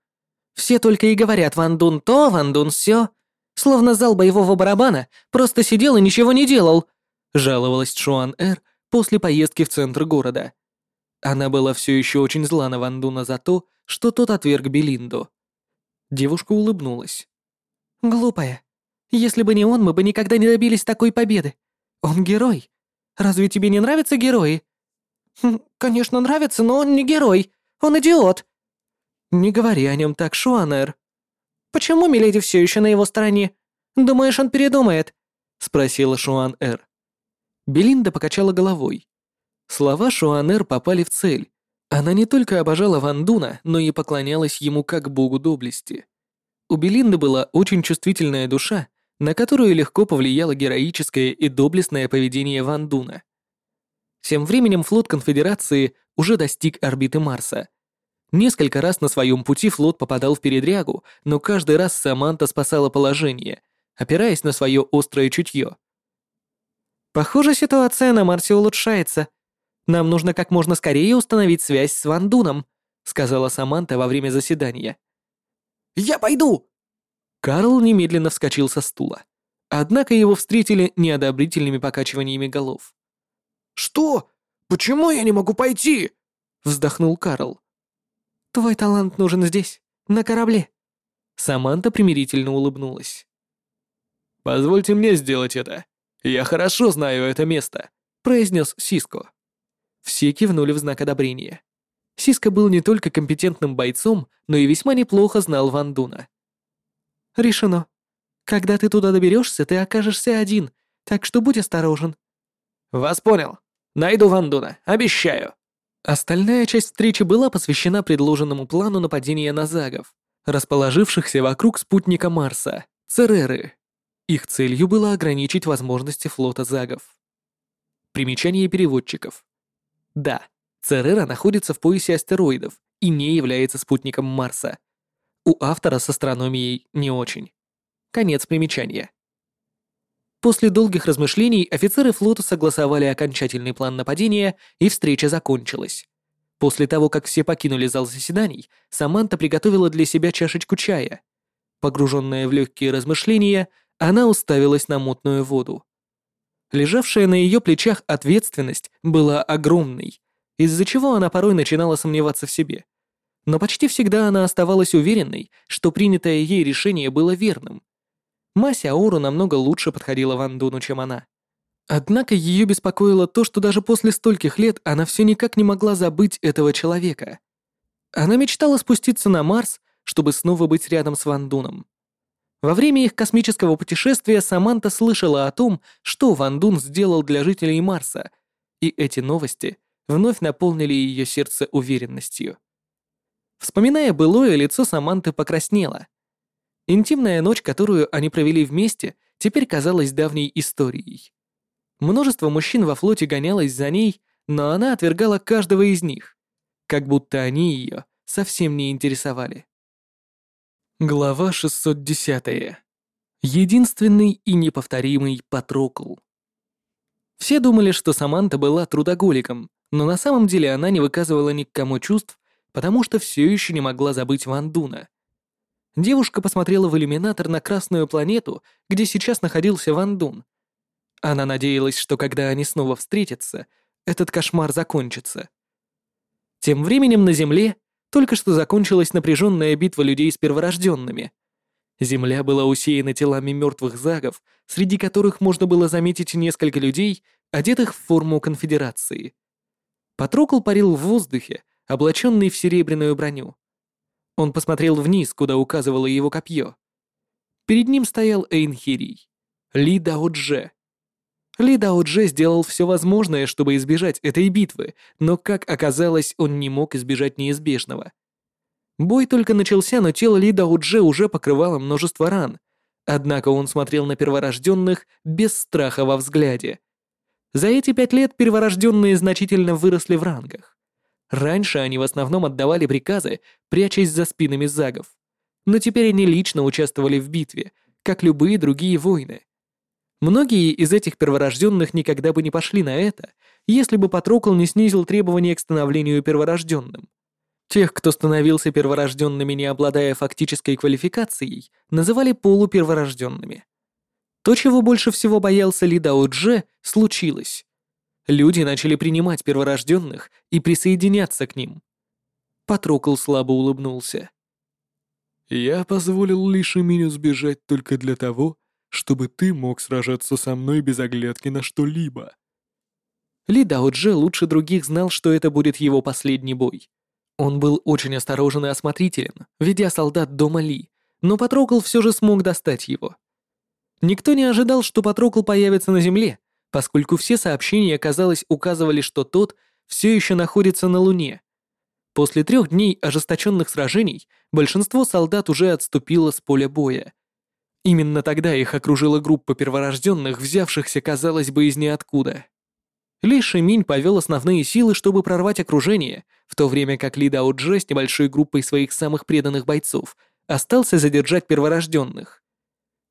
Все только и говорят «Ван Дун то, Ван Дун сё». Словно зал боевого барабана просто сидел и ничего не делал», — жаловалась Шуан Эр после поездки в центр города. Она была все еще очень зла на Ван Дуна за то, что тот отверг Белинду. Девушка улыбнулась. «Глупая. Если бы не он, мы бы никогда не добились такой победы. Он герой. Разве тебе не нравятся герои? Хм, конечно, нравится, но он не герой. Он идиот. Не говори о нем так, Шуанер. Почему Миледи все еще на его стороне? Думаешь, он передумает? Спросила Шуан-Эр. Белинда покачала головой. Слова Шуан-Эр попали в цель. Она не только обожала Вандуна, но и поклонялась ему как богу доблести. У Белинды была очень чувствительная душа, на которую легко повлияло героическое и доблестное поведение Ван Дуна. Тем временем флот Конфедерации уже достиг орбиты Марса. Несколько раз на своем пути флот попадал в передрягу, но каждый раз Саманта спасала положение, опираясь на свое острое чутье. «Похоже, ситуация на Марсе улучшается. Нам нужно как можно скорее установить связь с Ван Дуном», сказала Саманта во время заседания. «Я пойду!» Карл немедленно вскочил со стула. Однако его встретили неодобрительными покачиваниями голов. «Что? Почему я не могу пойти?» Вздохнул Карл. «Твой талант нужен здесь, на корабле». Саманта примирительно улыбнулась. «Позвольте мне сделать это. Я хорошо знаю это место», — произнес Сиско. Все кивнули в знак одобрения. Сиско был не только компетентным бойцом, но и весьма неплохо знал Ван Дуна. Решено. Когда ты туда доберешься, ты окажешься один, так что будь осторожен. Вас понял. Найду Вандуна, обещаю. Остальная часть встречи была посвящена предложенному плану нападения на загов, расположившихся вокруг спутника Марса, Цереры. Их целью было ограничить возможности флота загов. Примечание переводчиков. Да, Церера находится в поясе астероидов и не является спутником Марса, у автора с астрономией не очень. Конец примечания. После долгих размышлений офицеры флота согласовали окончательный план нападения, и встреча закончилась. После того, как все покинули зал заседаний, Саманта приготовила для себя чашечку чая. Погруженная в легкие размышления, она уставилась на мутную воду. Лежавшая на ее плечах ответственность была огромной, из-за чего она порой начинала сомневаться в себе но почти всегда она оставалась уверенной, что принятое ей решение было верным. Мася Ауру намного лучше подходила Ван Дуну, чем она. Однако ее беспокоило то, что даже после стольких лет она все никак не могла забыть этого человека. Она мечтала спуститься на Марс, чтобы снова быть рядом с Ван Дуном. Во время их космического путешествия Саманта слышала о том, что Ван Дун сделал для жителей Марса, и эти новости вновь наполнили ее сердце уверенностью. Вспоминая былое, лицо Саманты покраснело. Интимная ночь, которую они провели вместе, теперь казалась давней историей. Множество мужчин во флоте гонялось за ней, но она отвергала каждого из них, как будто они ее совсем не интересовали. Глава 610. Единственный и неповторимый Патрокл. Все думали, что Саманта была трудоголиком, но на самом деле она не выказывала ни к кому чувств потому что все еще не могла забыть Ван Дуна. Девушка посмотрела в иллюминатор на красную планету, где сейчас находился Ван Дун. Она надеялась, что когда они снова встретятся, этот кошмар закончится. Тем временем на Земле только что закончилась напряженная битва людей с перворожденными. Земля была усеяна телами мертвых загов, среди которых можно было заметить несколько людей, одетых в форму конфедерации. Патрокл парил в воздухе, облаченный в серебряную броню. Он посмотрел вниз, куда указывало его копье. Перед ним стоял Эйнхирий, Ли Даодже. Ли Даодже сделал все возможное, чтобы избежать этой битвы, но, как оказалось, он не мог избежать неизбежного. Бой только начался, но тело Ли Даудже уже покрывало множество ран. Однако он смотрел на перворожденных без страха во взгляде. За эти пять лет перворожденные значительно выросли в рангах. Раньше они в основном отдавали приказы, прячась за спинами загов. Но теперь они лично участвовали в битве, как любые другие воины. Многие из этих перворожденных никогда бы не пошли на это, если бы Патрокл не снизил требования к становлению перворожденным. Тех, кто становился перворожденными, не обладая фактической квалификацией, называли полуперворожденными. То, чего больше всего боялся Ли Дао Дже, случилось. Люди начали принимать перворожденных и присоединяться к ним. Патрокл слабо улыбнулся. «Я позволил лишь Миню сбежать только для того, чтобы ты мог сражаться со мной без оглядки на что-либо». Ли Дао Дже лучше других знал, что это будет его последний бой. Он был очень осторожен и осмотрителен, ведя солдат дома Ли, но Патрокл все же смог достать его. Никто не ожидал, что Патрокл появится на Земле, поскольку все сообщения, казалось, указывали, что тот все еще находится на Луне. После трех дней ожесточенных сражений большинство солдат уже отступило с поля боя. Именно тогда их окружила группа перворожденных, взявшихся, казалось бы, из ниоткуда. Ли Шиминь повел основные силы, чтобы прорвать окружение, в то время как Ли Дао Дже с небольшой группой своих самых преданных бойцов остался задержать перворожденных.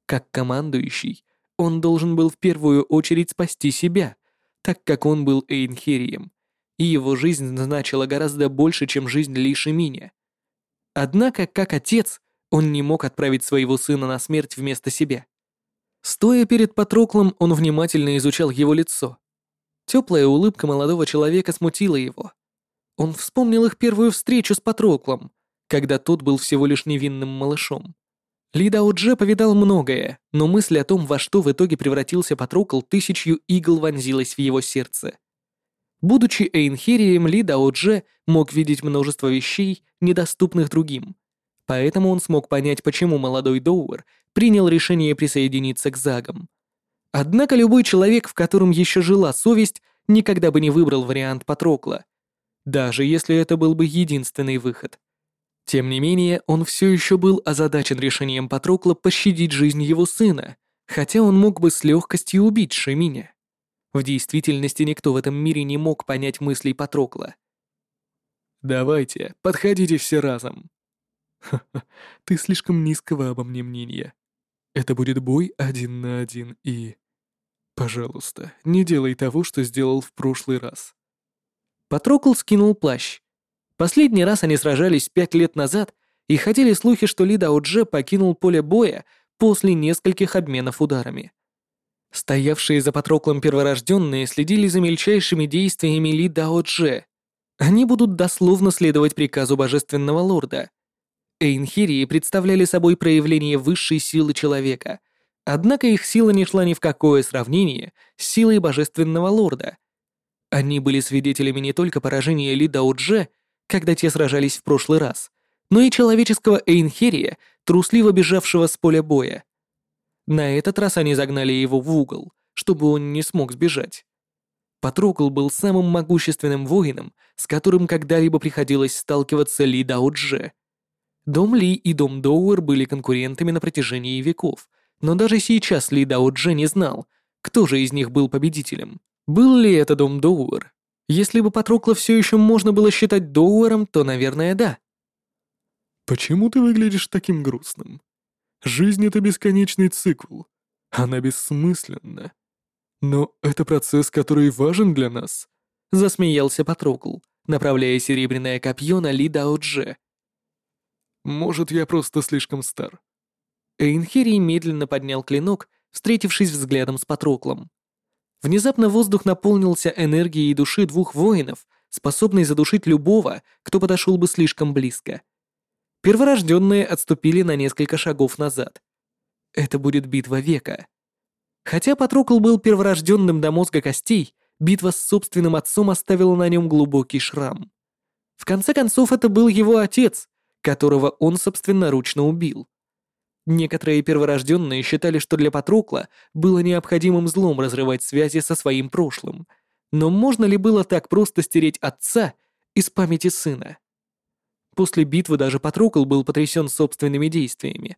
Как командующий, он должен был в первую очередь спасти себя, так как он был Эйнхерием, и его жизнь значила гораздо больше, чем жизнь Ли Шиминя. Однако, как отец, он не мог отправить своего сына на смерть вместо себя. Стоя перед Патроклом, он внимательно изучал его лицо, Теплая улыбка молодого человека смутила его. Он вспомнил их первую встречу с Патроклом, когда тот был всего лишь невинным малышом. Ли Дао Дже повидал многое, но мысль о том, во что в итоге превратился Патрокл, тысячью игл вонзилась в его сердце. Будучи Эйнхерием, Ли Дао Дже мог видеть множество вещей, недоступных другим. Поэтому он смог понять, почему молодой Доуэр принял решение присоединиться к Загам. Однако любой человек, в котором еще жила совесть, никогда бы не выбрал вариант Патрокла, даже если это был бы единственный выход. Тем не менее, он все еще был озадачен решением Патрокла пощадить жизнь его сына, хотя он мог бы с легкостью убить Шеминя. В действительности никто в этом мире не мог понять мыслей Патрокла. «Давайте, подходите все разом». «Ха-ха, ты слишком низкого обо мне мнения. Это будет бой один на один и...» Пожалуйста, не делай того, что сделал в прошлый раз. Патрокл скинул плащ. Последний раз они сражались пять лет назад, и ходили слухи, что Ли Дао-Дже покинул поле боя после нескольких обменов ударами. Стоявшие за Патроклом перворожденные следили за мельчайшими действиями Ли Дао-Дже. Они будут дословно следовать приказу Божественного Лорда. Эйнхирии представляли собой проявление высшей силы человека — Однако их сила не шла ни в какое сравнение с силой Божественного Лорда. Они были свидетелями не только поражения Ли Даудже, когда те сражались в прошлый раз, но и человеческого Эйнхерия, трусливо бежавшего с поля боя. На этот раз они загнали его в угол, чтобы он не смог сбежать. Патрокл был самым могущественным воином, с которым когда-либо приходилось сталкиваться Ли Даудже. Дом Ли и Дом Доуэр были конкурентами на протяжении веков — но даже сейчас Ли Дао Дже не знал, кто же из них был победителем. Был ли это дом Доуэр? Если бы Патрокла все еще можно было считать Доуэром, то, наверное, да. «Почему ты выглядишь таким грустным? Жизнь — это бесконечный цикл. Она бессмысленна. Но это процесс, который важен для нас», — засмеялся Патрокл. направляя серебряное копье на Ли Дао-Дже. «Может, я просто слишком стар». Эйнхерий медленно поднял клинок, встретившись взглядом с Патроклом. Внезапно воздух наполнился энергией души двух воинов, способной задушить любого, кто подошел бы слишком близко. Перворожденные отступили на несколько шагов назад. Это будет битва века. Хотя Патрокл был перворожденным до мозга костей, битва с собственным отцом оставила на нем глубокий шрам. В конце концов, это был его отец, которого он собственноручно убил. Некоторые перворожденные считали, что для Патрокла было необходимым злом разрывать связи со своим прошлым. Но можно ли было так просто стереть отца из памяти сына? После битвы даже Патрокл был потрясен собственными действиями.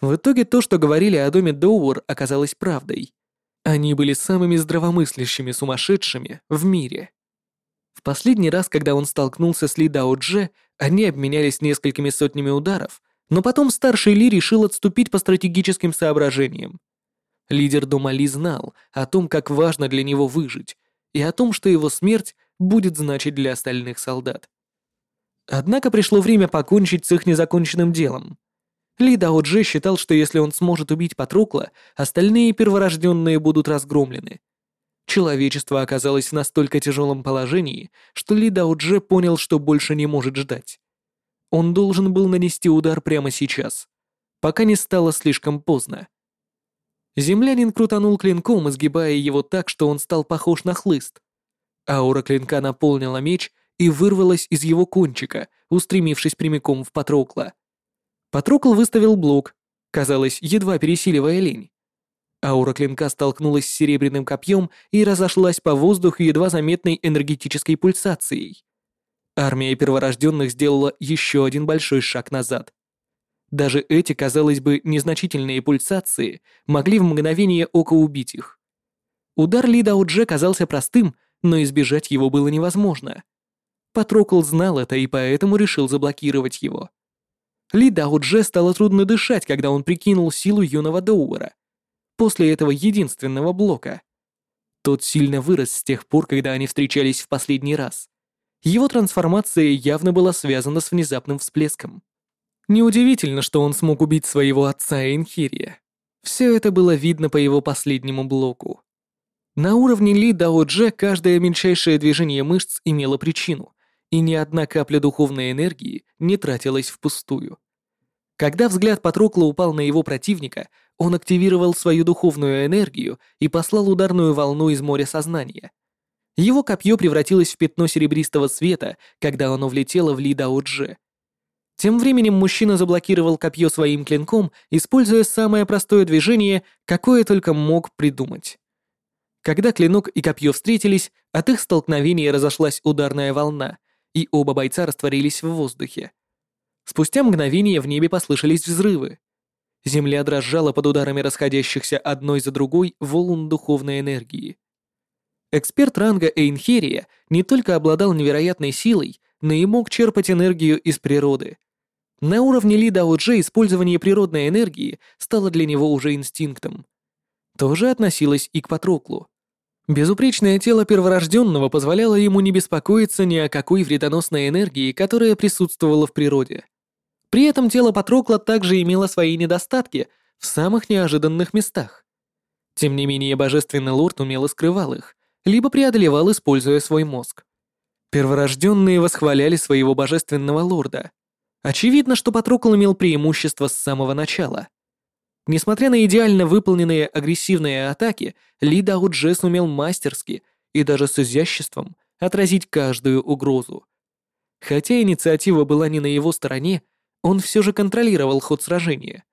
В итоге то, что говорили о доме Доуэр, оказалось правдой. Они были самыми здравомыслящими сумасшедшими в мире. В последний раз, когда он столкнулся с Ли Дао Дже, они обменялись несколькими сотнями ударов, но потом старший Ли решил отступить по стратегическим соображениям. Лидер дома Ли знал о том, как важно для него выжить, и о том, что его смерть будет значить для остальных солдат. Однако пришло время покончить с их незаконченным делом. Ли Дао Дже считал, что если он сможет убить Патрукла, остальные перворожденные будут разгромлены. Человечество оказалось в настолько тяжелом положении, что Ли Дао Дже понял, что больше не может ждать. Он должен был нанести удар прямо сейчас, пока не стало слишком поздно. Землянин крутанул клинком, изгибая его так, что он стал похож на хлыст. Аура клинка наполнила меч и вырвалась из его кончика, устремившись прямиком в Патрокла. Патрокл выставил блок, казалось, едва пересиливая лень. Аура клинка столкнулась с серебряным копьем и разошлась по воздуху едва заметной энергетической пульсацией. Армия перворожденных сделала еще один большой шаг назад. Даже эти, казалось бы, незначительные пульсации могли в мгновение ока убить их. Удар Ли Дао Дже казался простым, но избежать его было невозможно. Патрокл знал это и поэтому решил заблокировать его. Ли Дао Дже стало трудно дышать, когда он прикинул силу юного Доуэра. После этого единственного блока. Тот сильно вырос с тех пор, когда они встречались в последний раз. Его трансформация явно была связана с внезапным всплеском. Неудивительно, что он смог убить своего отца Энхирия. Все это было видно по его последнему блоку. На уровне Ли Дао Дже каждое мельчайшее движение мышц имело причину, и ни одна капля духовной энергии не тратилась впустую. Когда взгляд Патрокла упал на его противника, он активировал свою духовную энергию и послал ударную волну из моря сознания. Его копье превратилось в пятно серебристого света, когда оно влетело в Ли Дао-Дже. Тем временем мужчина заблокировал копье своим клинком, используя самое простое движение, какое только мог придумать. Когда клинок и копье встретились, от их столкновения разошлась ударная волна, и оба бойца растворились в воздухе. Спустя мгновение в небе послышались взрывы. Земля дрожала под ударами расходящихся одной за другой волн духовной энергии. Эксперт ранга Эйнхерия не только обладал невероятной силой, но и мог черпать энергию из природы. На уровне Ли Дао Дже использование природной энергии стало для него уже инстинктом. То же относилось и к Патроклу. Безупречное тело перворожденного позволяло ему не беспокоиться ни о какой вредоносной энергии, которая присутствовала в природе. При этом тело Патрокла также имело свои недостатки в самых неожиданных местах. Тем не менее, божественный лорд умело скрывал их, либо преодолевал, используя свой мозг. Перворожденные восхваляли своего божественного лорда. Очевидно, что Патрокл имел преимущество с самого начала. Несмотря на идеально выполненные агрессивные атаки, Ли Дао Дже сумел мастерски и даже с изяществом отразить каждую угрозу. Хотя инициатива была не на его стороне, он все же контролировал ход сражения.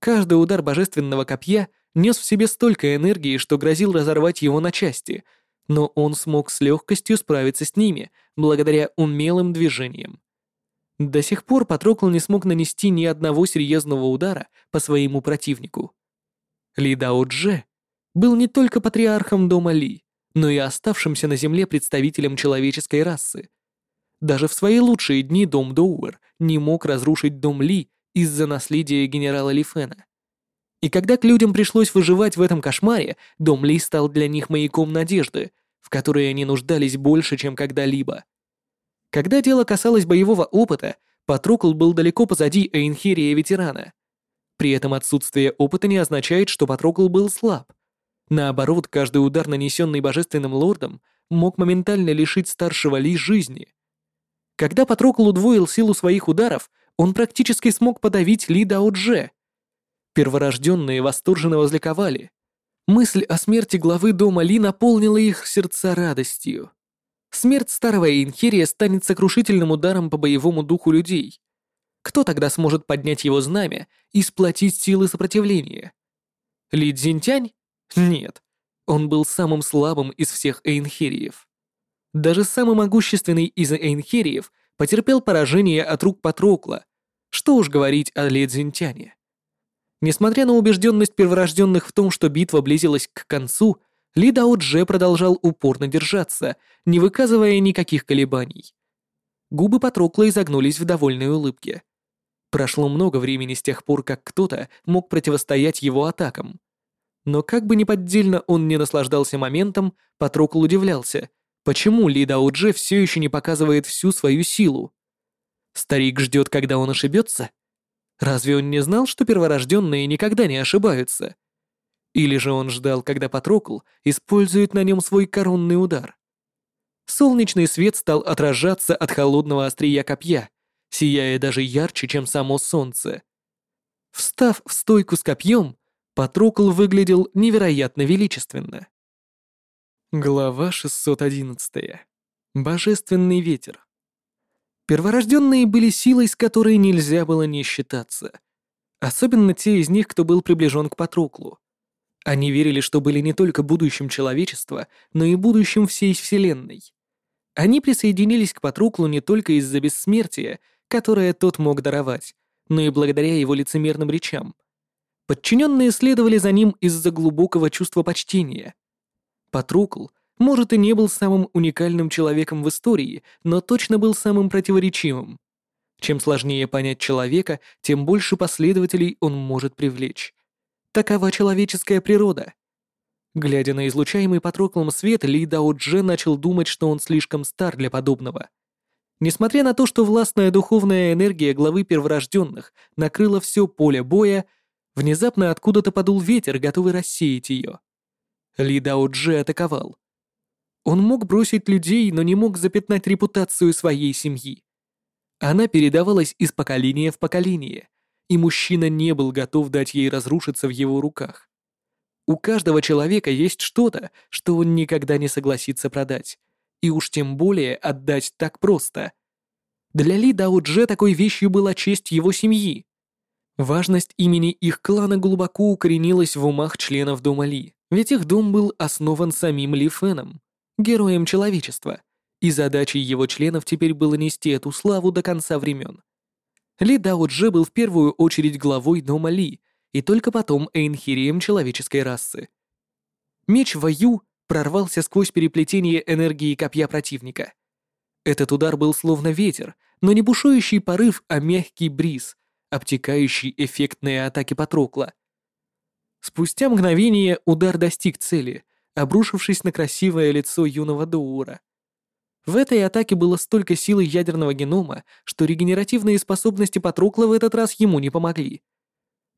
Каждый удар божественного копья нес в себе столько энергии, что грозил разорвать его на части, но он смог с легкостью справиться с ними благодаря умелым движениям. До сих пор Патрокл не смог нанести ни одного серьезного удара по своему противнику. Ли Дао Дже был не только патриархом дома Ли, но и оставшимся на земле представителем человеческой расы. Даже в свои лучшие дни дом Доуэр не мог разрушить дом Ли из-за наследия генерала Ли Фэна. И когда к людям пришлось выживать в этом кошмаре, дом Ли стал для них маяком надежды, в которой они нуждались больше, чем когда-либо. Когда дело касалось боевого опыта, Патрокл был далеко позади Эйнхирия ветерана. При этом отсутствие опыта не означает, что Патрокл был слаб. Наоборот, каждый удар, нанесенный божественным лордом, мог моментально лишить старшего Ли жизни. Когда Патрокл удвоил силу своих ударов, он практически смог подавить Ли Даудже. Перворожденные восторженно возликовали. Мысль о смерти главы дома Ли наполнила их сердца радостью. Смерть старого Эйнхерия станет сокрушительным ударом по боевому духу людей. Кто тогда сможет поднять его знамя и сплотить силы сопротивления? Ли Цзиньтянь? Нет. Он был самым слабым из всех Эйнхериев. Даже самый могущественный из Эйнхериев потерпел поражение от рук Патрокла. Что уж говорить о Ли Цзиньтяне. Несмотря на убежденность перворожденных в том, что битва близилась к концу, ли Дао Дже продолжал упорно держаться, не выказывая никаких колебаний. Губы Патрокла изогнулись в довольной улыбке. Прошло много времени с тех пор, как кто-то мог противостоять его атакам. Но как бы неподдельно он не наслаждался моментом, Патрокл удивлялся, почему Ли Дао Дже все еще не показывает всю свою силу. Старик ждет, когда он ошибется? Разве он не знал, что перворожденные никогда не ошибаются? Или же он ждал, когда Патрокл использует на нем свой коронный удар. Солнечный свет стал отражаться от холодного острия копья, сияя даже ярче, чем само солнце. Встав в стойку с копьем, Патрокл выглядел невероятно величественно. Глава 611. Божественный ветер. Перворожденные были силой, с которой нельзя было не считаться. Особенно те из них, кто был приближен к Патроклу. Они верили, что были не только будущим человечества, но и будущим всей Вселенной. Они присоединились к Патруклу не только из-за бессмертия, которое тот мог даровать, но и благодаря его лицемерным речам. Подчиненные следовали за ним из-за глубокого чувства почтения. Патрукл, может, и не был самым уникальным человеком в истории, но точно был самым противоречивым. Чем сложнее понять человека, тем больше последователей он может привлечь. Такова человеческая природа. Глядя на излучаемый Патроклом свет, Ли Дао Дже начал думать, что он слишком стар для подобного. Несмотря на то, что властная духовная энергия главы перворожденных накрыла все поле боя, внезапно откуда-то подул ветер, готовый рассеять ее. Ли Дао Дже атаковал. Он мог бросить людей, но не мог запятнать репутацию своей семьи. Она передавалась из поколения в поколение, и мужчина не был готов дать ей разрушиться в его руках. У каждого человека есть что-то, что он никогда не согласится продать, и уж тем более отдать так просто. Для Ли Дао Дже такой вещью была честь его семьи. Важность имени их клана глубоко укоренилась в умах членов Дома Ли, ведь их дом был основан самим Ли Феном, героем человечества, и задачей его членов теперь было нести эту славу до конца времен. Ли Дао Дже был в первую очередь главой дома Ли, и только потом Эйнхирием человеческой расы. Меч Ваю прорвался сквозь переплетение энергии копья противника. Этот удар был словно ветер, но не бушующий порыв, а мягкий бриз, обтекающий эффектные атаки Патрокла. Спустя мгновение удар достиг цели, обрушившись на красивое лицо юного Доура. В этой атаке было столько силы ядерного генома, что регенеративные способности Патрукла в этот раз ему не помогли.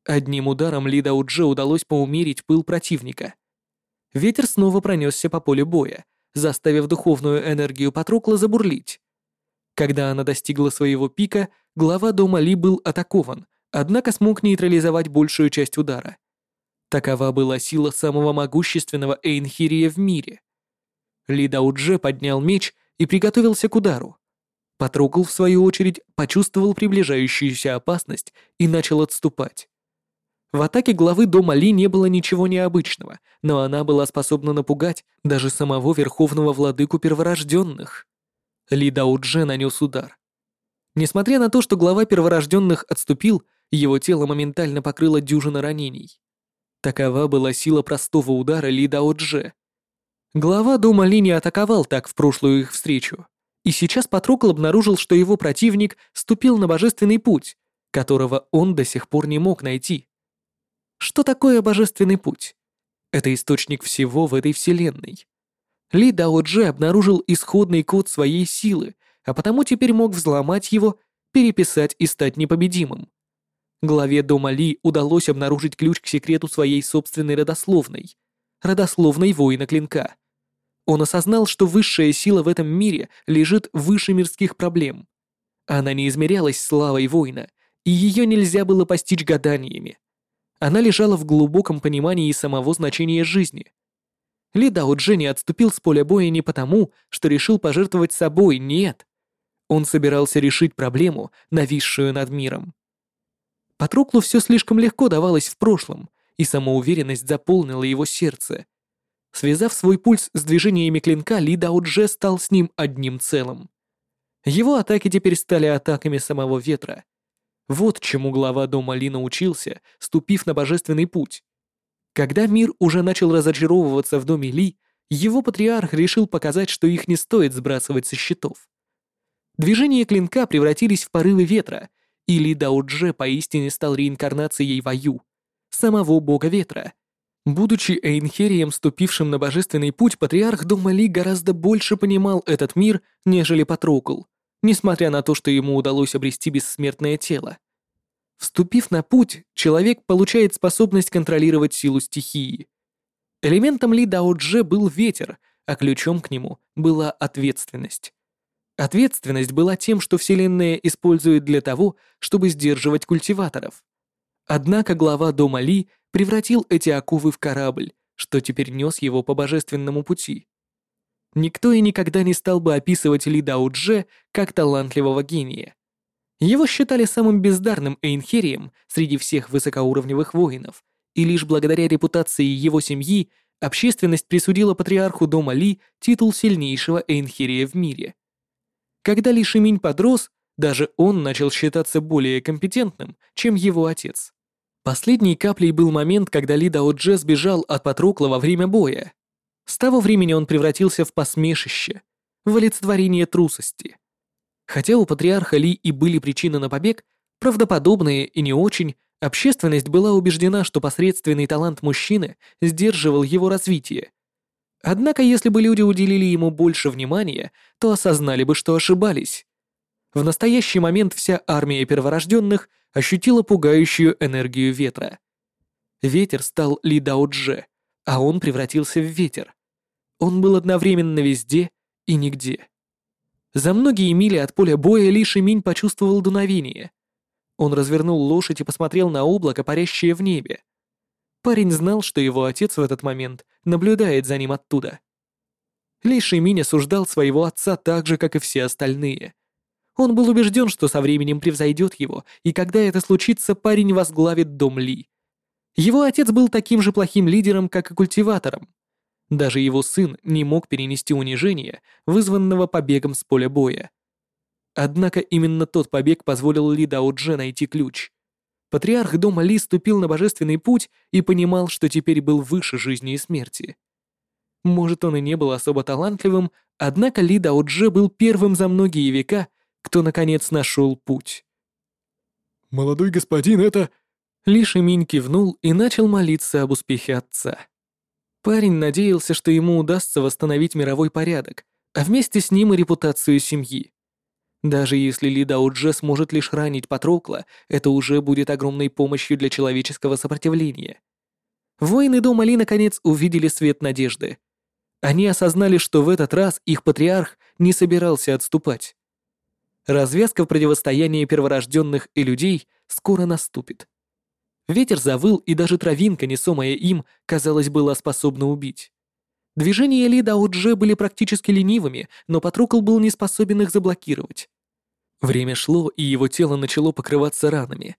Одним ударом Ли Даудже удалось поумерить пыл противника. Ветер снова пронесся по полю боя, заставив духовную энергию Патрукла забурлить. Когда она достигла своего пика, глава дома Ли был атакован, однако смог нейтрализовать большую часть удара. Такова была сила самого могущественного Эйнхирия в мире. Ли Даудже поднял меч и приготовился к удару. Патрукл, в свою очередь, почувствовал приближающуюся опасность и начал отступать. В атаке главы дома Ли не было ничего необычного, но она была способна напугать даже самого верховного владыку перворожденных. Ли Даудже нанес удар. Несмотря на то, что глава перворожденных отступил, его тело моментально покрыло дюжина ранений. Такова была сила простого удара Ли Даудже. Глава дома Ли не атаковал так в прошлую их встречу. И сейчас Патрокл обнаружил, что его противник ступил на божественный путь, которого он до сих пор не мог найти. Что такое божественный путь? Это источник всего в этой вселенной. Ли Дао Дже обнаружил исходный код своей силы, а потому теперь мог взломать его, переписать и стать непобедимым. Главе дома Ли удалось обнаружить ключ к секрету своей собственной родословной, родословной воина клинка. Он осознал, что высшая сила в этом мире лежит выше мирских проблем. Она не измерялась славой воина, и ее нельзя было постичь гаданиями. Она лежала в глубоком понимании самого значения жизни. Ли Дао Дже не отступил с поля боя не потому, что решил пожертвовать собой, нет. Он собирался решить проблему, нависшую над миром. Патруклу все слишком легко давалось в прошлом, и самоуверенность заполнила его сердце. Связав свой пульс с движениями клинка, Ли Дао Дже стал с ним одним целым. Его атаки теперь стали атаками самого ветра. Вот чему глава дома Ли научился, ступив на божественный путь. Когда мир уже начал разочаровываться в доме Ли, его патриарх решил показать, что их не стоит сбрасывать со счетов. Движения клинка превратились в порывы ветра, и Ли Даудже поистине стал реинкарнацией Ваю, самого бога ветра. Будучи Эйнхерием, ступившим на божественный путь, патриарх дома Ли гораздо больше понимал этот мир, нежели Патрокл, несмотря на то, что ему удалось обрести бессмертное тело. Вступив на путь, человек получает способность контролировать силу стихии. Элементом Ли Дао Дже был ветер, а ключом к нему была ответственность. Ответственность была тем, что Вселенная использует для того, чтобы сдерживать культиваторов. Однако глава дома Ли превратил эти оковы в корабль, что теперь нес его по божественному пути. Никто и никогда не стал бы описывать Ли Дао Дже как талантливого гения. Его считали самым бездарным Эйнхерием среди всех высокоуровневых воинов, и лишь благодаря репутации его семьи общественность присудила патриарху дома Ли титул сильнейшего Эйнхерия в мире. Когда Ли Шиминь подрос, даже он начал считаться более компетентным, чем его отец. Последней каплей был момент, когда Ли Дао Дже сбежал от Патрокла во время боя. С того времени он превратился в посмешище, в олицетворение трусости. Хотя у патриарха Ли и были причины на побег, правдоподобные и не очень, общественность была убеждена, что посредственный талант мужчины сдерживал его развитие. Однако, если бы люди уделили ему больше внимания, то осознали бы, что ошибались. В настоящий момент вся армия перворожденных ощутила пугающую энергию ветра. Ветер стал Ли Дао-Дже, а он превратился в ветер. Он был одновременно везде и нигде. За многие мили от поля боя Ли Шиминь почувствовал дуновение. Он развернул лошадь и посмотрел на облако, парящее в небе. Парень знал, что его отец в этот момент наблюдает за ним оттуда. Ли Шиминь осуждал своего отца так же, как и все остальные. Он был убежден, что со временем превзойдет его, и когда это случится, парень возглавит дом Ли. Его отец был таким же плохим лидером, как и культиватором. Даже его сын не мог перенести унижение, вызванного побегом с поля боя. Однако именно тот побег позволил Ли Дао-Дже найти ключ. Патриарх дома Ли ступил на божественный путь и понимал, что теперь был выше жизни и смерти. Может, он и не был особо талантливым, однако Ли Дао-Дже был первым за многие века, кто наконец нашел путь. «Молодой господин, это...» Ли Шиминь кивнул и начал молиться об успехе отца. Парень надеялся, что ему удастся восстановить мировой порядок, а вместе с ним и репутацию семьи. Даже если Ли Дао-Дже сможет лишь ранить Патрокла, это уже будет огромной помощью для человеческого сопротивления. Воины Дома Ли наконец увидели свет надежды. Они осознали, что в этот раз их патриарх не собирался отступать. Развязка в противостоянии перворожденных и людей скоро наступит. Ветер завыл, и даже травинка, несомая им, казалось, была способна убить. Движения Ли Дао-Дже были практически ленивыми, но Патрукл был не способен их заблокировать. Время шло, и его тело начало покрываться ранами.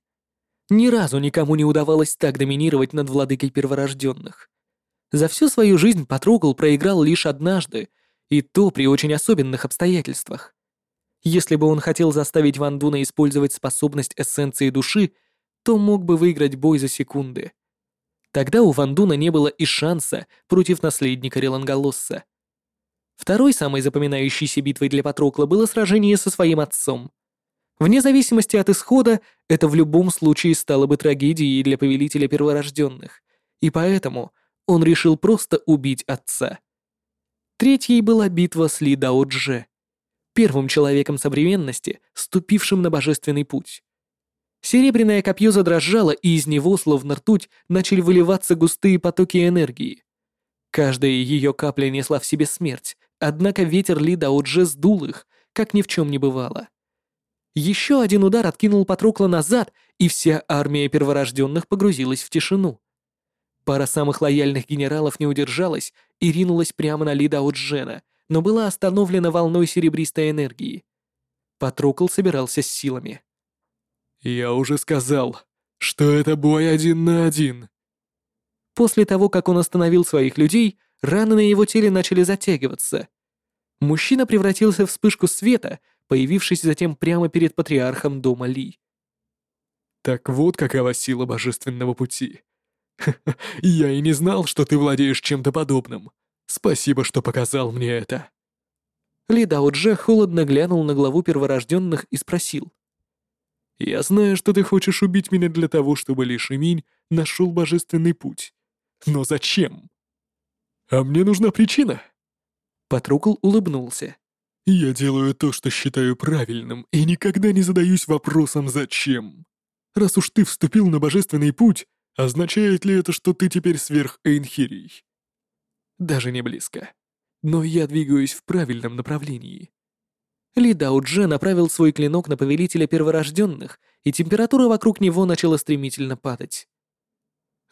Ни разу никому не удавалось так доминировать над владыкой перворожденных. За всю свою жизнь Патрукл проиграл лишь однажды, и то при очень особенных обстоятельствах. Если бы он хотел заставить Ван Дуна использовать способность эссенции души, то мог бы выиграть бой за секунды. Тогда у Вандуна не было и шанса против наследника Реланголосса. Второй самой запоминающейся битвой для Патрокла было сражение со своим отцом. Вне зависимости от исхода, это в любом случае стало бы трагедией для повелителя перворожденных, и поэтому он решил просто убить отца. Третьей была битва с Ли Дао первым человеком современности, ступившим на божественный путь. Серебряное копье задрожало, и из него, словно ртуть, начали выливаться густые потоки энергии. Каждая ее капля несла в себе смерть, однако ветер Ли Дао-Дже сдул их, как ни в чем не бывало. Еще один удар откинул Патрокла назад, и вся армия перворожденных погрузилась в тишину. Пара самых лояльных генералов не удержалась и ринулась прямо на Ли Дао-Джена, но была остановлена волной серебристой энергии. Патрокл собирался с силами. «Я уже сказал, что это бой один на один». После того, как он остановил своих людей, раны на его теле начали затягиваться. Мужчина превратился в вспышку света, появившись затем прямо перед патриархом дома Ли. «Так вот какова сила божественного пути. Я и не знал, что ты владеешь чем-то подобным. Спасибо, что показал мне это». Ли Дао Дже холодно глянул на главу перворожденных и спросил. Я знаю, что ты хочешь убить меня для того, чтобы Ли Шиминь нашел божественный путь. Но зачем? А мне нужна причина. Патрукл улыбнулся. Я делаю то, что считаю правильным, и никогда не задаюсь вопросом «зачем?». Раз уж ты вступил на божественный путь, означает ли это, что ты теперь сверх Эйнхирий? Даже не близко. Но я двигаюсь в правильном направлении. Ли Дао Дже направил свой клинок на повелителя перворожденных, и температура вокруг него начала стремительно падать.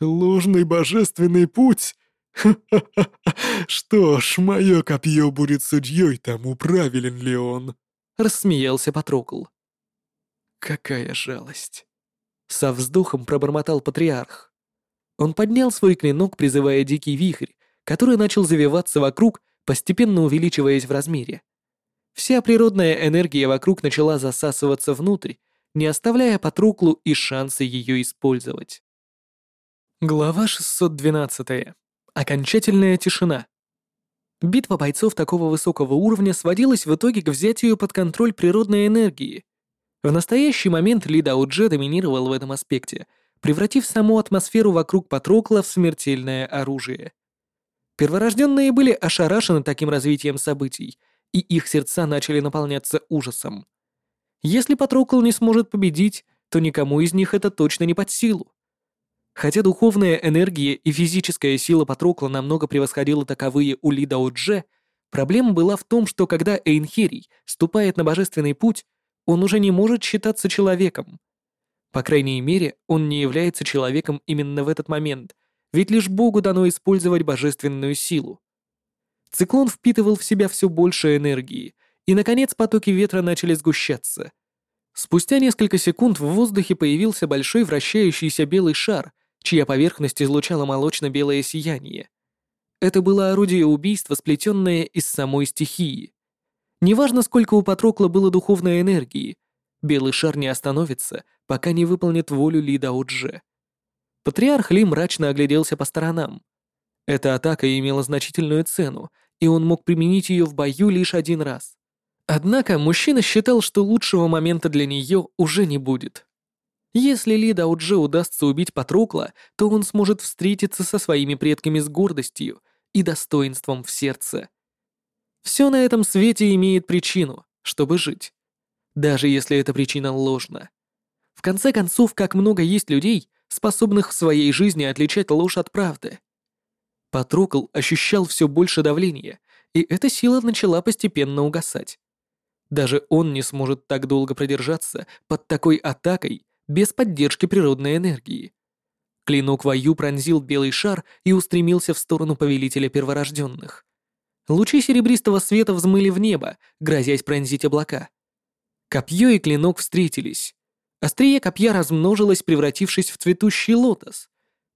«Ложный божественный путь? Ха-ха-ха! Что ж, мое копье будет судьей тому, правилен ли он!» Рассмеялся Патрокл. «Какая жалость!» Со вздохом пробормотал патриарх. Он поднял свой клинок, призывая дикий вихрь, который начал завиваться вокруг, постепенно увеличиваясь в размере. Вся природная энергия вокруг начала засасываться внутрь, не оставляя Патруклу и шанса ее использовать. Глава 612. Окончательная тишина. Битва бойцов такого высокого уровня сводилась в итоге к взятию под контроль природной энергии. В настоящий момент Ли Даудже доминировал в этом аспекте, превратив саму атмосферу вокруг Патрокла в смертельное оружие. Перворожденные были ошарашены таким развитием событий — и их сердца начали наполняться ужасом. Если Патрокл не сможет победить, то никому из них это точно не под силу. Хотя духовная энергия и физическая сила Патрокла намного превосходила таковые у Ли Дао-Дже, проблема была в том, что когда Эйнхерий ступает на божественный путь, он уже не может считаться человеком. По крайней мере, он не является человеком именно в этот момент, ведь лишь Богу дано использовать божественную силу. Циклон впитывал в себя все больше энергии, и, наконец, потоки ветра начали сгущаться. Спустя несколько секунд в воздухе появился большой вращающийся белый шар, чья поверхность излучала молочно-белое сияние. Это было орудие убийства, сплетенное из самой стихии. Неважно, сколько у Патрокла было духовной энергии, белый шар не остановится, пока не выполнит волю Ли Даудже. Патриарх Ли мрачно огляделся по сторонам. Эта атака имела значительную цену, и он мог применить ее в бою лишь один раз. Однако мужчина считал, что лучшего момента для нее уже не будет. Если Ли Даудже удастся убить Патрокла, то он сможет встретиться со своими предками с гордостью и достоинством в сердце. Все на этом свете имеет причину, чтобы жить. Даже если эта причина ложна. В конце концов, как много есть людей, способных в своей жизни отличать ложь от правды. Патрукл ощущал все больше давления, и эта сила начала постепенно угасать. Даже он не сможет так долго продержаться под такой атакой без поддержки природной энергии. Клинок Ваю пронзил белый шар и устремился в сторону повелителя перворожденных. Лучи серебристого света взмыли в небо, грозясь пронзить облака. Копье и клинок встретились. Острие копья размножилось, превратившись в цветущий лотос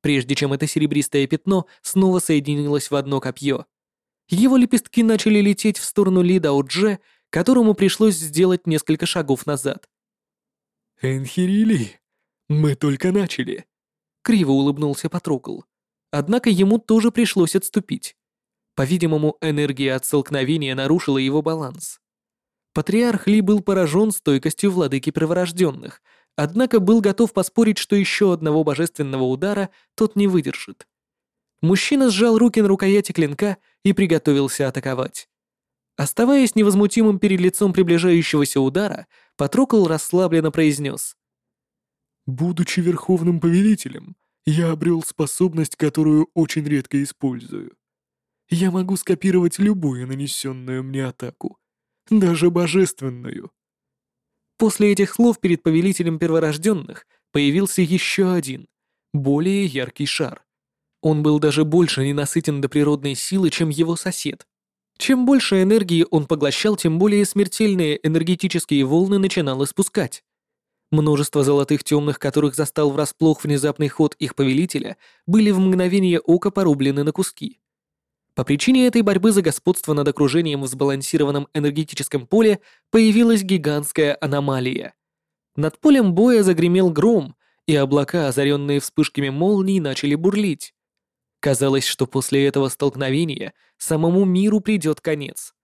прежде чем это серебристое пятно снова соединилось в одно копье. Его лепестки начали лететь в сторону Ли Дао-Дже, которому пришлось сделать несколько шагов назад. «Энхирили, мы только начали», — криво улыбнулся Патрукл. Однако ему тоже пришлось отступить. По-видимому, энергия от столкновения нарушила его баланс. Патриарх Ли был поражен стойкостью владыки проворожденных, однако был готов поспорить, что еще одного божественного удара тот не выдержит. Мужчина сжал руки на рукояти клинка и приготовился атаковать. Оставаясь невозмутимым перед лицом приближающегося удара, Патрокл расслабленно произнес. «Будучи верховным повелителем, я обрел способность, которую очень редко использую. Я могу скопировать любую нанесенную мне атаку, даже божественную». После этих слов перед повелителем перворожденных появился еще один, более яркий шар. Он был даже больше ненасытен до природной силы, чем его сосед. Чем больше энергии он поглощал, тем более смертельные энергетические волны начинал испускать. Множество золотых темных, которых застал врасплох внезапный ход их повелителя, были в мгновение ока порублены на куски. По причине этой борьбы за господство над окружением в сбалансированном энергетическом поле появилась гигантская аномалия. Над полем боя загремел гром, и облака, озаренные вспышками молний, начали бурлить. Казалось, что после этого столкновения самому миру придет конец.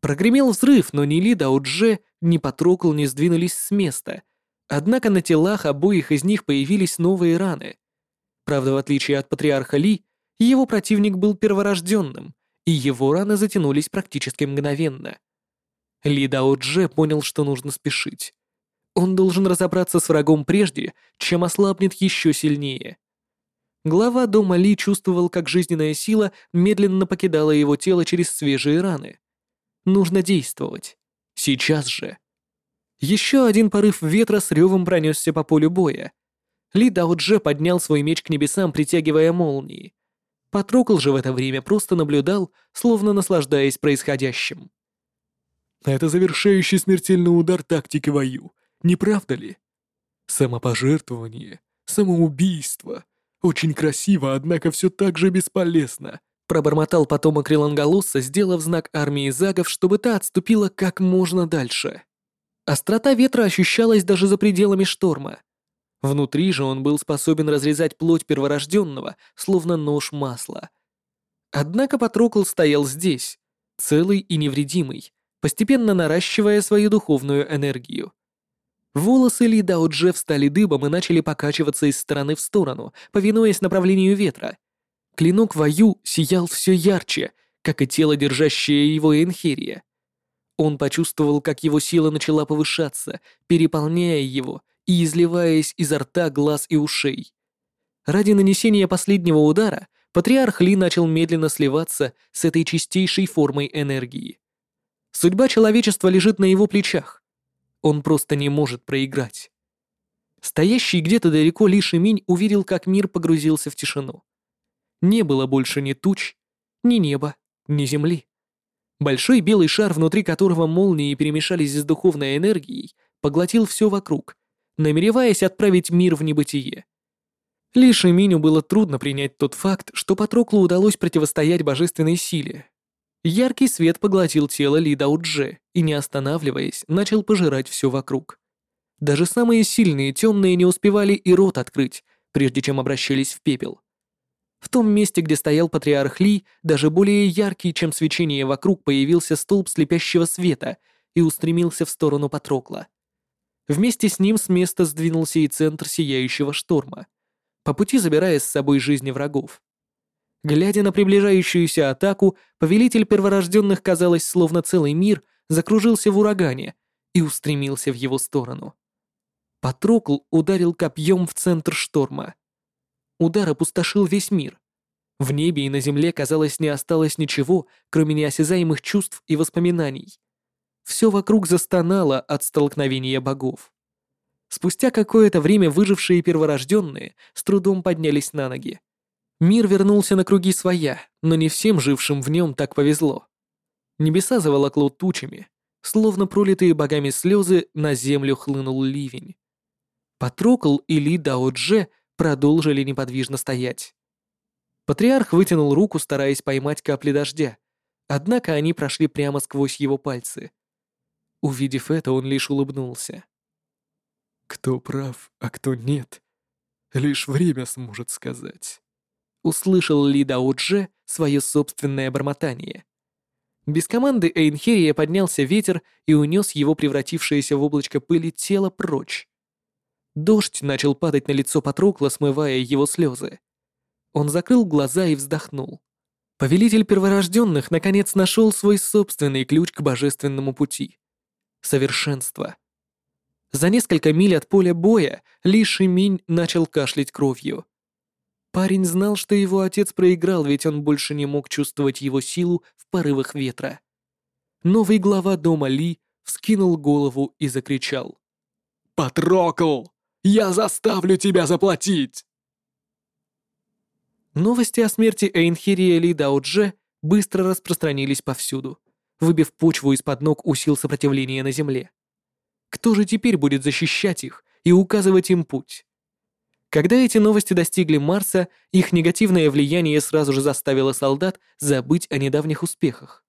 Прогремел взрыв, но ни Ли Даудже, ни Патрокл не сдвинулись с места. Однако на телах обоих из них появились новые раны. Правда, в отличие от патриарха Ли, его противник был перворожденным, и его раны затянулись практически мгновенно. Ли Даудже понял, что нужно спешить. Он должен разобраться с врагом прежде, чем ослабнет еще сильнее. Глава дома Ли чувствовал, как жизненная сила медленно покидала его тело через свежие раны. Нужно действовать. Сейчас же. Еще один порыв ветра с ревом пронесся по полю боя. Ли Даудже поднял свой меч к небесам, притягивая молнии. Патрокл же в это время просто наблюдал, словно наслаждаясь происходящим. Это завершающий смертельный удар тактики вою, не правда ли? Самопожертвование, самоубийство, очень красиво, однако все так же бесполезно. Пробормотал потомок Релангалуса, сделав знак армии загов, чтобы та отступила как можно дальше. Острота ветра ощущалась даже за пределами шторма. Внутри же он был способен разрезать плоть перворожденного, словно нож масла. Однако Патрокл стоял здесь, целый и невредимый, постепенно наращивая свою духовную энергию. Волосы Ли Дао-Дже встали дыбом и начали покачиваться из стороны в сторону, повинуясь направлению ветра. Клинок Ваю сиял все ярче, как и тело, держащее его Энхерия. Он почувствовал, как его сила начала повышаться, переполняя его и изливаясь изо рта, глаз и ушей. Ради нанесения последнего удара патриарх Ли начал медленно сливаться с этой чистейшей формой энергии. Судьба человечества лежит на его плечах. Он просто не может проиграть. Стоящий где-то далеко Ли Шиминь увидел, как мир погрузился в тишину. Не было больше ни туч, ни неба, ни земли. Большой белый шар, внутри которого молнии перемешались с духовной энергией, поглотил все вокруг, намереваясь отправить мир в небытие. Ли Шиминю было трудно принять тот факт, что Патроклу удалось противостоять божественной силе, Яркий свет поглотил тело Ли Даудже и, не останавливаясь, начал пожирать все вокруг. Даже самые сильные темные не успевали и рот открыть, прежде чем обращались в пепел. В том месте, где стоял патриарх Ли, даже более яркий, чем свечение вокруг, появился столб слепящего света и устремился в сторону Патрокла. Вместе с ним с места сдвинулся и центр сияющего шторма, по пути забирая с собой жизни врагов. Глядя на приближающуюся атаку, повелитель перворожденных, казалось, словно целый мир закружился в урагане и устремился в его сторону. Патрокл ударил копьем в центр шторма. Удар опустошил весь мир. В небе и на земле, казалось, не осталось ничего, кроме неосязаемых чувств и воспоминаний. Все вокруг застонало от столкновения богов. Спустя какое-то время выжившие перворожденные с трудом поднялись на ноги. Мир вернулся на круги своя, но не всем жившим в нем так повезло. Небеса заволокло тучами, словно пролитые богами слезы на землю хлынул ливень. Патрокл и Ли Дао-Дже продолжили неподвижно стоять. Патриарх вытянул руку, стараясь поймать капли дождя, однако они прошли прямо сквозь его пальцы. Увидев это, он лишь улыбнулся. «Кто прав, а кто нет, лишь время сможет сказать» услышал Ли Даудже свое собственное бормотание. Без команды Эйнхерия поднялся ветер и унес его превратившееся в облачко пыли тело прочь. Дождь начал падать на лицо Патрокла, смывая его слезы. Он закрыл глаза и вздохнул. Повелитель перворожденных наконец нашел свой собственный ключ к божественному пути. Совершенство. За несколько миль от поля боя Ли Шиминь начал кашлять кровью. Парень знал, что его отец проиграл, ведь он больше не мог чувствовать его силу в порывах ветра. Новый глава дома Ли вскинул голову и закричал. «Патрокл! Я заставлю тебя заплатить!» Новости о смерти Эйнхирия Ли Даудже быстро распространились повсюду, выбив почву из-под ног у сил сопротивления на земле. Кто же теперь будет защищать их и указывать им путь? Когда эти новости достигли Марса, их негативное влияние сразу же заставило солдат забыть о недавних успехах.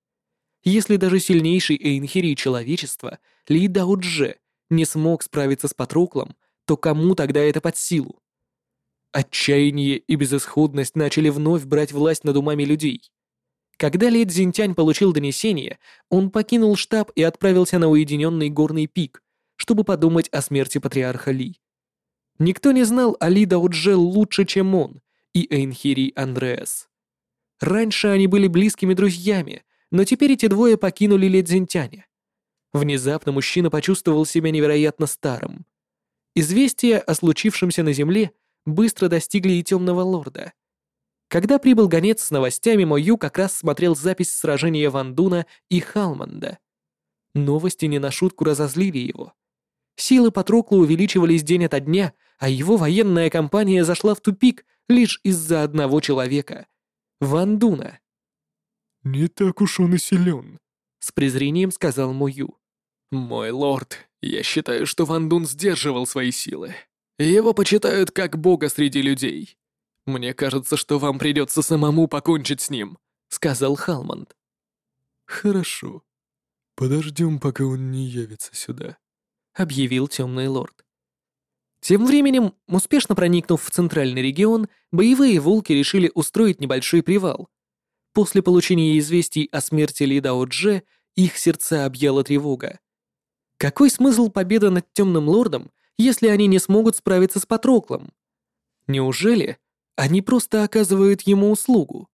Если даже сильнейший Эйнхири человечества, Ли Даудже, не смог справиться с Патроклом, то кому тогда это под силу? Отчаяние и безысходность начали вновь брать власть над умами людей. Когда Ли Цзиньтянь получил донесение, он покинул штаб и отправился на уединенный горный пик, чтобы подумать о смерти патриарха Ли. Никто не знал о Ли Даудже лучше, чем он и Эйнхири Андреас. Раньше они были близкими друзьями, но теперь эти двое покинули Ли Цзиньтяня. Внезапно мужчина почувствовал себя невероятно старым. Известия о случившемся на Земле быстро достигли и Темного Лорда. Когда прибыл гонец с новостями, Мою как раз смотрел запись сражения Вандуна и Халманда. Новости не на шутку разозлили его. Силы Патрокла увеличивались день ото дня, а его военная кампания зашла в тупик лишь из-за одного человека — Вандуна. «Не так уж он и силен», — с презрением сказал Мою. «Мой лорд, я считаю, что Вандун сдерживал свои силы. Его почитают как бога среди людей. Мне кажется, что вам придется самому покончить с ним», — сказал Халманд. «Хорошо. Подождем, пока он не явится сюда», — объявил Темный Лорд. Тем временем, успешно проникнув в центральный регион, боевые волки решили устроить небольшой привал. После получения известий о смерти Ли Дао Дже, их сердца объяла тревога. Какой смысл победы над Темным Лордом, если они не смогут справиться с Патроклом? Неужели они просто оказывают ему услугу?